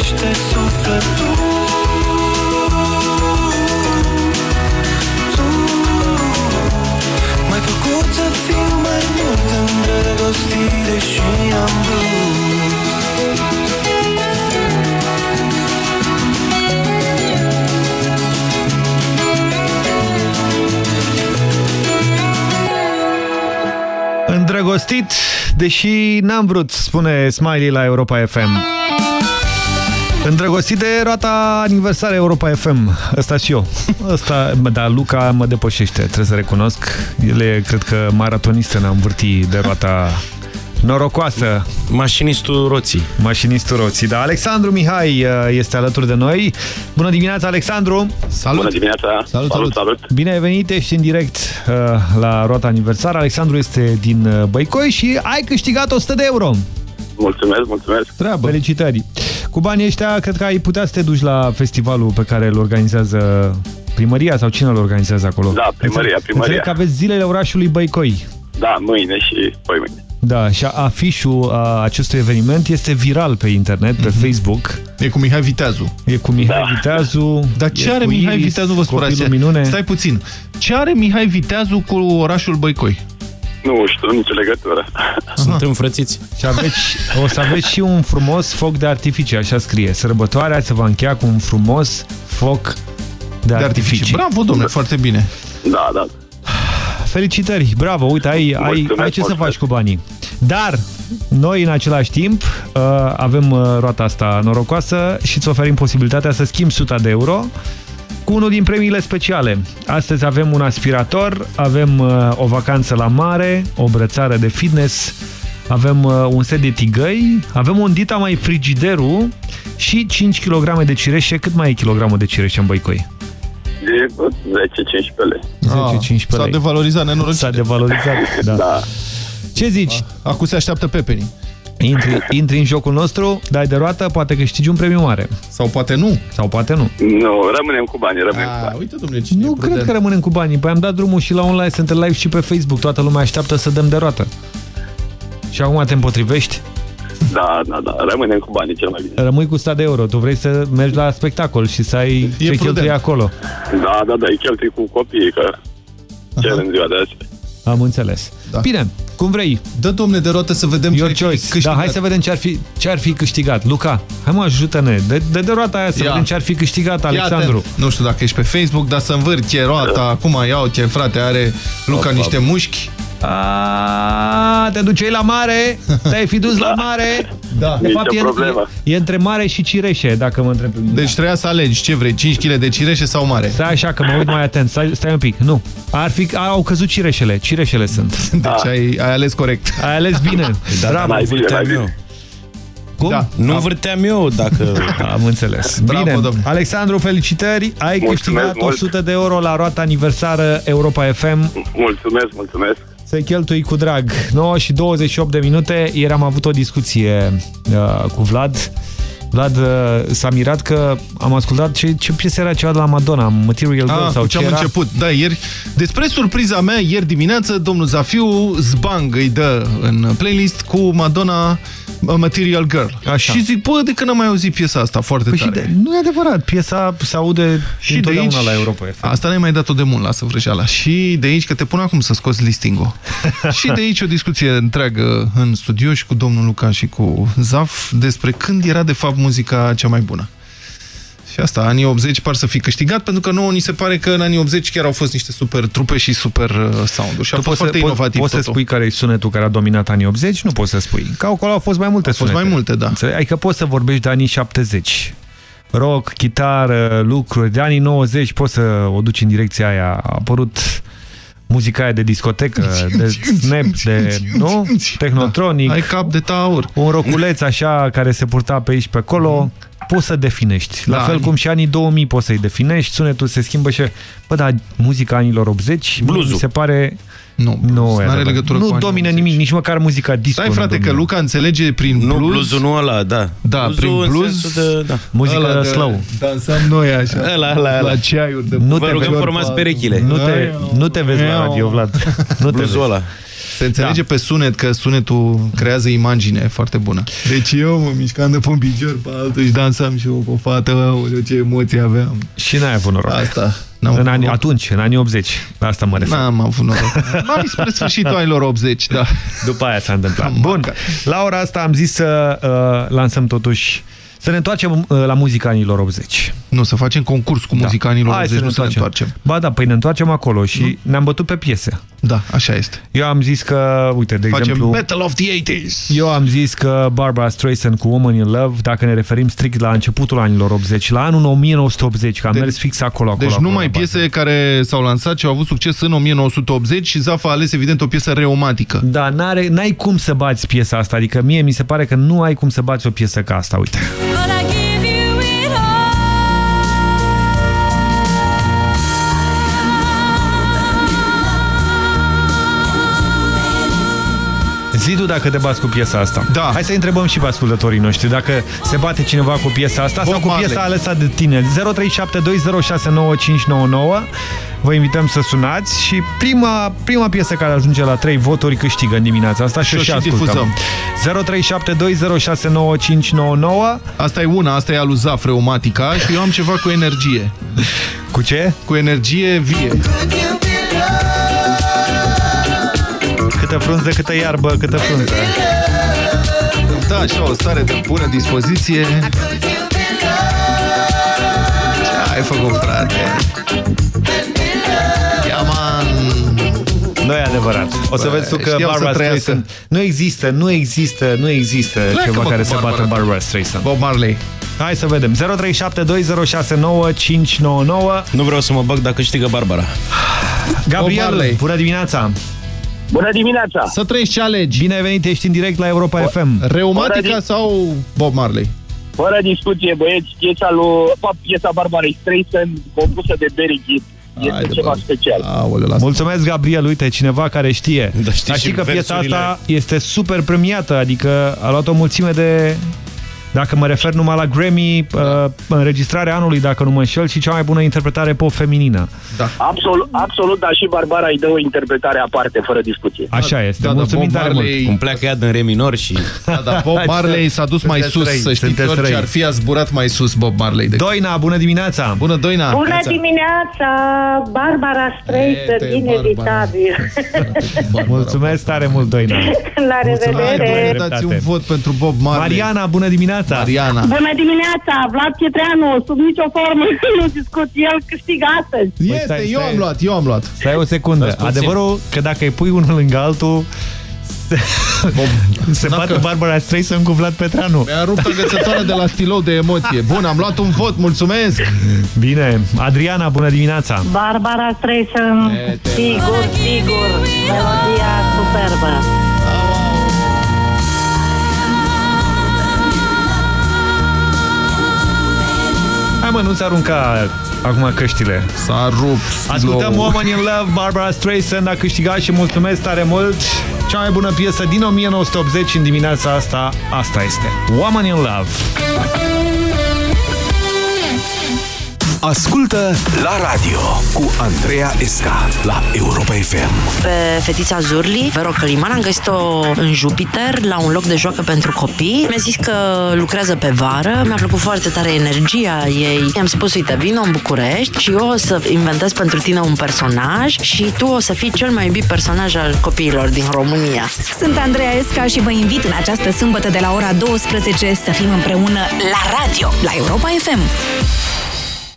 dorește sufletul Tu M-ai făcut să fiu mai mult îndrăgostit Deși am vrut Îndrăgostit, deși n-am vrut, spune Smiley la Europa FM. Îndrăgostit de roata aniversare Europa FM. Ăsta și eu. Ăsta, da, Luca mă depășește, trebuie să recunosc. El e, cred că, maratonistă în a învârti de roata norocoasă. Mașinistul roții. Mașinistul roții, da. Alexandru Mihai uh, este alături de noi. Bună dimineața, Alexandru! Salut! Bună dimineața! Salut, salut! salut. Bine ai venit, ești în direct uh, la roata aniversară. Alexandru este din uh, Băicoi și ai câștigat 100 de euro. Mulțumesc, mulțumesc! Treabă! Felicitări! Cu banii ăștia, cred că ai putea să te duci la festivalul pe care îl organizează primăria sau cine îl organizează acolo? Da, primăria, primăria. Înțeleg că aveți zilele orașului Băicoi. Da, mâine și poi mâine. Da, și afișul a acestui eveniment este viral pe internet, pe Facebook. E cu Mihai Viteazu. E cu Mihai da. Viteazu. Dar ce are Mihai Iris, Viteazu, vă spurați? minune? Stai puțin. Ce are Mihai Viteazu cu orașul Băicoi? Nu știu, nicio legătură. (laughs) Suntem frățiți. Și aveți, o să aveți și un frumos foc de artificii, așa scrie. Sărbătoarea se va încheia cu un frumos foc de, De artificii. Bravo, domnule, foarte bine. Da, da. Felicitări, bravo, uite, ai, ai, Mulțumesc, ai ce să mulțumesc. faci cu banii. Dar noi în același timp uh, avem uh, roata asta norocoasă și îți oferim posibilitatea să schimbi 100 de euro cu unul din premiile speciale. Astăzi avem un aspirator, avem uh, o vacanță la mare, o brățară de fitness, avem uh, un set de tigăi, avem un dita mai frigiderul și 5 kg de cireșe. Cât mai e kilogramul de cireșe în Băicoi? De 10-15 lei. 10-15 S-a lei. devalorizat nenorocire. S-a devalorizat, (laughs) da. Da. Ce zici? Acum se așteaptă pepenii. Intri, intri în jocul nostru, dai de roată, poate câștigi un premiu mare. Sau poate nu. Sau poate nu. Nu, rămânem cu banii, rămânem cu banii. Uite, domnule, cine Nu cred că rămânem cu banii. Păi am dat drumul și la online, suntem live și pe Facebook. Toată lumea așteaptă să dăm de roată. Și acum te împotrivești? Da, da, da, rămânem cu banii cel mai bine. Rămâi cu 100 de euro. Tu vrei să mergi la spectacol și să ai ce prudent. cheltui acolo. Da, da, da, îi cheltui cu copiii, că cer în ziua de azi. Am înțeles. Da. Bine, cum vrei. Dă, domne, de roată să vedem Your ce choice. Da, hai să vedem ce ar fi, ce ar fi câștigat. Luca, hai mă, ajută-ne. De, de, de roata aia să Ia. vedem ce ar fi câștigat Alexandru. Ia-te. Nu știu dacă ești pe Facebook, dar să învârti roata. Acum iau ce frate are Luca Op, niște mușchi. A, te duceai la mare? Te-ai fi dus la mare? Da. De fapt, Nicio e, problemă. e, e între mare și cireșe, dacă mă întreb pe mine. Deci trebuia să alegi ce vrei, 5 kg de cireșe sau mare? Stai așa, că mă uit mai atent. Stai, stai un pic. Nu. Ar fi, au căzut cireșele. Cireșele sunt. (laughs) Deci ai, ai ales corect. Ai ales bine. Da, Bravo. dar nu vârteam eu. Cum? Da. Nu vârteam eu dacă... Am înțeles. Bravo, Bine. domnule. Alexandru, felicitări. Ai Mulțumesc câștigat mult. 100 de euro la roata aniversară Europa FM. Mulțumesc, mulțumesc. Se cheltui cu drag. 9 și 28 de minute. Ieri am avut o discuție uh, cu Vlad. Vlad uh, s-a mirat că am ascultat ce, ce piesă era ceva de la Madonna, Material Girl Ah, sau cu ce ce am era. început. Da, ieri. Despre surpriza mea, ieri dimineață, domnul Zafiu Zbang îi dă în playlist cu Madonna uh, Material Girl. Așa. Și zic, bă, de când am mai auzit piesa asta foarte Păi și tare. de, nu e adevărat, piesa se aude Și de întotdeauna aici, la Europa FM. asta ne-ai mai dat-o de mult, lasă vrăjeala. Și de aici, că te pun acum să scoți listing-ul. (laughs) și de aici o discuție întreagă în studio și cu domnul Luca și cu Zaf despre când era de fapt muzica cea mai bună. Și asta, anii 80 par să fi câștigat, pentru că nouă ni se pare că în anii 80 chiar au fost niște super trupe și super uh, sound-uri. Și a Tu fost poți să, foarte po- inovativ poți să totul. spui care e sunetul care a dominat anii 80? Nu poți să spui. Că acolo au fost mai multe Au fost sunete. mai multe, da. Înțelegi? Adică poți să vorbești de anii 70. Rock, chitară, lucruri. De anii 90 poți să o duci în direcția aia. A apărut muzica aia de discotecă, de snap, de, nu? Technotronic. Da. Ai cap de taur. Un roculeț așa care se purta pe aici pe acolo. Poți să definești. La Da. fel cum și anii 2000 poți să-i definești, sunetul se schimbă și... Bă, dar muzica anilor 80, Blues-ul. mi se pare... Nu, nu n-are adevărat. legătură Nu cu anii domină nimic, nici măcar muzica disco. Stai, nu frate, că domină. Luca înțelege prin Nu, blues... blues-ul nu ăla, da. Da, Blues-ul prin în blues... sensul de- da. Muzică ăla de slow. Dansăm noi așa. Ăla, ăla, ăla. La ceaiuri de Nu Vă te rugăm, vezi- formați perechile. Nu te, nu te vezi la radio, Vlad. Nu te vezi. Blues-ul ăla. Se înțelege pe sunet că sunetul creează imagine foarte bună. Deci eu mă mișcam de pe un picior pe altul și dansam și eu cu o fată, aoleu, ce emoții aveam. Și n-ai avut noroc. Asta. În anii, atunci, în anii 80. La asta mă refer. N-am avut noroc. (laughs) Mai spre sfârșitul anilor 80, da. După aia s-a întâmplat. Bun, la ora asta am zis să uh, lansăm totuși, să ne întoarcem uh, la muzica anilor 80. Nu, să facem concurs cu muzica anilor Da. Hai 80, să nu să ne întoarcem. întoarcem. Ba da, păi ne întoarcem acolo și ne-am bătut pe piese. Da, așa este. Eu am zis că, uite, de Facem exemplu... Battle of the 80s. Eu am zis că Barbara Streisand cu Woman in Love, dacă ne referim strict la începutul anilor 80, la anul 1980, că am Deci- mers fix acolo, acolo. Deci acolo, numai la bază. piese care s-au lansat și au avut succes în 1980 și Zaf a ales evident o piesă reumatică. Da, n-are- n-ai cum să bați piesa asta, adică mie mi se pare că nu ai cum să bați o piesă ca asta, uite. Zi tu dacă te bați cu piesa asta. Da. Hai să întrebăm și pe ascultătorii noștri dacă se bate cineva cu piesa asta Bob sau cu Marley. piesa alesă de tine. 0372069599. Vă invităm să sunați și prima, prima piesă care ajunge la 3 voturi câștigă în dimineața asta și, Și o o și și ascultăm. 0372069599. Asta e una, asta e alu Zaf, reumatica și eu am ceva cu energie. Cu ce? Cu energie vie. Câtă frunză, câtă iarbă, câtă frunză. Da, așa, o stare de bună dispoziție. Ce ai făcut, frate? Ia, man! Nu e adevărat. O să Bă, vezi tu că știam să Barbara trăiască. Streisand... Nu există, nu există, nu există Pleacă, ceva mă, care cu să bată Barbara. Barbara Streisand. Bob Marley. Hai să vedem. 0372069599. Nu vreau să mă bag dacă câștigă Barbara. Gabriel, Marley. bună dimineața! Bună dimineața! Să trăiești ce alegi. Bine ai venit, ești în direct la Europa FM. Reumatica Fără sau Bob Marley? Fără discuție, băieți, piesa lui, fapt, piesa Barbarei Streisand, compusă de Derek Gibb. Este Haide, ceva bă. special. Aoleu, lasă. Mulțumesc, Gabriel. Uite, cineva care știe. Da, știi Dar și știi că piesa versurile. asta este super premiată, adică a luat o mulțime de... Dacă mă refer numai la Grammy, uh, înregistrarea anului, dacă nu mă înșel, și cea mai bună interpretare pop feminină. Absolut, absolut, dar și Barbara îi dă o interpretare aparte, fără discuție. Așa este. Da, da, Mulțumim Bob tare Marley- mult. Cum pleacă ea din re minor și... Da, da, Bob Marley s-a dus mai Sunteți sus, răi, să știți, sunteți orice răi. ar fi, a zburat mai sus Bob Marley. De... Doina, bună dimineața! Bună, Doina! Bună dimineața, Barbara Streisand, Ete, inevitabil. (laughs) Mulțumesc tare mult, Doina. La Hai, revedere. Doina, Dreptate. dați un vot pentru Bob Marley. Mariana, bună dimineața! Mariana. Bună dimineața, Vlad Pietreanu, sub nicio formă (laughs) nu discut, el câștigă astăzi. Este, stai, eu stai. am luat, eu am luat. Stai o secundă. Stați puțin. Adevărul că dacă îi pui unul lângă altul, se, se bate Barbara Streisand cu Vlad Petreanu. Mi-a rupt agățătoarea de la stilou de emoție. Bun, am luat un vot, mulțumesc! Bine. Adriana, bună dimineața! Barbara Streisand, sigur, sigur, melodia superbă. Hai mă, nu-ți arunca acum căștile. S-a rupt Ascultăm stilou. Woman in Love, Barbara Streisand a câștigat și mulțumesc tare mult. Cea mai bună piesă din 1980 în dimineața asta, asta este. Woman in Love. Ascultă la radio cu Andreea Esca la Europa FM. Pe fetița Zurli, Vero Căliman, am găsit-o în Jupiter, la un loc de joacă pentru copii. Mi-a zis că lucrează pe vară, mi-a plăcut foarte tare energia ei. I-am spus, uite, vino în București și eu o să inventez pentru tine un personaj și tu o să fii cel mai iubit personaj al copiilor din România. Sunt Andreea Esca și vă invit în această sâmbătă de la ora 12 să fim împreună la radio, la Europa FM.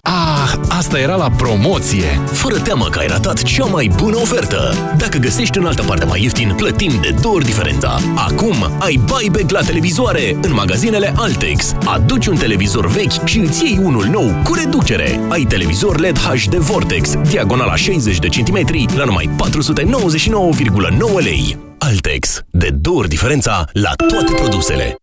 Ah, asta era la promoție! Fără teamă că ai ratat cea mai bună ofertă! Dacă găsești în altă parte mai ieftin, plătim de două ori diferența. Acum ai buyback la televizoare în magazinele Altex. Aduci un televizor vechi și îți iei unul nou cu reducere. Ai televizor LED HD Vortex, diagonala 60 de centimetri, la numai 499,9 lei. Altex. De două ori diferența la toate produsele.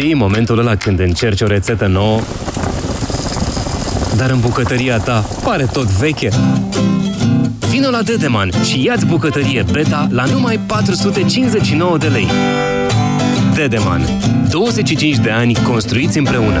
Știi momentul ăla când încerci o rețetă nouă, dar în bucătăria ta pare tot veche? Vino la Dedeman și ia-ți bucătărie Beta la numai 459 de lei. Dedeman. 25 de ani construiți împreună.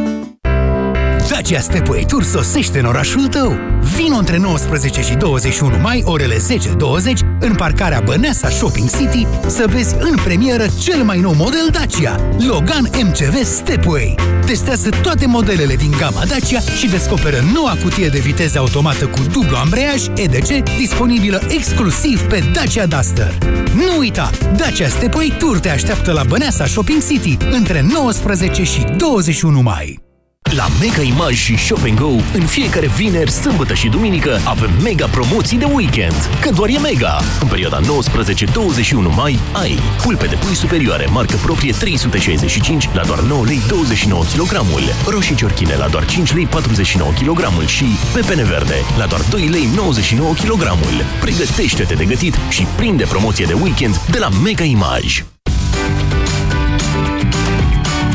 Dacia Stepway Tour sosește în orașul tău. Vino între 19 și 21 mai, orele 10-20, în parcarea Băneasa Shopping City, să vezi în premieră cel mai nou model Dacia, Logan MCV Stepway. Testează toate modelele din gama Dacia și descoperă noua cutie de viteză automată cu dublu ambreiaj EDC, disponibilă exclusiv pe Dacia Duster. Nu uita, Dacia Stepway Tour te așteaptă la Băneasa Shopping City între 19 și 21 mai. La Mega Image și Shop Go, în fiecare vineri, sâmbătă și duminică, avem mega promoții de weekend. Că doar e mega! În perioada 19-21 mai, ai pulpe de pui superioare, marcă proprie 365 la doar 9 lei 29 kg, roșii ciorchine la doar 5 lei 49 kg și pepene verde la doar 2 lei 99 kg. Pregătește-te de gătit și prinde promoție de weekend de la Mega Image.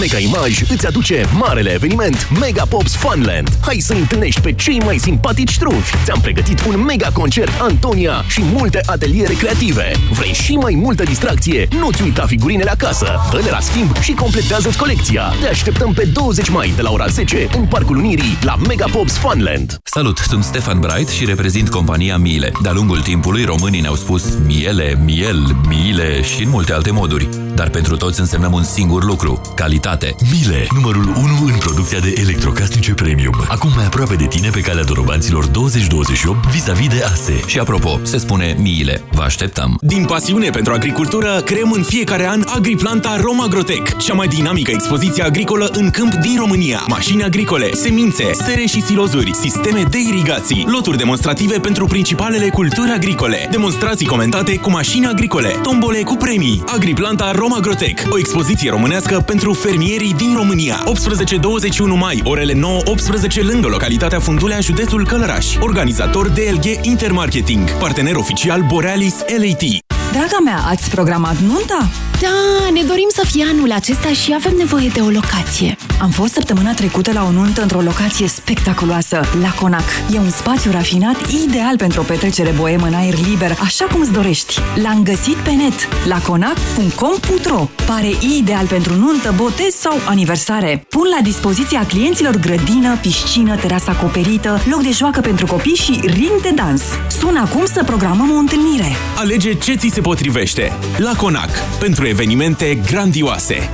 Mega Image îți aduce marele eveniment Mega Pops Funland. Hai să întâlnești pe cei mai simpatici trufi. Ți-am pregătit un mega concert Antonia și multe ateliere creative. Vrei și mai multă distracție? Nu-ți uita figurinele acasă. Dă-le la schimb și completează-ți colecția. Te așteptăm pe 20 mai de la ora 10 în Parcul Unirii la Mega Pops Funland. Salut, sunt Stefan Bright și reprezint compania Miele. De-a lungul timpului, românii ne-au spus miele, miel, miile și în multe alte moduri. Dar pentru toți însemnăm un singur lucru, calitate. Miele, numărul 1 în producția de electrocasnice premium. Acum mai aproape de tine pe calea dorobanților 2028 vis-a-vis de ASE. Și apropo, se spune miile. Vă așteptăm! Din pasiune pentru agricultură, creăm în fiecare an Agriplanta Romagrotec, cea mai dinamică expoziție agricolă în câmp din România. Mașini agricole, semințe, sere și silozuri, sisteme de irigații, loturi demonstrative pentru principalele culturi agricole, demonstrații comentate cu mașini agricole, tombole cu premii. Agriplanta Romagrotec, o expoziție românească pentru fermierii din România. 18-21 mai, orele 9-18 lângă localitatea Fundulea, județul Călăraș. Organizator DLG Intermarketing, partener oficial Borealis LAT. Draga mea, ați programat nunta? Da, ne dorim să fie anul acesta și avem nevoie de o locație. Am fost săptămâna trecută la o nuntă într-o locație spectaculoasă, la Conac. E un spațiu rafinat ideal pentru o petrecere boemă în aer liber, așa cum îți dorești. L-am găsit pe net, la conac.com.ro. Pare ideal pentru nuntă, botez sau aniversare. Pun la dispoziția clienților grădină, piscină, terasă acoperită, loc de joacă pentru copii și ring de dans. Sună acum să programăm o întâlnire. Alege ce ți se potrivește. La Conac. Pentru evenimente grandioase.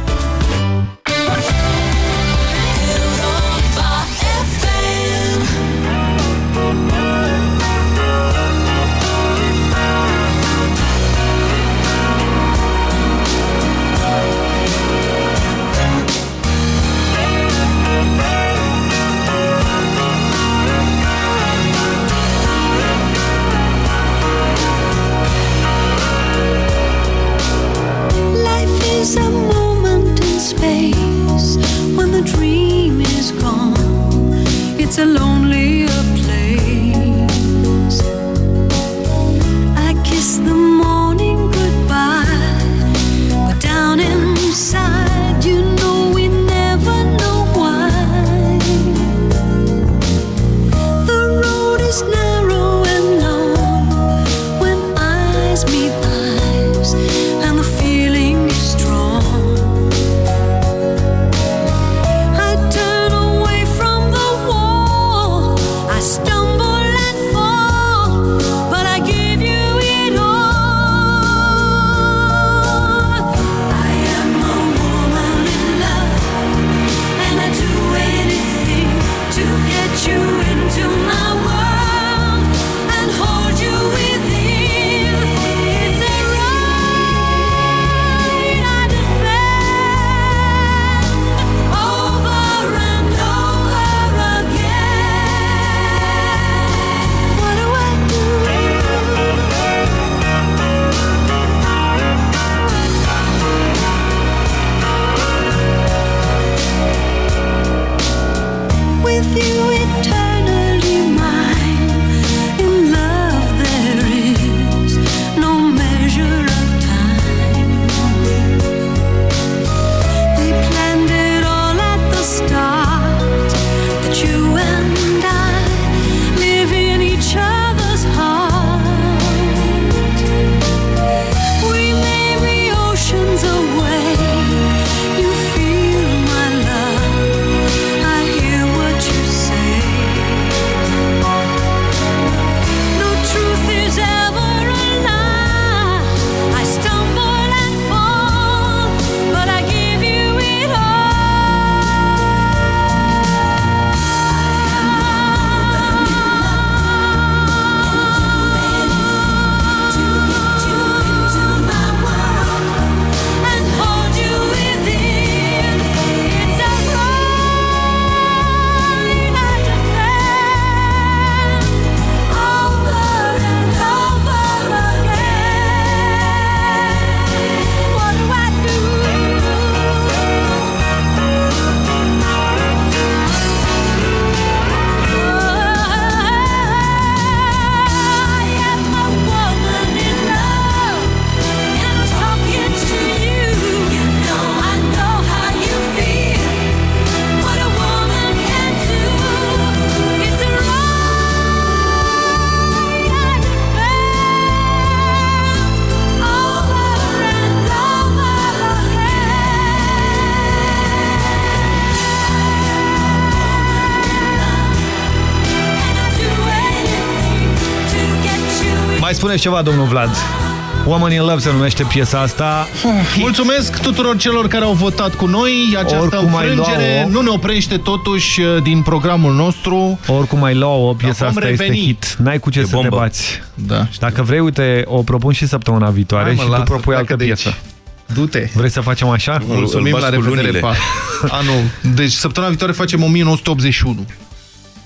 Spuneți ceva, domnul Vlad. Woman in Love se numește piesa asta. Mulțumesc tuturor celor care au votat cu noi. Această Oricum ai înfrângere lua-o. nu ne oprește totuși uh, din programul nostru. Oricum ai lua-o, piesa vom asta reveni. este hit. N-ai cu ce E să bombă. te bați. Da, Dacă vrei, uite, o propun și săptămâna viitoare Hai, mă, și tu lasă, propui pleacă altă de aici. piesă. Du-te. Vrei să facem așa? Mulțumim, la revedere, pa. (laughs) Anul. Deci săptămâna viitoare facem 1981.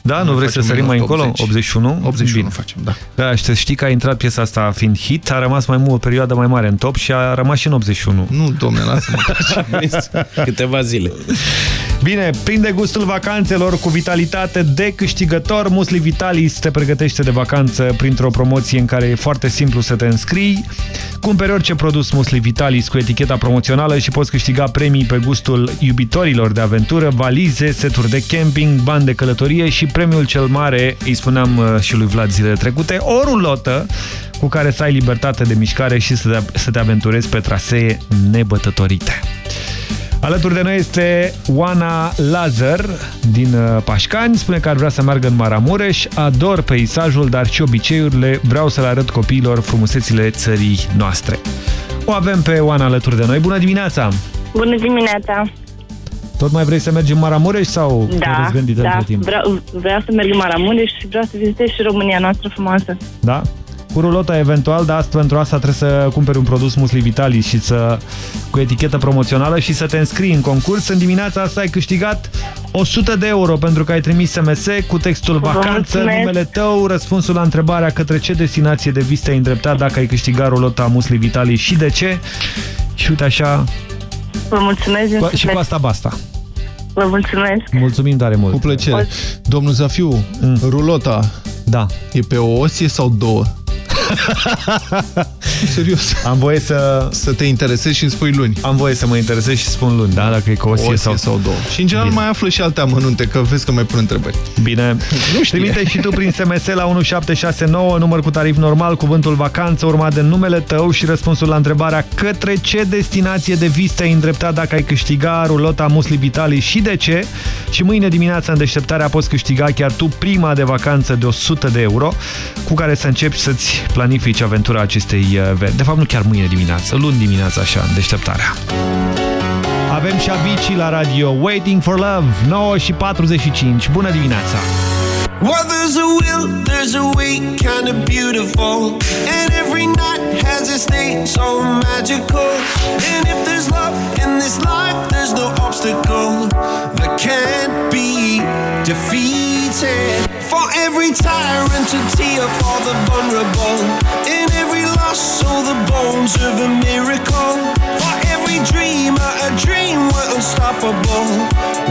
Da, nu, Nu vrei să facem sărim mai încolo? 1980. 81? 81 Bine. facem, da. Da, și să știi că a intrat piesa asta fiind hit, a rămas mai mult o perioadă mai mare în top și a rămas și în 81. Nu, domne, lasă-mă. (laughs) Câteva zile. Bine, prinde gustul vacanțelor cu vitalitate de câștigător. Musli Vitalis te pregătește de vacanță printr-o promoție în care e foarte simplu să te înscrii. Cumperi orice produs Musli Vitalis cu eticheta promoțională și poți câștiga premii pe gustul iubitorilor de aventură, valize, seturi de camping, bani de călătorie și premiul cel mare, îi spuneam uh, și lui Vlad zilele trecute, o rulotă cu care să ai libertate de mișcare și să te, să te aventurezi pe trasee nebătătorite. Alături de noi este Oana Lazar din uh, Pașcani. Spune că ar vrea să meargă în Maramureș. Ador peisajul, dar și obiceiurile. Vreau să le arăt copiilor frumusețile țării noastre. O avem pe Oana alături de noi. Bună dimineața! Bună dimineața! Tot mai vrei să mergi în Maramureș sau te-ai Da, răzgândit da. între timp? Vreau, vreau să merg în Maramureș și vreau să vizitez și România noastră frumoasă. Da? Cu rulota eventual, dar asta, pentru asta trebuie să cumperi un produs Musli Vitalis și să, cu etichetă promoțională și să te înscrii în concurs. În dimineața asta ai câștigat 100 de euro pentru că ai trimis SMS cu textul Vă vacanță, mulțumesc. numele tău, răspunsul la întrebarea către ce destinație de vis te-ai îndreptat dacă ai câștigat rulota Musli Vitalis și de ce. Și uite așa, Vă mulțumesc din cu, și cu suflet. asta basta. Vă mulțumesc. Mulțumim tare mult. Cu plăcere. Domnul Zafiu, rulota da. e pe o osie sau două? (laughs) Serios. Am voie să... Să te interesezi și îmi spui luni. Am voie să mă interesez și spun luni, da? Dacă e cu osie, osie sau... sau două. Și în general Bine. mai află și alte amănunte, că vezi că mai pun întrebări. Bine. Nu știu. Trimite și tu prin SMS la 1769, număr cu tarif normal, cuvântul vacanță, urmat de numele tău și răspunsul la întrebarea către ce destinație de vis te-ai îndreptat dacă ai câștiga rulota Musli Vitali și de ce. Și mâine dimineața în deșteptarea poți câștiga chiar tu prima de vacanță de 100 de euro cu care să începi să-ți planifici aventura acestei uh, veri. De fapt, nu chiar mâine dimineață, luni dimineața așa, în deșteptarea. Avem și Avicii la radio, Waiting for Love, 9 și 45. Bună dimineața! Well, there's a will, there's a way, kind of beautiful. And every night has its day, so magical. And if there's love in this life, there's no obstacle that can't be defeated. For every tyrant, a tear for the vulnerable. In every loss, so the bones of a miracle. For every dreamer, a dream we're unstoppable.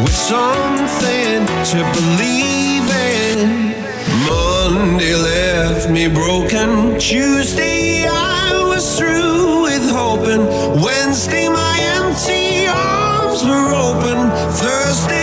With something to believe in. Monday left me broken. Tuesday I was through with hoping. Wednesday my empty arms were open. Thursday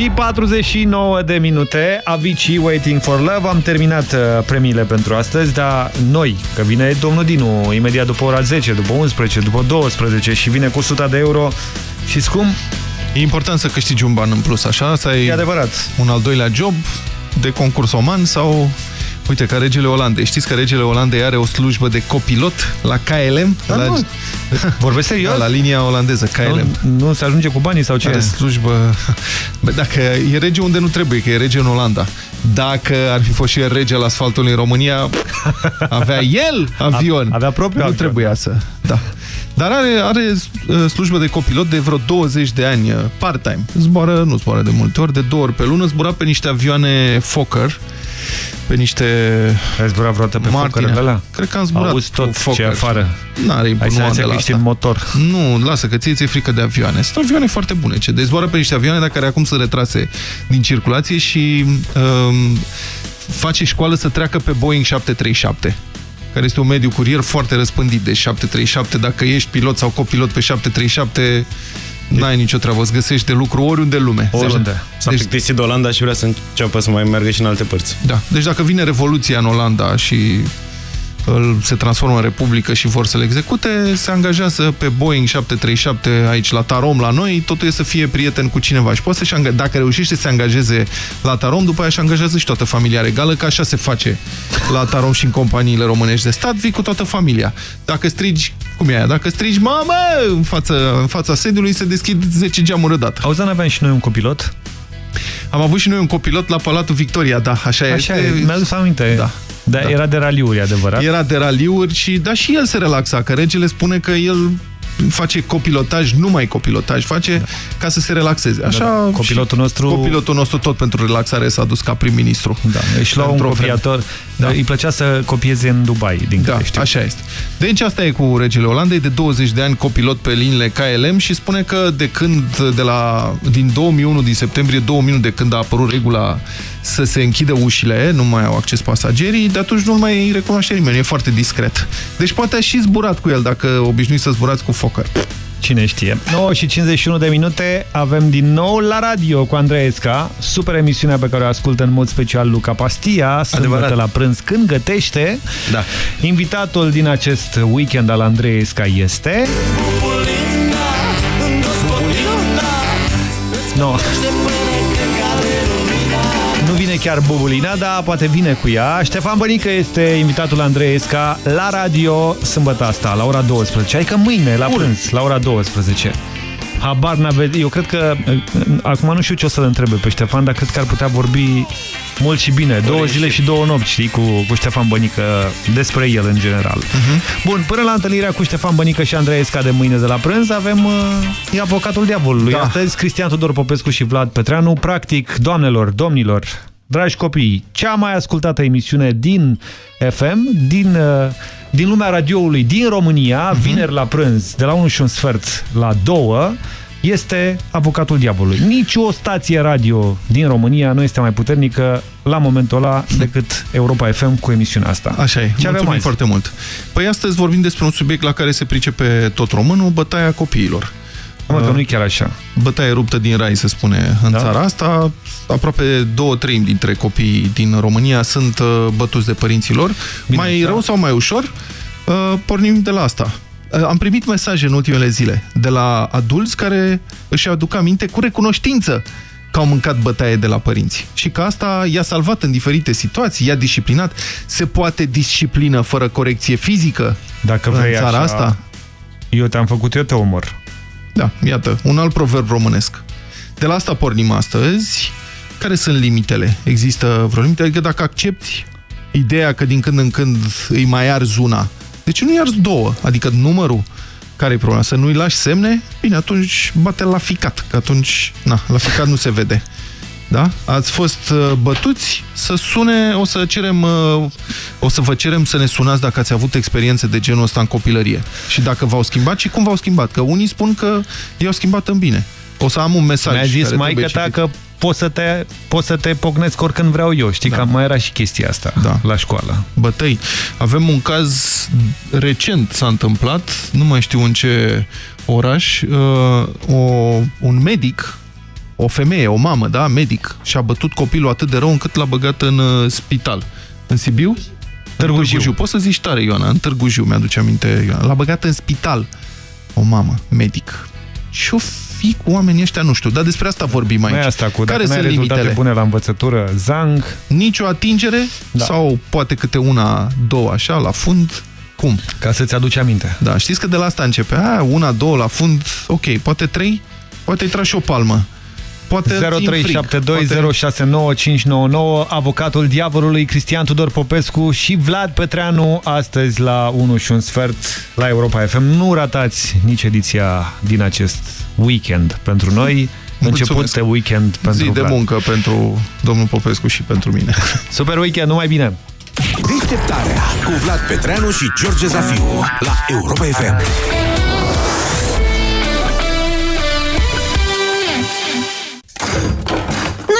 și 49 de minute, Avicii Waiting for Love. Am terminat uh, premiile pentru astăzi, dar noi, că vine domnul Dinu imediat după ora 10, după 11, după 12 și vine cu 100 de euro. Și cum? E important să câștigi un ban în plus, așa? Asta e, E adevărat. un al doilea job de concurs oman sau... Uite, ca regele Olandei. Știți că regele Olandei are o slujbă de copilot la KLM? Da, la... nu. (laughs) Vorbesc serios? Da, la linia olandeză, KLM. Nu, nu se ajunge cu banii sau ce? Are slujbă... (laughs) Bă, dacă e rege unde nu trebuie, că e rege în Olanda. Dacă ar fi fost și el rege al asfaltului în România, (laughs) avea el avion. Avea propriu Nu avion. trebuia să... Da. Dar are, are uh, slujbă de copilot de vreo 20 de ani, uh, part-time. Zboară, nu zboară de multe ori, de două ori pe lună, zbura pe niște avioane Fokker, pe niște... Ai zburat vreodată pe Fockerele alea? Cred că am zburat Auzi tot cu Fokker. ce afară. N-are Ai nu am senzația de că la ești asta. în motor. Nu, lasă că ție ți-e frică de avioane. Sunt avioane foarte bune. Ce de zboară pe niște avioane, dar care acum sunt retrase din circulație și um, face școală să treacă pe Boeing 737 care este un mediu curier foarte răspândit de 737. Dacă ești pilot sau copilot pe 737, n-ai nicio treabă. Îți găsești de lucru oriunde în lume. Oriunde. S-a plictisit de Olanda și vrea să înceapă să mai meargă și în alte părți. Da. Deci dacă vine revoluția în Olanda și îl se transformă în republică și vor să-l execute, se angajează pe Boeing 737 aici la Tarom la noi, totul e să fie prieten cu cineva și poate să-și anga- dacă reușește să se angajeze la Tarom, după aia își angajează și toată familia regală, că așa se face la Tarom și în companiile românești de stat, vii cu toată familia. Dacă strigi, cum e aia? Dacă strigi, mamă, în fața, în fața sediului se deschid 10 geamuri odată. Auzi, n-aveam și noi un copilot? Am avut și noi un copilot la Palatul Victoria, da, așa, Așa este. e, mi-a adus aminte. Da. Dar Da. era de raliuri, adevărat? Era de raliuri și, da, și el se relaxa, că regele spune că el face copilotaj, numai copilotaj face da. ca să se relaxeze. Așa, Da, da. Copilotul și nostru- Copilotul nostru tot pentru relaxare s-a dus ca prim-ministru. Da, își lua un Într-o vreme. Copiator. Da. Îi plăcea să copieze în Dubai, din Da, câte știu. așa este. Deci asta e cu regele Olandei, de 20 de ani copilot pe liniile KLM și spune că de când, de la, din 2001, din septembrie 2001, de când a apărut regula să se închidă ușile, nu mai au acces pasagerii, de atunci nu mai recunoaște nimeni, e foarte discret. Deci poate a și zburat cu el, dacă obișnuiți să zburați cu Fokker. Cine știe. 9 și 51 de minute avem din nou la radio cu Andreesca, super emisiunea pe care o ascultă în mod special Luca Pastia, sâmbătă Adevărat. la prânz când gătește. Da. Invitatul din acest weekend al Andreesca este... No. Nu vine chiar Bubulina, dar poate vine cu ea. Ștefan Bănică este invitatul Andreesca la radio sâmbătă asta, la ora 12. Adică mâine, la prânz, la ora 12. Habar n-aveți. Eu cred că... Acum nu știu ce o să-l întrebe pe Ștefan, dar cred că ar putea vorbi mult și bine. Două zile și două nopți, știi, cu, cu Ștefan Bănică despre el în general. Bun, până la întâlnirea cu Ștefan Bănică și Andrei Esca de mâine de la prânz, avem uh, e avocatul diavolului. Da. Astăzi, Cristian Tudor Popescu și Vlad Petreanu. Practic, doamnelor, domnilor, dragi copii, cea mai ascultată emisiune din FM, din, uh, din lumea radioului din România, vineri la prânz, de la 1 și un sfert la 2, este avocatul diavolului. Nici o stație radio din România nu este mai puternică la momentul ăla decât Europa FM cu emisiunea asta. Așa e, Ce avem mulțumim azi? foarte mult. Păi astăzi vorbim despre un subiect la care se pricepe tot românul, bătaia copiilor. Mă, că nu e chiar așa. Bătaie ruptă din rai, se spune în Da? țara asta. Aproape două treimi dintre copiii din România sunt uh, bătuți de părinților. Bine, mai așa. rău sau mai ușor, uh, pornim de la asta. Uh, Am primit mesaje în ultimele zile de la adulți care își aduc aminte cu recunoștință că au mâncat bătaie de la părinți și că asta i-a salvat în diferite situații, i-a disciplinat. Se poate disciplină fără corecție fizică Dacă în vrei țara așa, asta? Eu te-am făcut, eu te omor. Da, iată, un alt proverb românesc. De la asta pornim astăzi. Care sunt limitele? Există vreo limită? Adică dacă accepti ideea că din când în când îi mai arzi una, de ce nu-i arzi două? Adică numărul care e problema? Să nu-i lași semne? Bine, atunci bate la ficat, că atunci, na, la ficat nu se vede. Da? Ați fost uh, bătuți, să sune, o să cerem, uh, o să vă cerem să ne sunați dacă ați avut experiențe de genul ăsta în copilărie. Și dacă v-au schimbat și cum v-au schimbat. Că unii spun că i-au schimbat în bine. O să am un mesaj. Mi-a zis care maică trebuie ta citit. că pot să, te, pot să te pocnesc oricând vreau eu. Știi da. că mai era și chestia asta Da. la școală. bătăi. Avem un caz recent s-a întâmplat, nu mai știu în ce oraș, uh, o, un medic, o femeie, o mamă, da, medic, și-a bătut copilul atât de rău încât l-a băgat în uh, spital. În Sibiu? Târgu Jiu. Poți să zici tare, Ioana, în Târgu Jiu, mi-aduce aminte, Ioana. L-a băgat în spital. O mamă, medic. Și-o fi cu oamenii ăștia, nu știu, dar despre asta vorbim aici. Mai asta cu Care dacă sunt n-ai rezultate limitele? bune la învățătură, zang. Nicio atingere? Da. Sau poate câte una, două așa, la fund? Cum? Ca să-ți aduci aminte. Da, știți că de la asta începe. A, una, două la fund, ok, poate trei, poate îi tragi și o palmă. Poate îți ții în frig, poate- 0372069599 avocatul diavolului Cristian Tudor Popescu și Vlad Petreanu astăzi la 1 și un sfert la Europa FM. Nu ratați nici ediția din acest weekend pentru noi. Început Mulțumesc. de weekend pentru Zi de Vlad. muncă pentru domnul Popescu și pentru mine. (laughs) Super weekend, numai bine! Deșteptarea cu Vlad Petreanu și George Zafiu la Europa FM.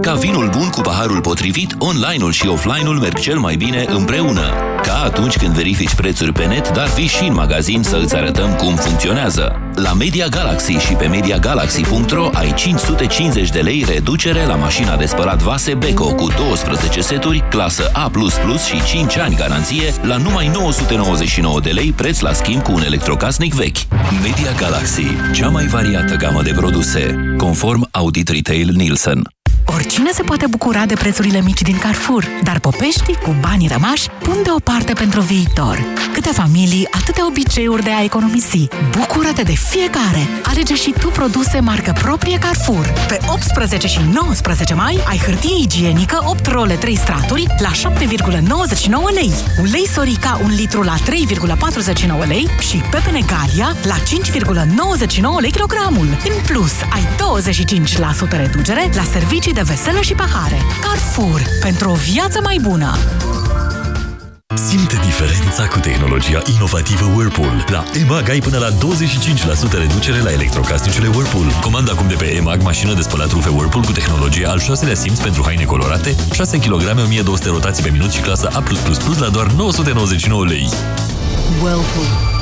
Ca vinul bun cu paharul potrivit, online-ul și offline-ul merg cel mai bine împreună. Ca atunci când verifici prețuri pe net, dar vii și în magazin să îți arătăm cum funcționează. La Media Galaxy și pe MediaGalaxy.ro ai 550 de lei reducere la mașina de spălat vase Beko cu 12 seturi, clasă A++ și 5 ani garanție la numai 999 de lei preț la schimb cu un electrocasnic vechi. Media Galaxy, cea mai variată gamă de produse, conform Audit Retail Nielsen. Oricine se poate bucura de prețurile mici din Carrefour, dar popeștii cu banii rămași pun deoparte pentru viitor. Câte familii, atâtea obiceiuri de a economisi. Bucură-te de fiecare! Alege și tu produse marcă proprie Carrefour. Pe 18 și 19 mai ai hârtie igienică 8 role 3 straturi la 7,99 lei. Ulei Sorica 1 litru la 3,49 lei și pepene Galia la 5,99 lei kilogramul. În plus, ai 25% reducere la servicii de veselă și pahare. Carrefour. Pentru o viață mai bună. Simte diferența cu tehnologia inovativă Whirlpool. La EMAG ai până la 25% reducere la electrocasnicele Whirlpool. Comanda acum de pe EMAG mașină de spălat rufe Whirlpool cu tehnologie al șaselea simț pentru haine colorate, 6 kg 1200 rotații pe minut și clasă A+++ la doar 999 lei. Whirlpool.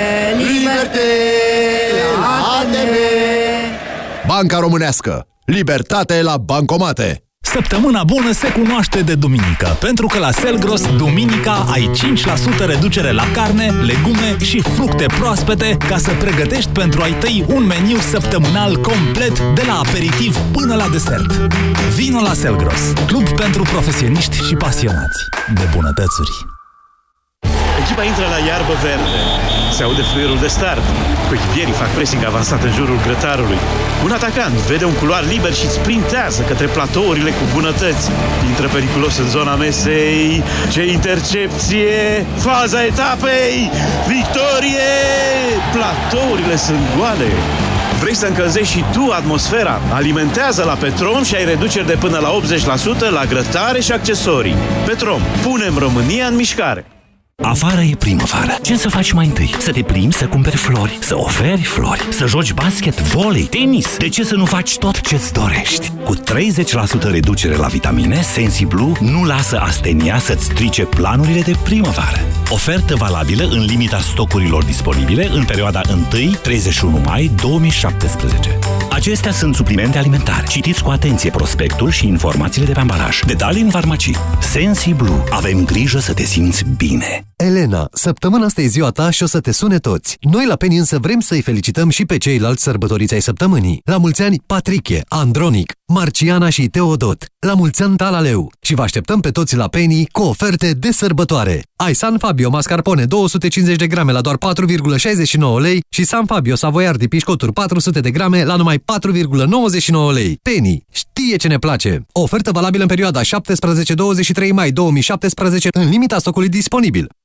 Liberte la ATV! Banca Românească. Libertate la bancomate. Săptămâna bună se cunoaște de duminică, pentru că la Selgros, duminica, ai 5% reducere la carne, legume și fructe proaspete ca să pregătești pentru ai tăi un meniu săptămânal complet de la aperitiv până la desert. Vino la Selgros, club pentru profesioniști și pasionați de bunătățuri. Echipa intră la iarbă verde. Se aude fluierul de start. Coechipierii fac pressing avansat în jurul grătarului. Un atacant vede un culoar liber și sprintează către platourile cu bunătăți. Intră periculos în zona mesei. Ce intercepție! Faza etapei! Victorie! Platourile sunt goale. Vrei să încălzești și tu atmosfera? Alimentează la Petrom și ai reduceri de până la 80% la grătare și accesorii. Petrom, punem România în mișcare! Afară e primăvară. Ce să faci mai întâi? Să te plimbi, să cumperi flori, să oferi flori, să joci basket, volei, tenis. De ce să nu faci tot ce-ți dorești? Cu 30% reducere la vitamine, SensiBlue nu lasă astenia să-ți strice planurile de primăvară. Ofertă valabilă în limita stocurilor disponibile în perioada 1-31 mai 2017. Acestea sunt suplimente alimentare. Citiți cu atenție prospectul și informațiile de pe ambalaj. Detalii în farmacii. SensiBlue. Avem grijă să te simți bine. Elena, săptămâna asta e ziua ta și o să te sune toți. Noi la Penny însă vrem să-i felicităm și pe ceilalți sărbătoriți ai săptămânii. La mulți ani, Patriche, Andronic, Marciana și Teodot. La mulți ani, Talaleu. Și vă așteptăm pe toți la Penny cu oferte de sărbătoare. Ai San Fabio mascarpone 250 de grame la doar 4,69 lei și San Fabio Savoiardi pișcoturi 400 de grame la numai 4,99 lei. Penny știe ce ne place. Ofertă valabilă în perioada 17-23 mai 2017 în limita stocului disponibil.